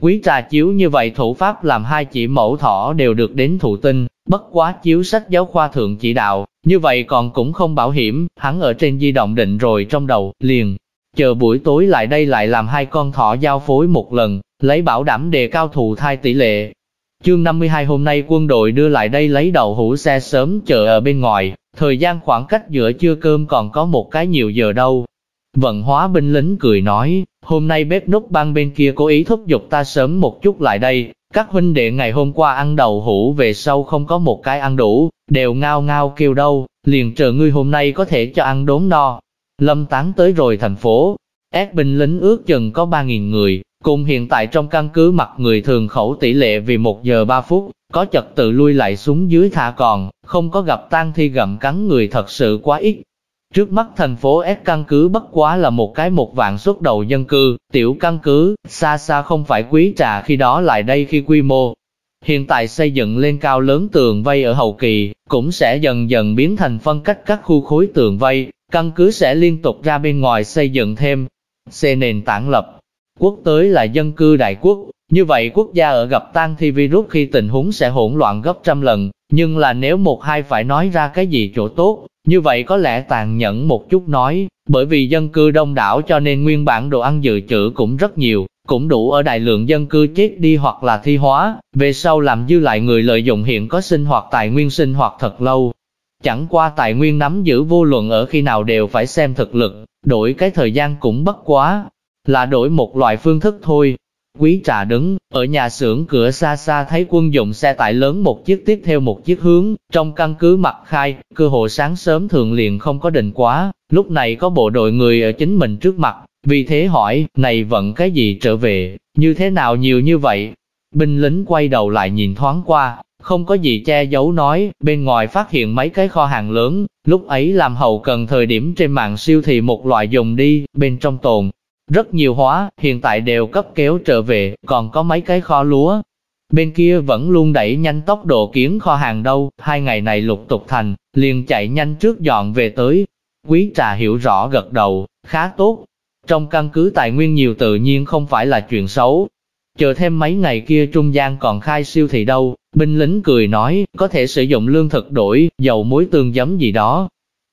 Quý trà chiếu như vậy thủ pháp làm hai chỉ mẫu thỏ đều được đến thụ tinh, bất quá chiếu sách giáo khoa thượng chỉ đạo, như vậy còn cũng không bảo hiểm, hắn ở trên di động định rồi trong đầu, liền. Chờ buổi tối lại đây lại làm hai con thỏ giao phối một lần, lấy bảo đảm đề cao thụ thai tỷ lệ, Chương 52 hôm nay quân đội đưa lại đây lấy đầu hũ xe sớm chờ ở bên ngoài, thời gian khoảng cách giữa trưa cơm còn có một cái nhiều giờ đâu. Vận hóa binh lính cười nói, hôm nay bếp nút băng bên kia cố ý thúc giục ta sớm một chút lại đây, các huynh đệ ngày hôm qua ăn đầu hũ về sau không có một cái ăn đủ, đều ngao ngao kêu đâu, liền chờ ngươi hôm nay có thể cho ăn đốn no. Lâm tán tới rồi thành phố, ép binh lính ước chừng có 3.000 người, Cùng hiện tại trong căn cứ mặt người thường khẩu tỷ lệ vì 1 giờ 3 phút, có trật tự lui lại xuống dưới thả còn, không có gặp tang thi gặm cắn người thật sự quá ít. Trước mắt thành phố S căn cứ bất quá là một cái một vạn xuất đầu dân cư, tiểu căn cứ, xa xa không phải quý trà khi đó lại đây khi quy mô. Hiện tại xây dựng lên cao lớn tường vây ở hậu kỳ, cũng sẽ dần dần biến thành phân cách các khu khối tường vây, căn cứ sẽ liên tục ra bên ngoài xây dựng thêm. xe nền tảng lập, Quốc tới là dân cư đại quốc, như vậy quốc gia ở gặp tan thi virus khi tình huống sẽ hỗn loạn gấp trăm lần, nhưng là nếu một hai phải nói ra cái gì chỗ tốt, như vậy có lẽ tàn nhẫn một chút nói, bởi vì dân cư đông đảo cho nên nguyên bản đồ ăn dự trữ cũng rất nhiều, cũng đủ ở đại lượng dân cư chết đi hoặc là thi hóa, về sau làm dư lại người lợi dụng hiện có sinh hoạt tài nguyên sinh hoạt thật lâu. Chẳng qua tài nguyên nắm giữ vô luận ở khi nào đều phải xem thực lực, đổi cái thời gian cũng bất quá, là đổi một loại phương thức thôi. Quý trà đứng, ở nhà xưởng cửa xa xa thấy quân dụng xe tải lớn một chiếc tiếp theo một chiếc hướng, trong căn cứ mặt khai, cơ hội sáng sớm thường liền không có định quá, lúc này có bộ đội người ở chính mình trước mặt, vì thế hỏi, này vận cái gì trở về, như thế nào nhiều như vậy? Binh lính quay đầu lại nhìn thoáng qua, không có gì che giấu nói, bên ngoài phát hiện mấy cái kho hàng lớn, lúc ấy làm hậu cần thời điểm trên mạng siêu thị một loại dùng đi, bên trong tồn, rất nhiều hóa, hiện tại đều cấp kéo trở về, còn có mấy cái kho lúa. Bên kia vẫn luôn đẩy nhanh tốc độ kiến kho hàng đâu, hai ngày này lục tục thành, liền chạy nhanh trước dọn về tới. Quý trà hiểu rõ gật đầu, khá tốt. Trong căn cứ tài nguyên nhiều tự nhiên không phải là chuyện xấu. Chờ thêm mấy ngày kia trung gian còn khai siêu thị đâu, binh lính cười nói, có thể sử dụng lương thực đổi, dầu muối tương giấm gì đó.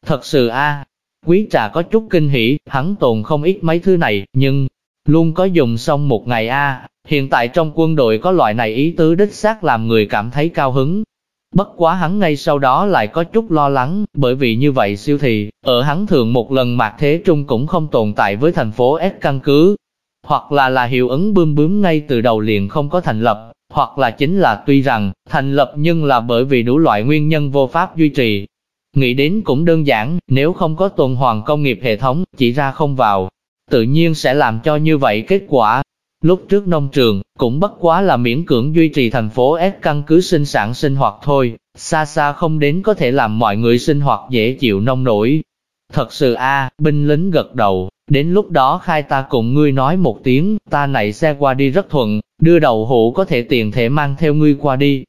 Thật sự a quý trà có chút kinh hỉ, hắn tồn không ít mấy thứ này, nhưng luôn có dùng xong một ngày a hiện tại trong quân đội có loại này ý tứ đích xác làm người cảm thấy cao hứng. Bất quá hắn ngay sau đó lại có chút lo lắng, bởi vì như vậy siêu thị, ở hắn thường một lần mạc thế trung cũng không tồn tại với thành phố S căn cứ, hoặc là là hiệu ứng bươm bướm ngay từ đầu liền không có thành lập, hoặc là chính là tuy rằng thành lập nhưng là bởi vì đủ loại nguyên nhân vô pháp duy trì. Nghĩ đến cũng đơn giản, nếu không có tuần hoàn công nghiệp hệ thống, chỉ ra không vào, tự nhiên sẽ làm cho như vậy kết quả. Lúc trước nông trường, cũng bất quá là miễn cưỡng duy trì thành phố S căn cứ sinh sản sinh hoạt thôi, xa xa không đến có thể làm mọi người sinh hoạt dễ chịu nông nổi. Thật sự a binh lính gật đầu, đến lúc đó khai ta cùng ngươi nói một tiếng, ta này xe qua đi rất thuận, đưa đầu hũ có thể tiền thể mang theo ngươi qua đi.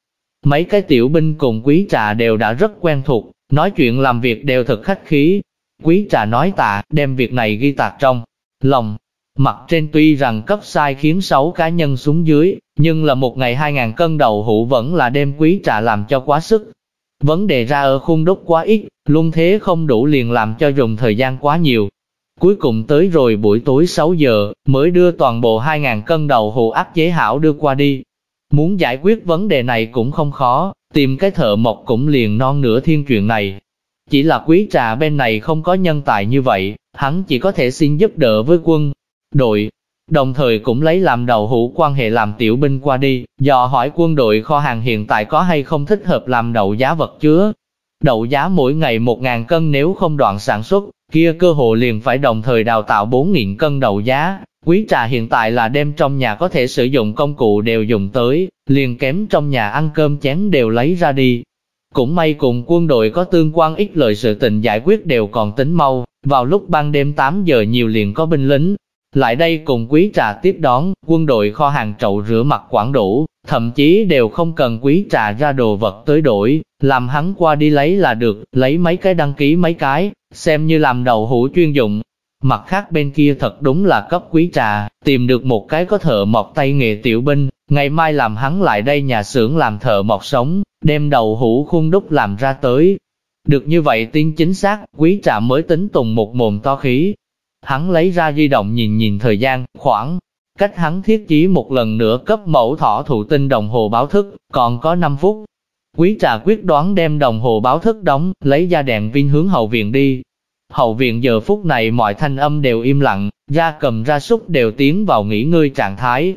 Mấy cái tiểu binh cùng quý trà đều đã rất quen thuộc, nói chuyện làm việc đều thật khách khí. Quý trà nói tạ, đem việc này ghi tạc trong lòng, Mặt trên tuy rằng cấp sai khiến 6 cá nhân xuống dưới, nhưng là một ngày 2.000 cân đầu hũ vẫn là đem quý trà làm cho quá sức. Vấn đề ra ở khung đúc quá ít, luôn thế không đủ liền làm cho dùng thời gian quá nhiều. Cuối cùng tới rồi buổi tối 6 giờ, mới đưa toàn bộ 2.000 cân đầu hũ áp chế hảo đưa qua đi. Muốn giải quyết vấn đề này cũng không khó, tìm cái thợ mộc cũng liền non nửa thiên chuyện này. Chỉ là quý trà bên này không có nhân tài như vậy, hắn chỉ có thể xin giúp đỡ với quân, đội, đồng thời cũng lấy làm đầu hữu quan hệ làm tiểu binh qua đi, dò hỏi quân đội kho hàng hiện tại có hay không thích hợp làm đậu giá vật chứa. Đậu giá mỗi ngày 1.000 cân nếu không đoạn sản xuất, kia cơ hội liền phải đồng thời đào tạo 4.000 cân đậu giá. Quý trà hiện tại là đem trong nhà có thể sử dụng công cụ đều dùng tới, liền kém trong nhà ăn cơm chén đều lấy ra đi. Cũng may cùng quân đội có tương quan ít lời sự tình giải quyết đều còn tính mau, vào lúc ban đêm 8 giờ nhiều liền có binh lính, lại đây cùng quý trà tiếp đón, quân đội kho hàng trậu rửa mặt quản đủ, thậm chí đều không cần quý trà ra đồ vật tới đổi, làm hắn qua đi lấy là được, lấy mấy cái đăng ký mấy cái, xem như làm đầu hũ chuyên dụng. Mặt khác bên kia thật đúng là cấp quý trà, tìm được một cái có thợ mọc tay nghề tiểu binh, ngày mai làm hắn lại đây nhà xưởng làm thợ mọc sống, đem đầu hũ khuôn đúc làm ra tới. Được như vậy tiên chính xác, quý trà mới tính tùng một mồm to khí, Hắn lấy ra di động nhìn nhìn thời gian, khoảng cách hắn thiết chí một lần nữa cấp mẫu thỏ thụ tinh đồng hồ báo thức, còn có 5 phút. Quý trà quyết đoán đem đồng hồ báo thức đóng, lấy ra đèn pin hướng hậu viện đi. Hậu viện giờ phút này mọi thanh âm đều im lặng, ra cầm ra súc đều tiến vào nghỉ ngơi trạng thái.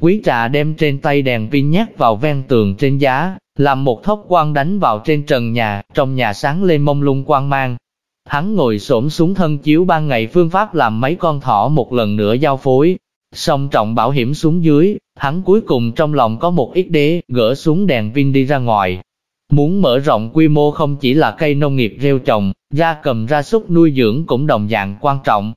Quý trà đem trên tay đèn pin nhét vào ven tường trên giá, làm một thốc quang đánh vào trên trần nhà, trong nhà sáng lên mông lung quang mang, Hắn ngồi xổm xuống thân chiếu ban ngày phương pháp làm mấy con thỏ một lần nữa giao phối. Xong trọng bảo hiểm xuống dưới, hắn cuối cùng trong lòng có một ít đế, gỡ xuống đèn pin đi ra ngoài. Muốn mở rộng quy mô không chỉ là cây nông nghiệp rêu trồng, ra cầm ra súc nuôi dưỡng cũng đồng dạng quan trọng.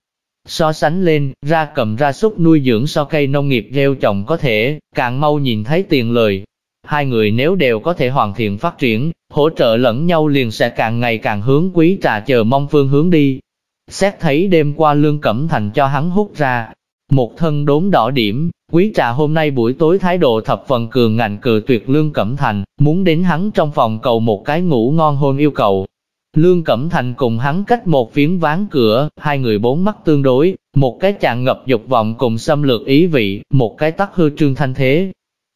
So sánh lên, ra cầm ra súc nuôi dưỡng so cây nông nghiệp rêu trồng có thể, càng mau nhìn thấy tiền lời, Hai người nếu đều có thể hoàn thiện phát triển, hỗ trợ lẫn nhau liền sẽ càng ngày càng hướng quý trà chờ mong phương hướng đi. Xét thấy đêm qua Lương Cẩm Thành cho hắn hút ra, một thân đốm đỏ điểm, quý trà hôm nay buổi tối thái độ thập phần cường ngạnh cự tuyệt Lương Cẩm Thành, muốn đến hắn trong phòng cầu một cái ngủ ngon hôn yêu cầu. Lương Cẩm Thành cùng hắn cách một phiến ván cửa, hai người bốn mắt tương đối, một cái chàng ngập dục vọng cùng xâm lược ý vị, một cái tắc hư trương thanh thế,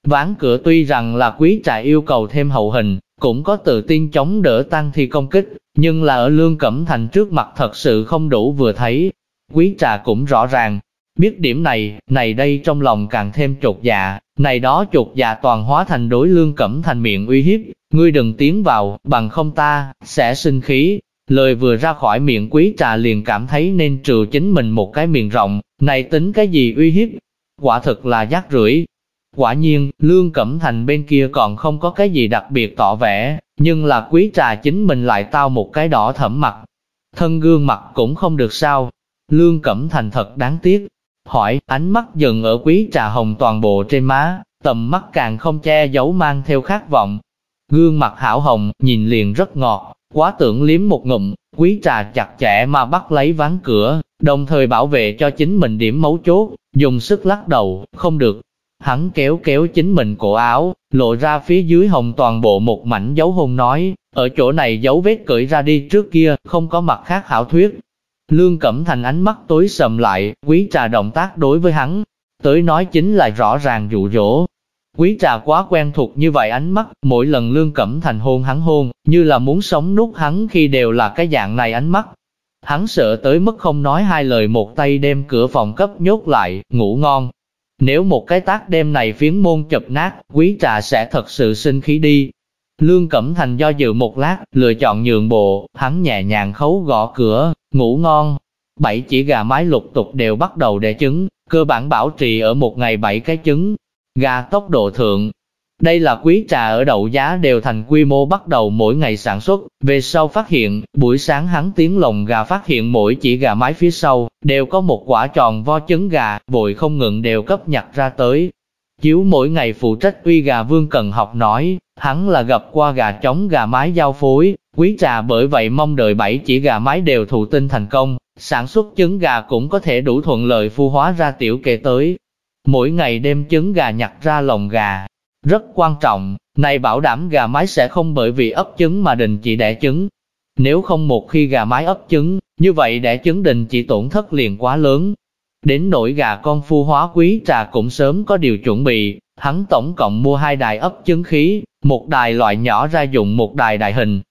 Ván cửa tuy rằng là quý trà yêu cầu thêm hậu hình, cũng có tự tin chống đỡ tăng thi công kích, nhưng là ở Lương Cẩm Thành trước mặt thật sự không đủ vừa thấy. Quý trà cũng rõ ràng, biết điểm này, này đây trong lòng càng thêm trột dạ, này đó trột dạ toàn hóa thành đối Lương Cẩm Thành miệng uy hiếp, ngươi đừng tiến vào, bằng không ta, sẽ sinh khí. Lời vừa ra khỏi miệng quý trà liền cảm thấy nên trừ chính mình một cái miệng rộng, này tính cái gì uy hiếp, quả thực là giác rưởi Quả nhiên, Lương Cẩm Thành bên kia còn không có cái gì đặc biệt tỏ vẻ, nhưng là quý trà chính mình lại tao một cái đỏ thẫm mặt. Thân gương mặt cũng không được sao. Lương Cẩm Thành thật đáng tiếc hỏi, ánh mắt dừng ở quý trà hồng toàn bộ trên má, tầm mắt càng không che giấu mang theo khát vọng. Gương mặt hảo hồng, nhìn liền rất ngọt, quá tưởng liếm một ngụm, quý trà chặt chẽ mà bắt lấy ván cửa, đồng thời bảo vệ cho chính mình điểm mấu chốt, dùng sức lắc đầu, không được. Hắn kéo kéo chính mình cổ áo, lộ ra phía dưới hồng toàn bộ một mảnh dấu hôn nói, ở chỗ này dấu vết cởi ra đi trước kia, không có mặt khác hảo thuyết. Lương Cẩm Thành ánh mắt tối sầm lại, quý trà động tác đối với hắn, tới nói chính là rõ ràng dụ dỗ. Quý trà quá quen thuộc như vậy ánh mắt, mỗi lần Lương Cẩm Thành hôn hắn hôn, như là muốn sống nút hắn khi đều là cái dạng này ánh mắt. Hắn sợ tới mức không nói hai lời một tay đem cửa phòng cấp nhốt lại, ngủ ngon. Nếu một cái tác đêm này phiến môn chập nát, quý trà sẽ thật sự sinh khí đi. Lương Cẩm Thành do dự một lát, lựa chọn nhượng bộ, hắn nhẹ nhàng khấu gõ cửa, ngủ ngon. Bảy chỉ gà mái lục tục đều bắt đầu đẻ trứng, cơ bản bảo trì ở một ngày bảy cái trứng. Gà tốc độ thượng, đây là quý trà ở đậu giá đều thành quy mô bắt đầu mỗi ngày sản xuất, về sau phát hiện, buổi sáng hắn tiến lồng gà phát hiện mỗi chỉ gà mái phía sau, đều có một quả tròn vo trứng gà, vội không ngừng đều cấp nhặt ra tới. Chiếu mỗi ngày phụ trách uy gà vương cần học nói, hắn là gặp qua gà trống gà mái giao phối, quý trà bởi vậy mong đợi bảy chỉ gà mái đều thụ tinh thành công, sản xuất trứng gà cũng có thể đủ thuận lợi phu hóa ra tiểu kê tới. Mỗi ngày đem trứng gà nhặt ra lồng gà, rất quan trọng, này bảo đảm gà mái sẽ không bởi vì ấp trứng mà đình chỉ đẻ trứng. Nếu không một khi gà mái ấp trứng, như vậy đẻ trứng đình chỉ tổn thất liền quá lớn. Đến nỗi gà con phu hóa quý trà cũng sớm có điều chuẩn bị, hắn tổng cộng mua hai đài ấp trứng khí, một đài loại nhỏ ra dụng một đài đại hình.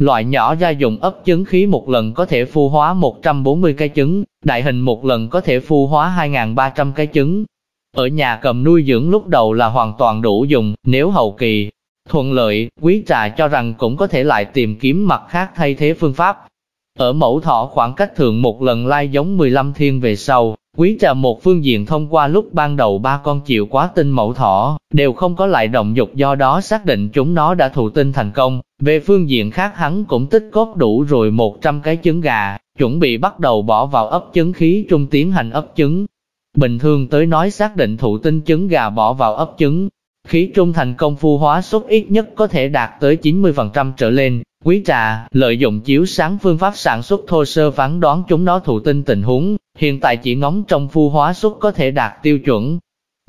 Loại nhỏ ra dụng ấp trứng khí một lần có thể phu hóa 140 cái trứng, đại hình một lần có thể phu hóa 2.300 cái trứng, ở nhà cầm nuôi dưỡng lúc đầu là hoàn toàn đủ dùng, nếu hậu kỳ thuận lợi, quý trà cho rằng cũng có thể lại tìm kiếm mặt khác thay thế phương pháp. Ở mẫu thọ khoảng cách thường một lần lai giống 15 thiên về sau, quý trà một phương diện thông qua lúc ban đầu ba con chịu quá tinh mẫu thọ, đều không có lại động dục do đó xác định chúng nó đã thụ tinh thành công. Về phương diện khác hắn cũng tích cốt đủ rồi 100 cái trứng gà, chuẩn bị bắt đầu bỏ vào ấp trứng khí trung tiến hành ấp trứng. Bình thường tới nói xác định thụ tinh trứng gà bỏ vào ấp trứng, khí trung thành công phu hóa suất ít nhất có thể đạt tới 90% trở lên. Quý trà, lợi dụng chiếu sáng phương pháp sản xuất thô sơ phán đoán chúng nó thụ tinh tình huống, hiện tại chỉ ngóng trong phu hóa xuất có thể đạt tiêu chuẩn.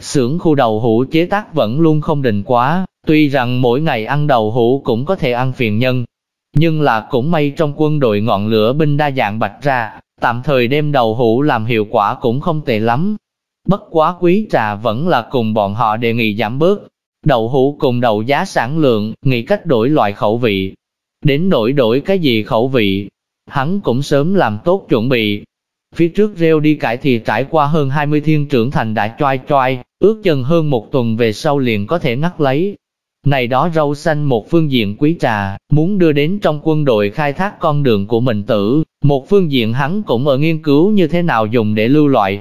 Xưởng khu đầu hũ chế tác vẫn luôn không định quá, tuy rằng mỗi ngày ăn đầu hũ cũng có thể ăn phiền nhân, nhưng là cũng may trong quân đội ngọn lửa binh đa dạng bạch ra, Tạm thời đem đầu hũ làm hiệu quả cũng không tệ lắm. Bất quá quý trà vẫn là cùng bọn họ đề nghị giảm bớt. Đậu hũ cùng đầu giá sản lượng, nghĩ cách đổi loại khẩu vị. Đến đổi đổi cái gì khẩu vị, hắn cũng sớm làm tốt chuẩn bị. Phía trước rêu đi cải thì trải qua hơn 20 thiên trưởng thành đã choai choai, ước chừng hơn một tuần về sau liền có thể ngắt lấy. Này đó rau xanh một phương diện quý trà, muốn đưa đến trong quân đội khai thác con đường của mình tử, một phương diện hắn cũng ở nghiên cứu như thế nào dùng để lưu loại.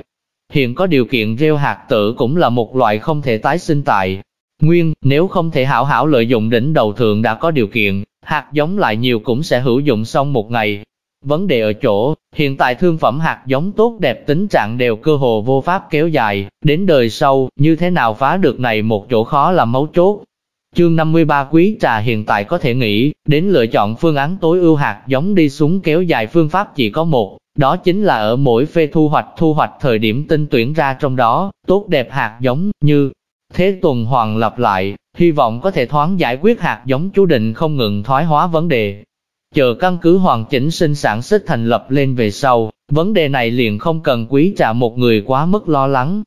Hiện có điều kiện rêu hạt tử cũng là một loại không thể tái sinh tại. Nguyên, nếu không thể hảo hảo lợi dụng đỉnh đầu thượng đã có điều kiện, hạt giống lại nhiều cũng sẽ hữu dụng xong một ngày. Vấn đề ở chỗ, hiện tại thương phẩm hạt giống tốt đẹp tính trạng đều cơ hồ vô pháp kéo dài, đến đời sau, như thế nào phá được này một chỗ khó là mấu chốt. Chương 53 quý trà hiện tại có thể nghĩ, đến lựa chọn phương án tối ưu hạt giống đi xuống kéo dài phương pháp chỉ có một, đó chính là ở mỗi phê thu hoạch thu hoạch thời điểm tinh tuyển ra trong đó, tốt đẹp hạt giống, như thế tuần hoàn lặp lại, hy vọng có thể thoáng giải quyết hạt giống chú định không ngừng thoái hóa vấn đề. Chờ căn cứ hoàn chỉnh sinh sản xuất thành lập lên về sau, vấn đề này liền không cần quý trà một người quá mức lo lắng,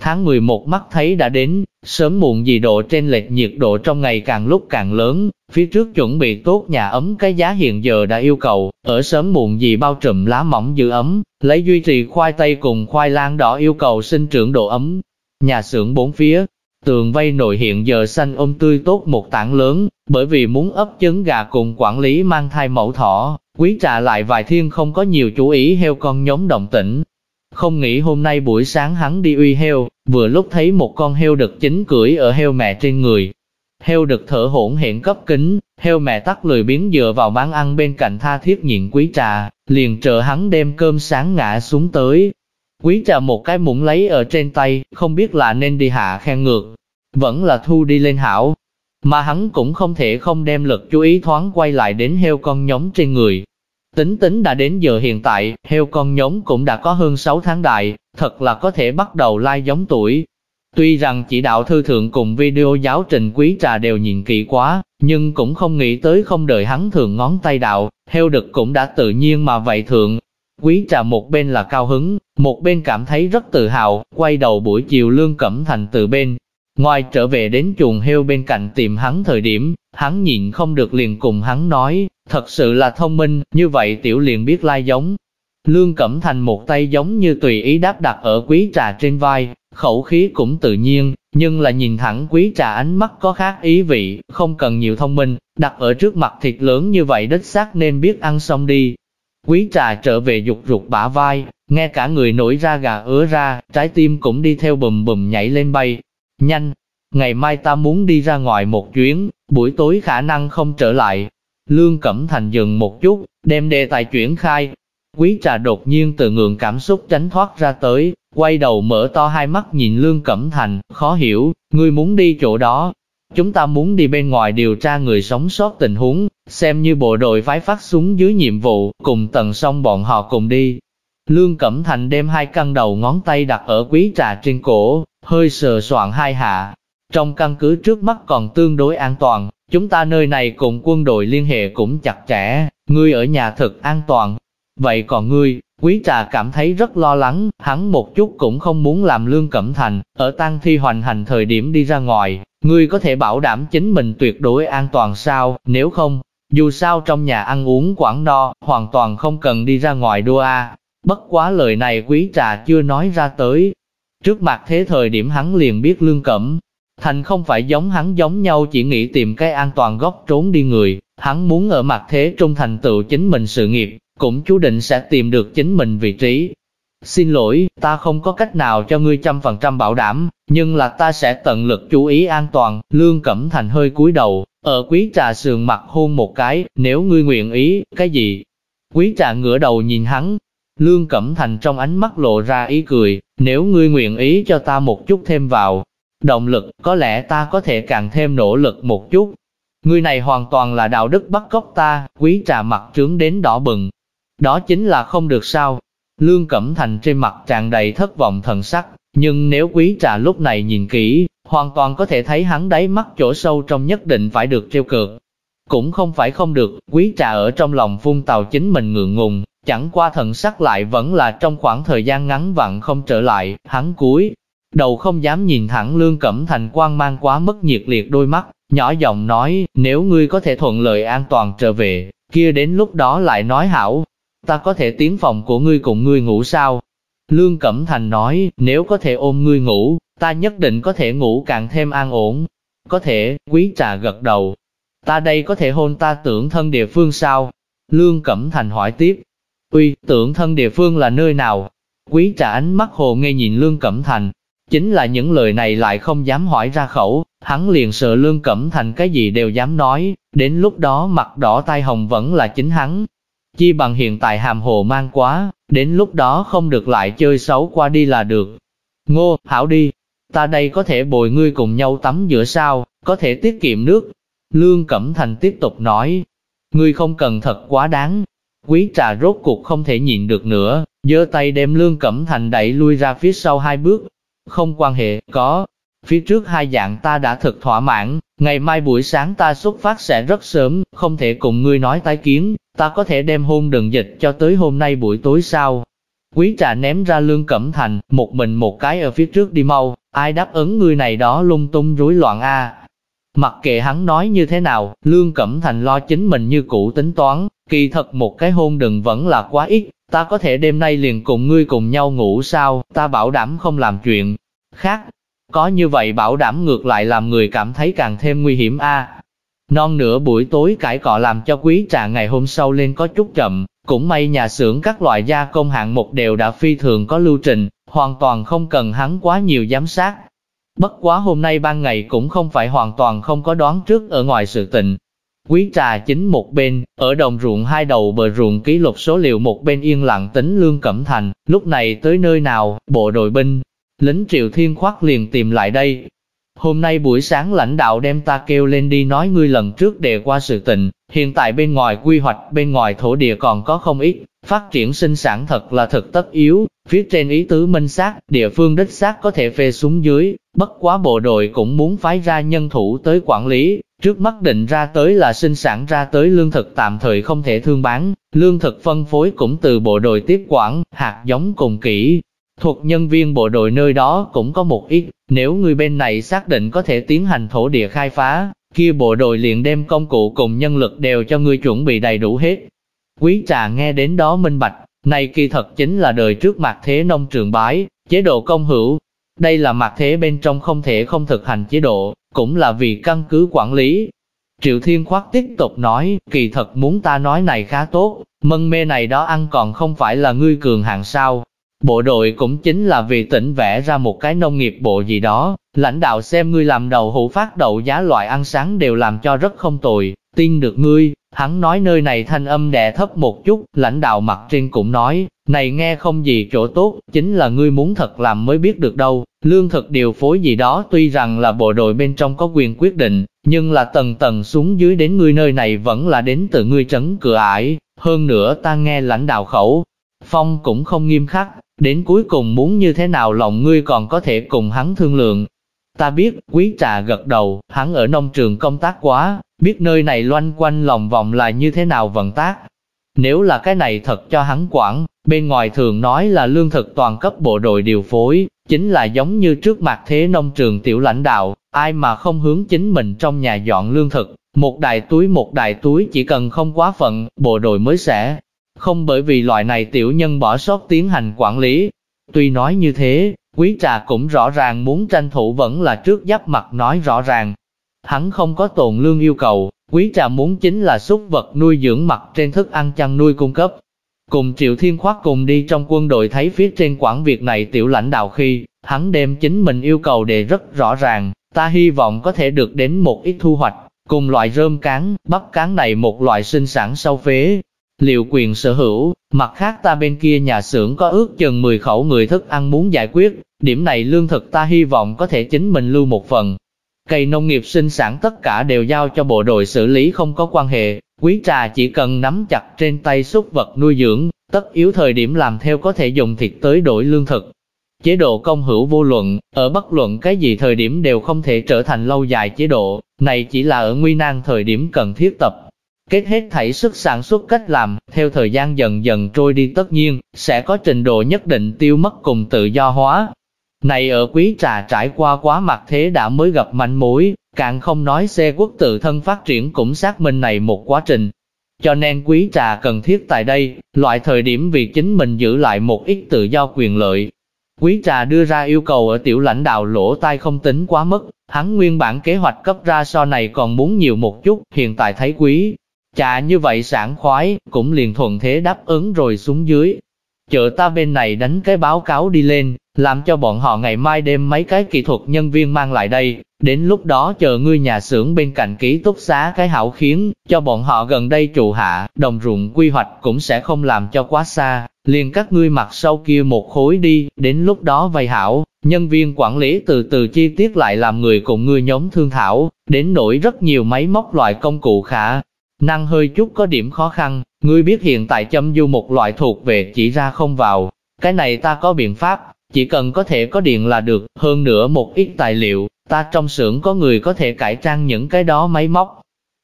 Tháng 11 mắt thấy đã đến, sớm muộn gì độ trên lệch nhiệt độ trong ngày càng lúc càng lớn, phía trước chuẩn bị tốt nhà ấm cái giá hiện giờ đã yêu cầu, ở sớm muộn gì bao trùm lá mỏng giữ ấm, lấy duy trì khoai tây cùng khoai lang đỏ yêu cầu sinh trưởng độ ấm. Nhà xưởng bốn phía, tường vây nội hiện giờ xanh ôm tươi tốt một tảng lớn, bởi vì muốn ấp trứng gà cùng quản lý mang thai mẫu thỏ, quý trà lại vài thiên không có nhiều chú ý heo con nhóm động tĩnh, không nghĩ hôm nay buổi sáng hắn đi uy heo, vừa lúc thấy một con heo đực chính cưỡi ở heo mẹ trên người. Heo đực thở hổn hển cấp kính, heo mẹ tắt lười biến dựa vào bán ăn bên cạnh tha thiết nhịn quý trà, liền chờ hắn đem cơm sáng ngã xuống tới. Quý trà một cái muỗng lấy ở trên tay, không biết là nên đi hạ khen ngược, vẫn là thu đi lên hảo. Mà hắn cũng không thể không đem lực chú ý thoáng quay lại đến heo con nhóm trên người. Tính tính đã đến giờ hiện tại, heo con nhóm cũng đã có hơn 6 tháng đại, thật là có thể bắt đầu lai giống tuổi. Tuy rằng chỉ đạo thư thượng cùng video giáo trình quý trà đều nhìn kỹ quá, nhưng cũng không nghĩ tới không đợi hắn thường ngón tay đạo, heo đực cũng đã tự nhiên mà vậy thượng. Quý trà một bên là cao hứng, một bên cảm thấy rất tự hào, quay đầu buổi chiều lương cẩm thành từ bên. Ngoài trở về đến chuồng heo bên cạnh tìm hắn thời điểm, hắn nhịn không được liền cùng hắn nói, thật sự là thông minh, như vậy tiểu liền biết lai giống. Lương Cẩm Thành một tay giống như tùy ý đáp đặt ở quý trà trên vai, khẩu khí cũng tự nhiên, nhưng là nhìn thẳng quý trà ánh mắt có khác ý vị, không cần nhiều thông minh, đặt ở trước mặt thịt lớn như vậy đích xác nên biết ăn xong đi. Quý trà trở về dục rụt bả vai, nghe cả người nổi ra gà ứa ra, trái tim cũng đi theo bùm bùm nhảy lên bay. Nhanh, ngày mai ta muốn đi ra ngoài một chuyến, buổi tối khả năng không trở lại. Lương Cẩm Thành dừng một chút, đem đề tài chuyển khai. Quý trà đột nhiên từ ngượng cảm xúc tránh thoát ra tới, quay đầu mở to hai mắt nhìn Lương Cẩm Thành, khó hiểu, ngươi muốn đi chỗ đó. Chúng ta muốn đi bên ngoài điều tra người sống sót tình huống, xem như bộ đội phái phát súng dưới nhiệm vụ, cùng tần song bọn họ cùng đi. Lương Cẩm Thành đem hai căn đầu ngón tay đặt ở quý trà trên cổ, hơi sờ soạn hai hạ. Trong căn cứ trước mắt còn tương đối an toàn, chúng ta nơi này cùng quân đội liên hệ cũng chặt chẽ, ngươi ở nhà thật an toàn. Vậy còn ngươi, quý trà cảm thấy rất lo lắng, hắn một chút cũng không muốn làm Lương Cẩm Thành, ở tăng thi hoành hành thời điểm đi ra ngoài, ngươi có thể bảo đảm chính mình tuyệt đối an toàn sao, nếu không, dù sao trong nhà ăn uống quảng no, hoàn toàn không cần đi ra ngoài đua a. Bất quá lời này quý trà chưa nói ra tới. Trước mặt thế thời điểm hắn liền biết lương cẩm. Thành không phải giống hắn giống nhau chỉ nghĩ tìm cái an toàn góc trốn đi người, hắn muốn ở mặt thế trung thành tựu chính mình sự nghiệp, cũng chú định sẽ tìm được chính mình vị trí. Xin lỗi, ta không có cách nào cho ngươi trăm phần trăm bảo đảm, nhưng là ta sẽ tận lực chú ý an toàn. Lương Cẩm Thành hơi cúi đầu, ở quý trà sườn mặt hôn một cái, nếu ngươi nguyện ý, cái gì? Quý trà ngửa đầu nhìn hắn, Lương Cẩm Thành trong ánh mắt lộ ra ý cười, nếu ngươi nguyện ý cho ta một chút thêm vào, động lực, có lẽ ta có thể càng thêm nỗ lực một chút. Ngươi này hoàn toàn là đạo đức bắt cóc ta, quý trà mặt trướng đến đỏ bừng. Đó chính là không được sao. Lương Cẩm Thành trên mặt tràn đầy thất vọng thần sắc, nhưng nếu quý trà lúc này nhìn kỹ, hoàn toàn có thể thấy hắn đáy mắt chỗ sâu trong nhất định phải được treo cược. Cũng không phải không được, quý trà ở trong lòng phun tàu chính mình ngượng ngùng, Chẳng qua thần sắc lại vẫn là trong khoảng thời gian ngắn vặn không trở lại, hắn cúi đầu không dám nhìn thẳng Lương Cẩm Thành quang mang quá mức nhiệt liệt đôi mắt, nhỏ giọng nói, nếu ngươi có thể thuận lợi an toàn trở về, kia đến lúc đó lại nói hảo, ta có thể tiến phòng của ngươi cùng ngươi ngủ sao? Lương Cẩm Thành nói, nếu có thể ôm ngươi ngủ, ta nhất định có thể ngủ càng thêm an ổn. Có thể, quý trà gật đầu. Ta đây có thể hôn ta tưởng thân địa phương sao? Lương Cẩm Thành hỏi tiếp, Uy, tưởng thân địa phương là nơi nào? Quý trà ánh mắt hồ ngây nhìn Lương Cẩm Thành. Chính là những lời này lại không dám hỏi ra khẩu, hắn liền sợ Lương Cẩm Thành cái gì đều dám nói, đến lúc đó mặt đỏ tai hồng vẫn là chính hắn. Chi bằng hiện tại hàm hồ mang quá, đến lúc đó không được lại chơi xấu qua đi là được. Ngô, hảo đi, ta đây có thể bồi ngươi cùng nhau tắm giữa sao, có thể tiết kiệm nước. Lương Cẩm Thành tiếp tục nói, ngươi không cần thật quá đáng, Quý trà rốt cuộc không thể nhịn được nữa, giơ tay đem Lương Cẩm Thành đẩy lui ra phía sau hai bước. Không quan hệ, có. Phía trước hai dạng ta đã thực thỏa mãn, ngày mai buổi sáng ta xuất phát sẽ rất sớm, không thể cùng ngươi nói tái kiến, ta có thể đem hôn đừng dịch cho tới hôm nay buổi tối sao. Quý trà ném ra Lương Cẩm Thành, một mình một cái ở phía trước đi mau, ai đáp ứng ngươi này đó lung tung rối loạn a Mặc kệ hắn nói như thế nào, Lương Cẩm Thành lo chính mình như cũ tính toán, kỳ thật một cái hôn đừng vẫn là quá ít, ta có thể đêm nay liền cùng ngươi cùng nhau ngủ sao, ta bảo đảm không làm chuyện khác. Có như vậy bảo đảm ngược lại làm người cảm thấy càng thêm nguy hiểm a. Non nửa buổi tối cãi cọ làm cho quý trà ngày hôm sau lên có chút chậm, cũng may nhà xưởng các loại gia công hạng mục đều đã phi thường có lưu trình, hoàn toàn không cần hắn quá nhiều giám sát, Bất quá hôm nay ban ngày cũng không phải hoàn toàn không có đoán trước ở ngoài sự tình. Quý trà chính một bên, ở đồng ruộng hai đầu bờ ruộng ký lục số liệu một bên yên lặng tính lương cẩm thành, lúc này tới nơi nào, bộ đội binh, lính triệu thiên khoác liền tìm lại đây. Hôm nay buổi sáng lãnh đạo đem ta kêu lên đi nói ngươi lần trước đề qua sự tình, hiện tại bên ngoài quy hoạch, bên ngoài thổ địa còn có không ít, phát triển sinh sản thật là thực tất yếu, phía trên ý tứ minh xác, địa phương đích xác có thể phê xuống dưới, bất quá bộ đội cũng muốn phái ra nhân thủ tới quản lý, trước mắt định ra tới là sinh sản ra tới lương thực tạm thời không thể thương bán, lương thực phân phối cũng từ bộ đội tiếp quản, hạt giống cùng kỹ. Thuộc nhân viên bộ đội nơi đó cũng có một ít, nếu người bên này xác định có thể tiến hành thổ địa khai phá, kia bộ đội liền đem công cụ cùng nhân lực đều cho ngươi chuẩn bị đầy đủ hết. Quý trà nghe đến đó minh bạch, này kỳ thật chính là đời trước mặt thế nông trường bái, chế độ công hữu. Đây là mặt thế bên trong không thể không thực hành chế độ, cũng là vì căn cứ quản lý. Triệu Thiên khoác tiếp tục nói, kỳ thật muốn ta nói này khá tốt, mân mê này đó ăn còn không phải là ngươi cường hạng sao. Bộ đội cũng chính là vì tỉnh vẽ ra một cái nông nghiệp bộ gì đó, lãnh đạo xem ngươi làm đầu hữu phát đậu giá loại ăn sáng đều làm cho rất không tồi, tin được ngươi, hắn nói nơi này thanh âm đè thấp một chút, lãnh đạo mặt trên cũng nói, này nghe không gì chỗ tốt, chính là ngươi muốn thật làm mới biết được đâu, lương thực điều phối gì đó tuy rằng là bộ đội bên trong có quyền quyết định, nhưng là tầng tầng xuống dưới đến ngươi nơi này vẫn là đến từ ngươi trấn cửa ải, hơn nữa ta nghe lãnh đạo khẩu, phong cũng không nghiêm khắc, đến cuối cùng muốn như thế nào lòng ngươi còn có thể cùng hắn thương lượng. Ta biết, quý trà gật đầu, hắn ở nông trường công tác quá, biết nơi này loanh quanh lòng vòng là như thế nào vận tác. Nếu là cái này thật cho hắn quản, bên ngoài thường nói là lương thực toàn cấp bộ đội điều phối, chính là giống như trước mặt thế nông trường tiểu lãnh đạo, ai mà không hướng chính mình trong nhà dọn lương thực, một đại túi một đại túi chỉ cần không quá phận, bộ đội mới sẽ không bởi vì loại này tiểu nhân bỏ sót tiến hành quản lý. Tuy nói như thế, quý trà cũng rõ ràng muốn tranh thủ vẫn là trước giáp mặt nói rõ ràng. Hắn không có tồn lương yêu cầu, quý trà muốn chính là súc vật nuôi dưỡng mặt trên thức ăn chăn nuôi cung cấp. Cùng Triệu Thiên Khoát cùng đi trong quân đội thấy phía trên quản việc này tiểu lãnh đạo khi, hắn đem chính mình yêu cầu đề rất rõ ràng, ta hy vọng có thể được đến một ít thu hoạch, cùng loại rơm cán, bắp cán này một loại sinh sản sau phế, liệu quyền sở hữu, mặt khác ta bên kia nhà xưởng có ước chừng 10 khẩu người thức ăn muốn giải quyết, điểm này lương thực ta hy vọng có thể chính mình lưu một phần. Cây nông nghiệp sinh sản tất cả đều giao cho bộ đội xử lý không có quan hệ, quý trà chỉ cần nắm chặt trên tay súc vật nuôi dưỡng, tất yếu thời điểm làm theo có thể dùng thịt tới đổi lương thực. Chế độ công hữu vô luận, ở bất luận cái gì thời điểm đều không thể trở thành lâu dài chế độ, này chỉ là ở nguy nan thời điểm cần thiết tập kết hết thảy sức sản xuất cách làm, theo thời gian dần dần trôi đi tất nhiên, sẽ có trình độ nhất định tiêu mất cùng tự do hóa. Này ở quý trà trải qua quá mặt thế đã mới gặp manh mối, càng không nói xe quốc tự thân phát triển cũng xác minh này một quá trình. Cho nên quý trà cần thiết tại đây, loại thời điểm vì chính mình giữ lại một ít tự do quyền lợi. Quý trà đưa ra yêu cầu ở tiểu lãnh đạo lỗ tai không tính quá mức, hắn nguyên bản kế hoạch cấp ra so này còn muốn nhiều một chút, hiện tại thấy quý Chà như vậy sảng khoái, cũng liền thuận thế đáp ứng rồi xuống dưới. Chợ ta bên này đánh cái báo cáo đi lên, làm cho bọn họ ngày mai đem mấy cái kỹ thuật nhân viên mang lại đây, đến lúc đó chờ ngươi nhà xưởng bên cạnh ký túc xá cái hảo khiến, cho bọn họ gần đây trụ hạ, đồng ruộng quy hoạch cũng sẽ không làm cho quá xa, liền các ngươi mặt sau kia một khối đi, đến lúc đó vay hảo, nhân viên quản lý từ từ chi tiết lại làm người cùng ngươi nhóm thương thảo, đến nỗi rất nhiều máy móc loại công cụ khả năng hơi chút có điểm khó khăn, ngươi biết hiện tại châm du một loại thuộc về chỉ ra không vào, cái này ta có biện pháp, chỉ cần có thể có điện là được, hơn nữa một ít tài liệu, ta trong xưởng có người có thể cải trang những cái đó máy móc.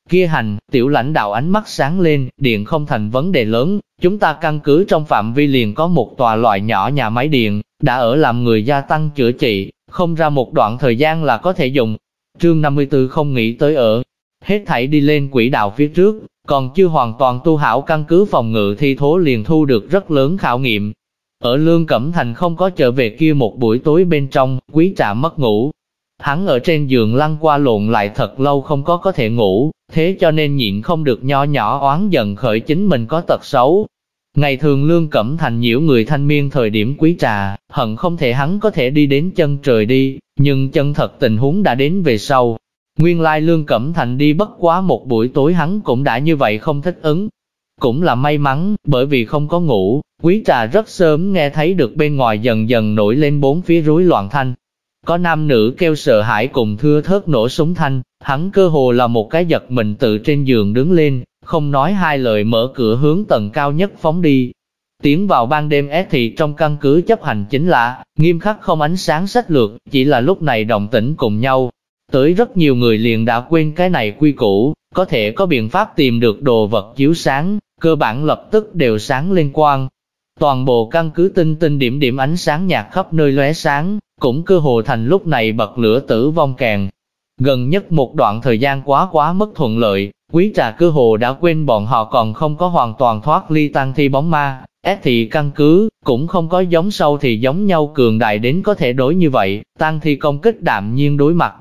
Kia hành, tiểu lãnh đạo ánh mắt sáng lên, điện không thành vấn đề lớn, chúng ta căn cứ trong phạm vi liền có một tòa loại nhỏ nhà máy điện, đã ở làm người gia tăng chữa trị, không ra một đoạn thời gian là có thể dùng. Trương 54 không nghĩ tới ở, Hết thảy đi lên quỹ đạo phía trước, còn chưa hoàn toàn tu hảo căn cứ phòng ngự thi thố liền thu được rất lớn khảo nghiệm. Ở Lương Cẩm Thành không có trở về kia một buổi tối bên trong, quý trà mất ngủ. Hắn ở trên giường lăn qua lộn lại thật lâu không có có thể ngủ, thế cho nên nhịn không được nho nhỏ oán giận khởi chính mình có tật xấu. Ngày thường Lương Cẩm Thành nhiễu người thanh miên thời điểm quý trà, hận không thể hắn có thể đi đến chân trời đi, nhưng chân thật tình huống đã đến về sau, Nguyên lai Lương Cẩm Thành đi bất quá một buổi tối hắn cũng đã như vậy không thích ứng. Cũng là may mắn, bởi vì không có ngủ, quý trà rất sớm nghe thấy được bên ngoài dần dần nổi lên bốn phía rối loạn thanh. Có nam nữ kêu sợ hãi cùng thưa thớt nổ súng thanh, hắn cơ hồ là một cái giật mình tự trên giường đứng lên, không nói hai lời mở cửa hướng tầng cao nhất phóng đi. Tiến vào ban đêm é thì trong căn cứ chấp hành chính là, nghiêm khắc không ánh sáng sách lược, chỉ là lúc này đồng tĩnh cùng nhau. Tới rất nhiều người liền đã quên cái này quy củ, có thể có biện pháp tìm được đồ vật chiếu sáng, cơ bản lập tức đều sáng lên quang. Toàn bộ căn cứ tinh tinh điểm điểm ánh sáng nhạt khắp nơi lóe sáng, cũng cơ hồ thành lúc này bật lửa tử vong càng. Gần nhất một đoạn thời gian quá quá mất thuận lợi, quý trà cơ hồ đã quên bọn họ còn không có hoàn toàn thoát ly tăng thi bóng ma, ép thì căn cứ, cũng không có giống sâu thì giống nhau cường đại đến có thể đối như vậy, tăng thi công kích đạm nhiên đối mặt,